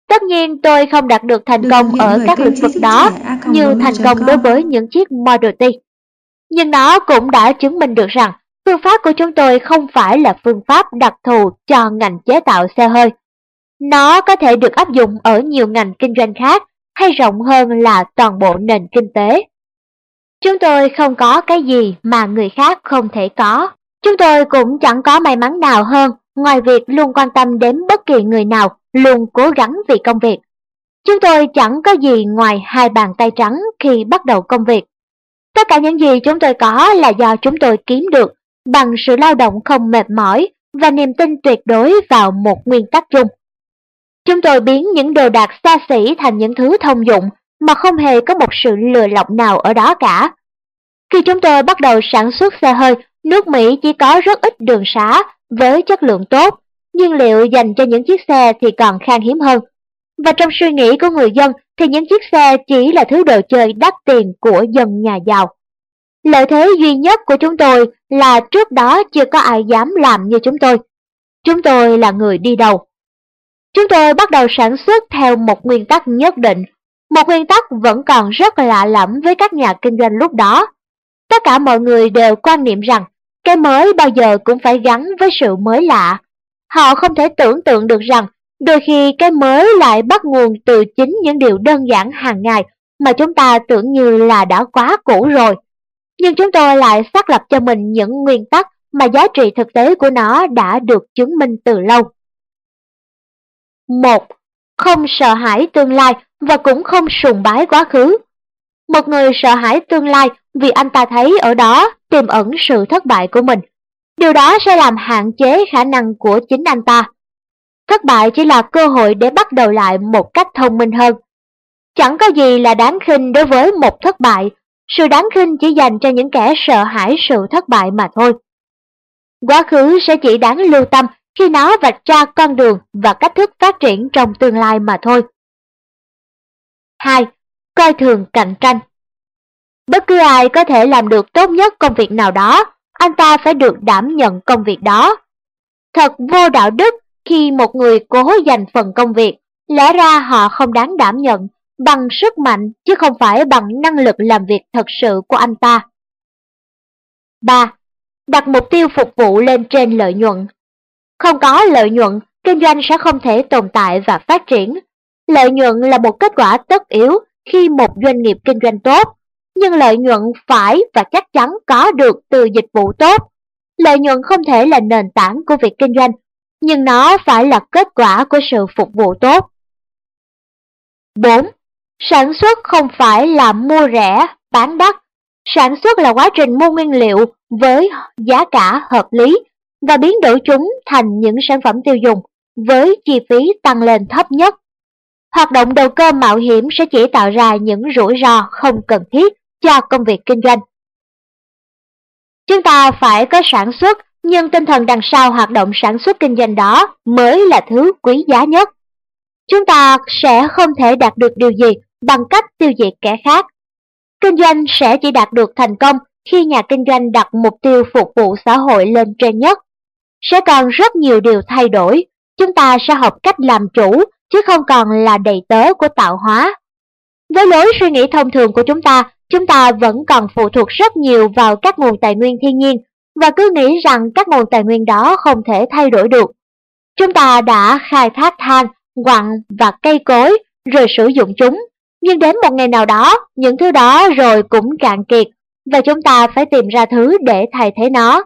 Tất nhiên tôi không đạt được thành công ở các lĩnh vực đó như thành công đối với những chiếc Model T. Nhưng nó cũng đã chứng minh được rằng Phương pháp của chúng tôi không phải là phương pháp đặc thù cho ngành chế tạo xe hơi. Nó có thể được áp dụng ở nhiều ngành kinh doanh khác hay rộng hơn là toàn bộ nền kinh tế. Chúng tôi không có cái gì mà người khác không thể có. Chúng tôi cũng chẳng có may mắn nào hơn ngoài việc luôn quan tâm đến bất kỳ người nào, luôn cố gắng vì công việc. Chúng tôi chẳng có gì ngoài hai bàn tay trắng khi bắt đầu công việc. Tất cả những gì chúng tôi có là do chúng tôi kiếm được bằng sự lao động không mệt mỏi và niềm tin tuyệt đối vào một nguyên tắc chung. Chúng tôi biến những đồ đạc xa xỉ thành những thứ thông dụng mà không hề có một sự lừa lọc nào ở đó cả. Khi chúng tôi bắt đầu sản xuất xe hơi, nước Mỹ chỉ có rất ít đường xá với chất lượng tốt, nhiên liệu dành cho những chiếc xe thì còn khan hiếm hơn. Và trong suy nghĩ của người dân thì những chiếc xe chỉ là thứ đồ chơi đắt tiền của dân nhà giàu. Lợi thế duy nhất của chúng tôi là trước đó chưa có ai dám làm như chúng tôi. Chúng tôi là người đi đầu. Chúng tôi bắt đầu sản xuất theo một nguyên tắc nhất định, một nguyên tắc vẫn còn rất lạ lẫm với các nhà kinh doanh lúc đó. Tất cả mọi người đều quan niệm rằng cái mới bao giờ cũng phải gắn với sự mới lạ. Họ không thể tưởng tượng được rằng, đôi khi cái mới lại bắt nguồn từ chính những điều đơn giản hàng ngày mà chúng ta tưởng như là đã quá cũ rồi. Nhưng chúng tôi lại xác lập cho mình những nguyên tắc mà giá trị thực tế của nó đã được chứng minh từ lâu. 1. Không sợ hãi tương lai và cũng không sùng bái quá khứ. Một người sợ hãi tương lai vì anh ta thấy ở đó tiềm ẩn sự thất bại của mình. Điều đó sẽ làm hạn chế khả năng của chính anh ta. Thất bại chỉ là cơ hội để bắt đầu lại một cách thông minh hơn. Chẳng có gì là đáng khinh đối với một thất bại, sự đáng khinh chỉ dành cho những kẻ sợ hãi sự thất bại mà thôi. Quá khứ sẽ chỉ đáng lưu tâm khi nó vạch ra con đường và cách thức phát triển trong tương lai mà thôi. 2. Coi thường cạnh tranh Bất cứ ai có thể làm được tốt nhất công việc nào đó, anh ta phải được đảm nhận công việc đó. Thật vô đạo đức khi một người cố giành phần công việc, lẽ ra họ không đáng đảm nhận bằng sức mạnh chứ không phải bằng năng lực làm việc thật sự của anh ta. 3. Đặt mục tiêu phục vụ lên trên lợi nhuận. Không có lợi nhuận, kinh doanh sẽ không thể tồn tại và phát triển. Lợi nhuận là một kết quả tất yếu khi một doanh nghiệp kinh doanh tốt nhưng lợi nhuận phải và chắc chắn có được từ dịch vụ tốt. Lợi nhuận không thể là nền tảng của việc kinh doanh, nhưng nó phải là kết quả của sự phục vụ tốt. 4. Sản xuất không phải là mua rẻ, bán đắt. Sản xuất là quá trình mua nguyên liệu với giá cả hợp lý và biến đổi chúng thành những sản phẩm tiêu dùng với chi phí tăng lên thấp nhất. Hoạt động đầu cơ mạo hiểm sẽ chỉ tạo ra những rủi ro không cần thiết cho công việc kinh doanh. Chúng ta phải có sản xuất, nhưng tinh thần đằng sau hoạt động sản xuất kinh doanh đó mới là thứ quý giá nhất. Chúng ta sẽ không thể đạt được điều gì bằng cách tiêu diệt kẻ khác. Kinh doanh sẽ chỉ đạt được thành công khi nhà kinh doanh đặt mục tiêu phục vụ xã hội lên trên nhất. Sẽ còn rất nhiều điều thay đổi, chúng ta sẽ học cách làm chủ chứ không còn là đầy tớ của tạo hóa. Với lối suy nghĩ thông thường của chúng ta, chúng ta vẫn còn phụ thuộc rất nhiều vào các nguồn tài nguyên thiên nhiên và cứ nghĩ rằng các nguồn tài nguyên đó không thể thay đổi được. Chúng ta đã khai thác than, quặng và cây cối rồi sử dụng chúng, nhưng đến một ngày nào đó, những thứ đó rồi cũng cạn kiệt và chúng ta phải tìm ra thứ để thay thế nó.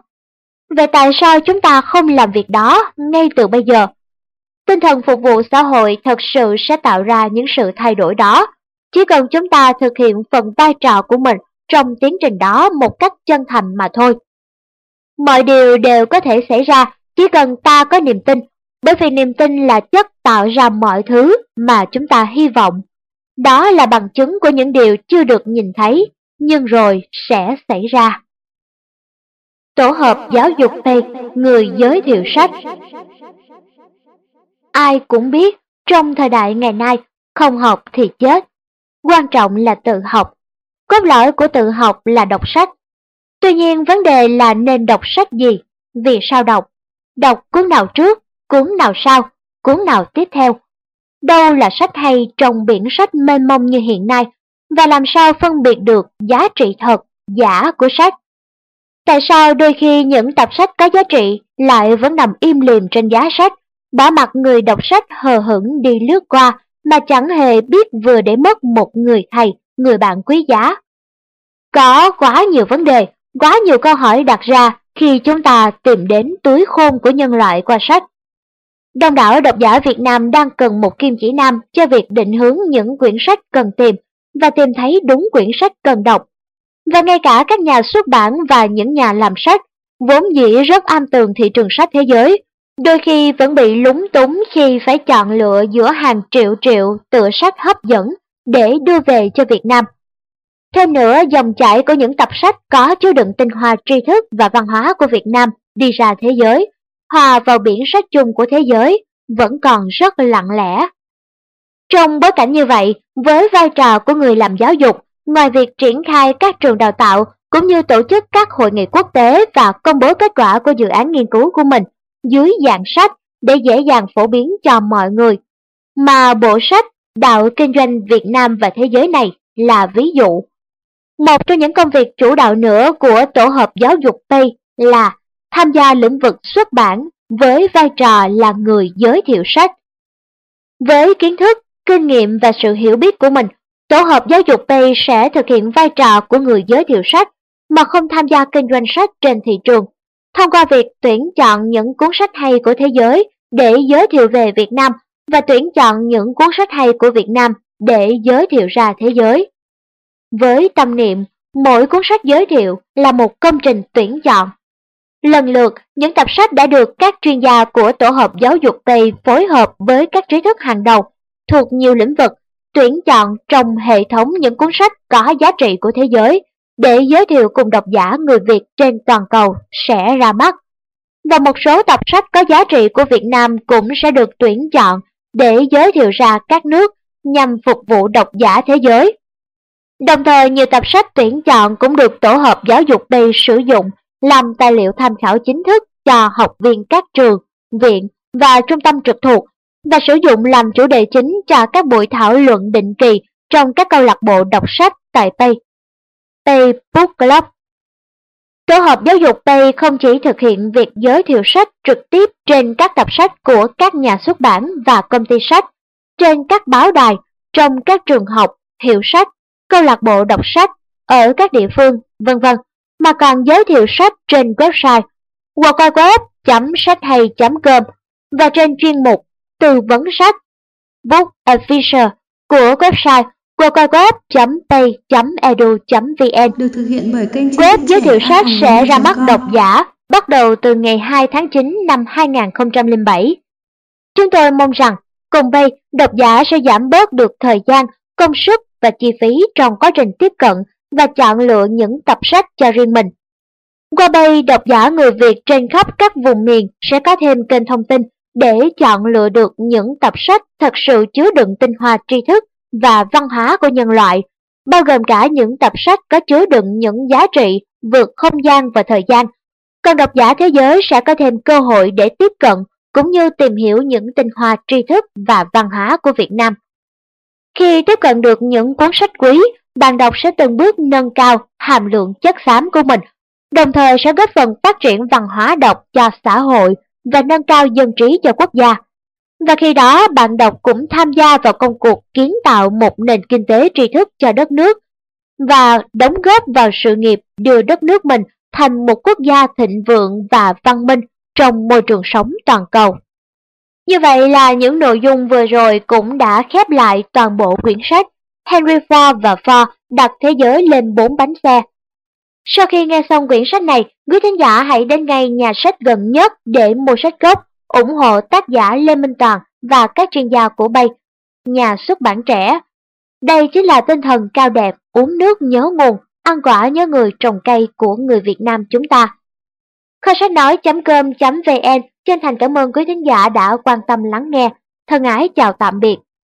Vậy tại sao chúng ta không làm việc đó ngay từ bây giờ? Tinh thần phục vụ xã hội thật sự sẽ tạo ra những sự thay đổi đó chỉ cần chúng ta thực hiện phần vai trò của mình trong tiến trình đó một cách chân thành mà thôi. Mọi điều đều có thể xảy ra chỉ cần ta có niềm tin, bởi vì niềm tin là chất tạo ra mọi thứ mà chúng ta hy vọng. Đó là bằng chứng của những điều chưa được nhìn thấy, nhưng rồi sẽ xảy ra. Tổ hợp giáo dục Tây, người giới thiệu sách Ai cũng biết, trong thời đại ngày nay, không học thì chết quan trọng là tự học. Cốt lõi của tự học là đọc sách. Tuy nhiên vấn đề là nên đọc sách gì, vì sao đọc, đọc cuốn nào trước, cuốn nào sau, cuốn nào tiếp theo. Đâu là sách hay trong biển sách mênh mông như hiện nay, và làm sao phân biệt được giá trị thật, giả của sách. Tại sao đôi khi những tập sách có giá trị lại vẫn nằm im lìm trên giá sách, bỏ mặt người đọc sách hờ hững đi lướt qua mà chẳng hề biết vừa để mất một người thầy, người bạn quý giá. Có quá nhiều vấn đề, quá nhiều câu hỏi đặt ra khi chúng ta tìm đến túi khôn của nhân loại qua sách. Đông đảo độc giả Việt Nam đang cần một kim chỉ nam cho việc định hướng những quyển sách cần tìm và tìm thấy đúng quyển sách cần đọc. Và ngay cả các nhà xuất bản và những nhà làm sách, vốn dĩ rất am tường thị trường sách thế giới, đôi khi vẫn bị lúng túng khi phải chọn lựa giữa hàng triệu triệu tựa sách hấp dẫn để đưa về cho Việt Nam. Thêm nữa, dòng chảy của những tập sách có chứa đựng tinh hoa tri thức và văn hóa của Việt Nam đi ra thế giới, hòa vào biển sách chung của thế giới, vẫn còn rất lặng lẽ. Trong bối cảnh như vậy, với vai trò của người làm giáo dục, ngoài việc triển khai các trường đào tạo cũng như tổ chức các hội nghị quốc tế và công bố kết quả của dự án nghiên cứu của mình dưới dạng sách để dễ dàng phổ biến cho mọi người, mà bộ sách Đạo Kinh doanh Việt Nam và Thế giới này là ví dụ. Một trong những công việc chủ đạo nữa của tổ hợp giáo dục Tây là tham gia lĩnh vực xuất bản với vai trò là người giới thiệu sách. Với kiến thức, kinh nghiệm và sự hiểu biết của mình, tổ hợp giáo dục Tây sẽ thực hiện vai trò của người giới thiệu sách mà không tham gia kinh doanh sách trên thị trường, thông qua việc tuyển chọn những cuốn sách hay của thế giới để giới thiệu về Việt Nam và tuyển chọn những cuốn sách hay của Việt Nam để giới thiệu ra thế giới. Với tâm niệm, mỗi cuốn sách giới thiệu là một công trình tuyển chọn. Lần lượt, những tập sách đã được các chuyên gia của tổ hợp giáo dục Tây phối hợp với các trí thức hàng đầu thuộc nhiều lĩnh vực tuyển chọn trong hệ thống những cuốn sách có giá trị của thế giới để giới thiệu cùng độc giả người Việt trên toàn cầu sẽ ra mắt. Và một số tập sách có giá trị của Việt Nam cũng sẽ được tuyển chọn để giới thiệu ra các nước nhằm phục vụ độc giả thế giới. Đồng thời nhiều tập sách tuyển chọn cũng được tổ hợp giáo dục Tây sử dụng làm tài liệu tham khảo chính thức cho học viên các trường, viện và trung tâm trực thuộc và sử dụng làm chủ đề chính cho các buổi thảo luận định kỳ trong các câu lạc bộ đọc sách tại Tây. Tây Book Club Tổ hợp giáo dục Tây không chỉ thực hiện việc giới thiệu sách trực tiếp trên các tập sách của các nhà xuất bản và công ty sách, trên các báo đài, trong các trường học, hiệu sách, câu lạc bộ đọc sách, ở các địa phương, vân vân, mà còn giới thiệu sách trên website www.sách-hay.com và trên chuyên mục Tư vấn sách Book Advisor của website www.pay.edu.vn được thực hiện bởi kênh Web giới thiệu sách sẽ ra mắt độc giả bắt đầu từ ngày 2 tháng 9 năm 2007. Chúng tôi mong rằng cùng Pay, độc giả sẽ giảm bớt được thời gian, công sức và chi phí trong quá trình tiếp cận và chọn lựa những tập sách cho riêng mình. Qua đây, độc giả người Việt trên khắp các vùng miền sẽ có thêm kênh thông tin để chọn lựa được những tập sách thật sự chứa đựng tinh hoa tri thức và văn hóa của nhân loại, bao gồm cả những tập sách có chứa đựng những giá trị vượt không gian và thời gian. Còn độc giả thế giới sẽ có thêm cơ hội để tiếp cận cũng như tìm hiểu những tinh hoa tri thức và văn hóa của Việt Nam. Khi tiếp cận được những cuốn sách quý, bạn đọc sẽ từng bước nâng cao hàm lượng chất xám của mình, đồng thời sẽ góp phần phát triển văn hóa đọc cho xã hội và nâng cao dân trí cho quốc gia. Và khi đó bạn đọc cũng tham gia vào công cuộc kiến tạo một nền kinh tế tri thức cho đất nước và đóng góp vào sự nghiệp đưa đất nước mình thành một quốc gia thịnh vượng và văn minh trong môi trường sống toàn cầu. Như vậy là những nội dung vừa rồi cũng đã khép lại toàn bộ quyển sách Henry Ford và Ford đặt thế giới lên bốn bánh xe. Sau khi nghe xong quyển sách này, quý thính giả hãy đến ngay nhà sách gần nhất để mua sách gốc ủng hộ tác giả Lê Minh Toàn và các chuyên gia của Bay, nhà xuất bản trẻ. Đây chính là tinh thần cao đẹp, uống nước nhớ nguồn, ăn quả nhớ người trồng cây của người Việt Nam chúng ta. Kho sách nói.com.vn chân thành cảm ơn quý khán giả đã quan tâm lắng nghe. Thân ái chào tạm biệt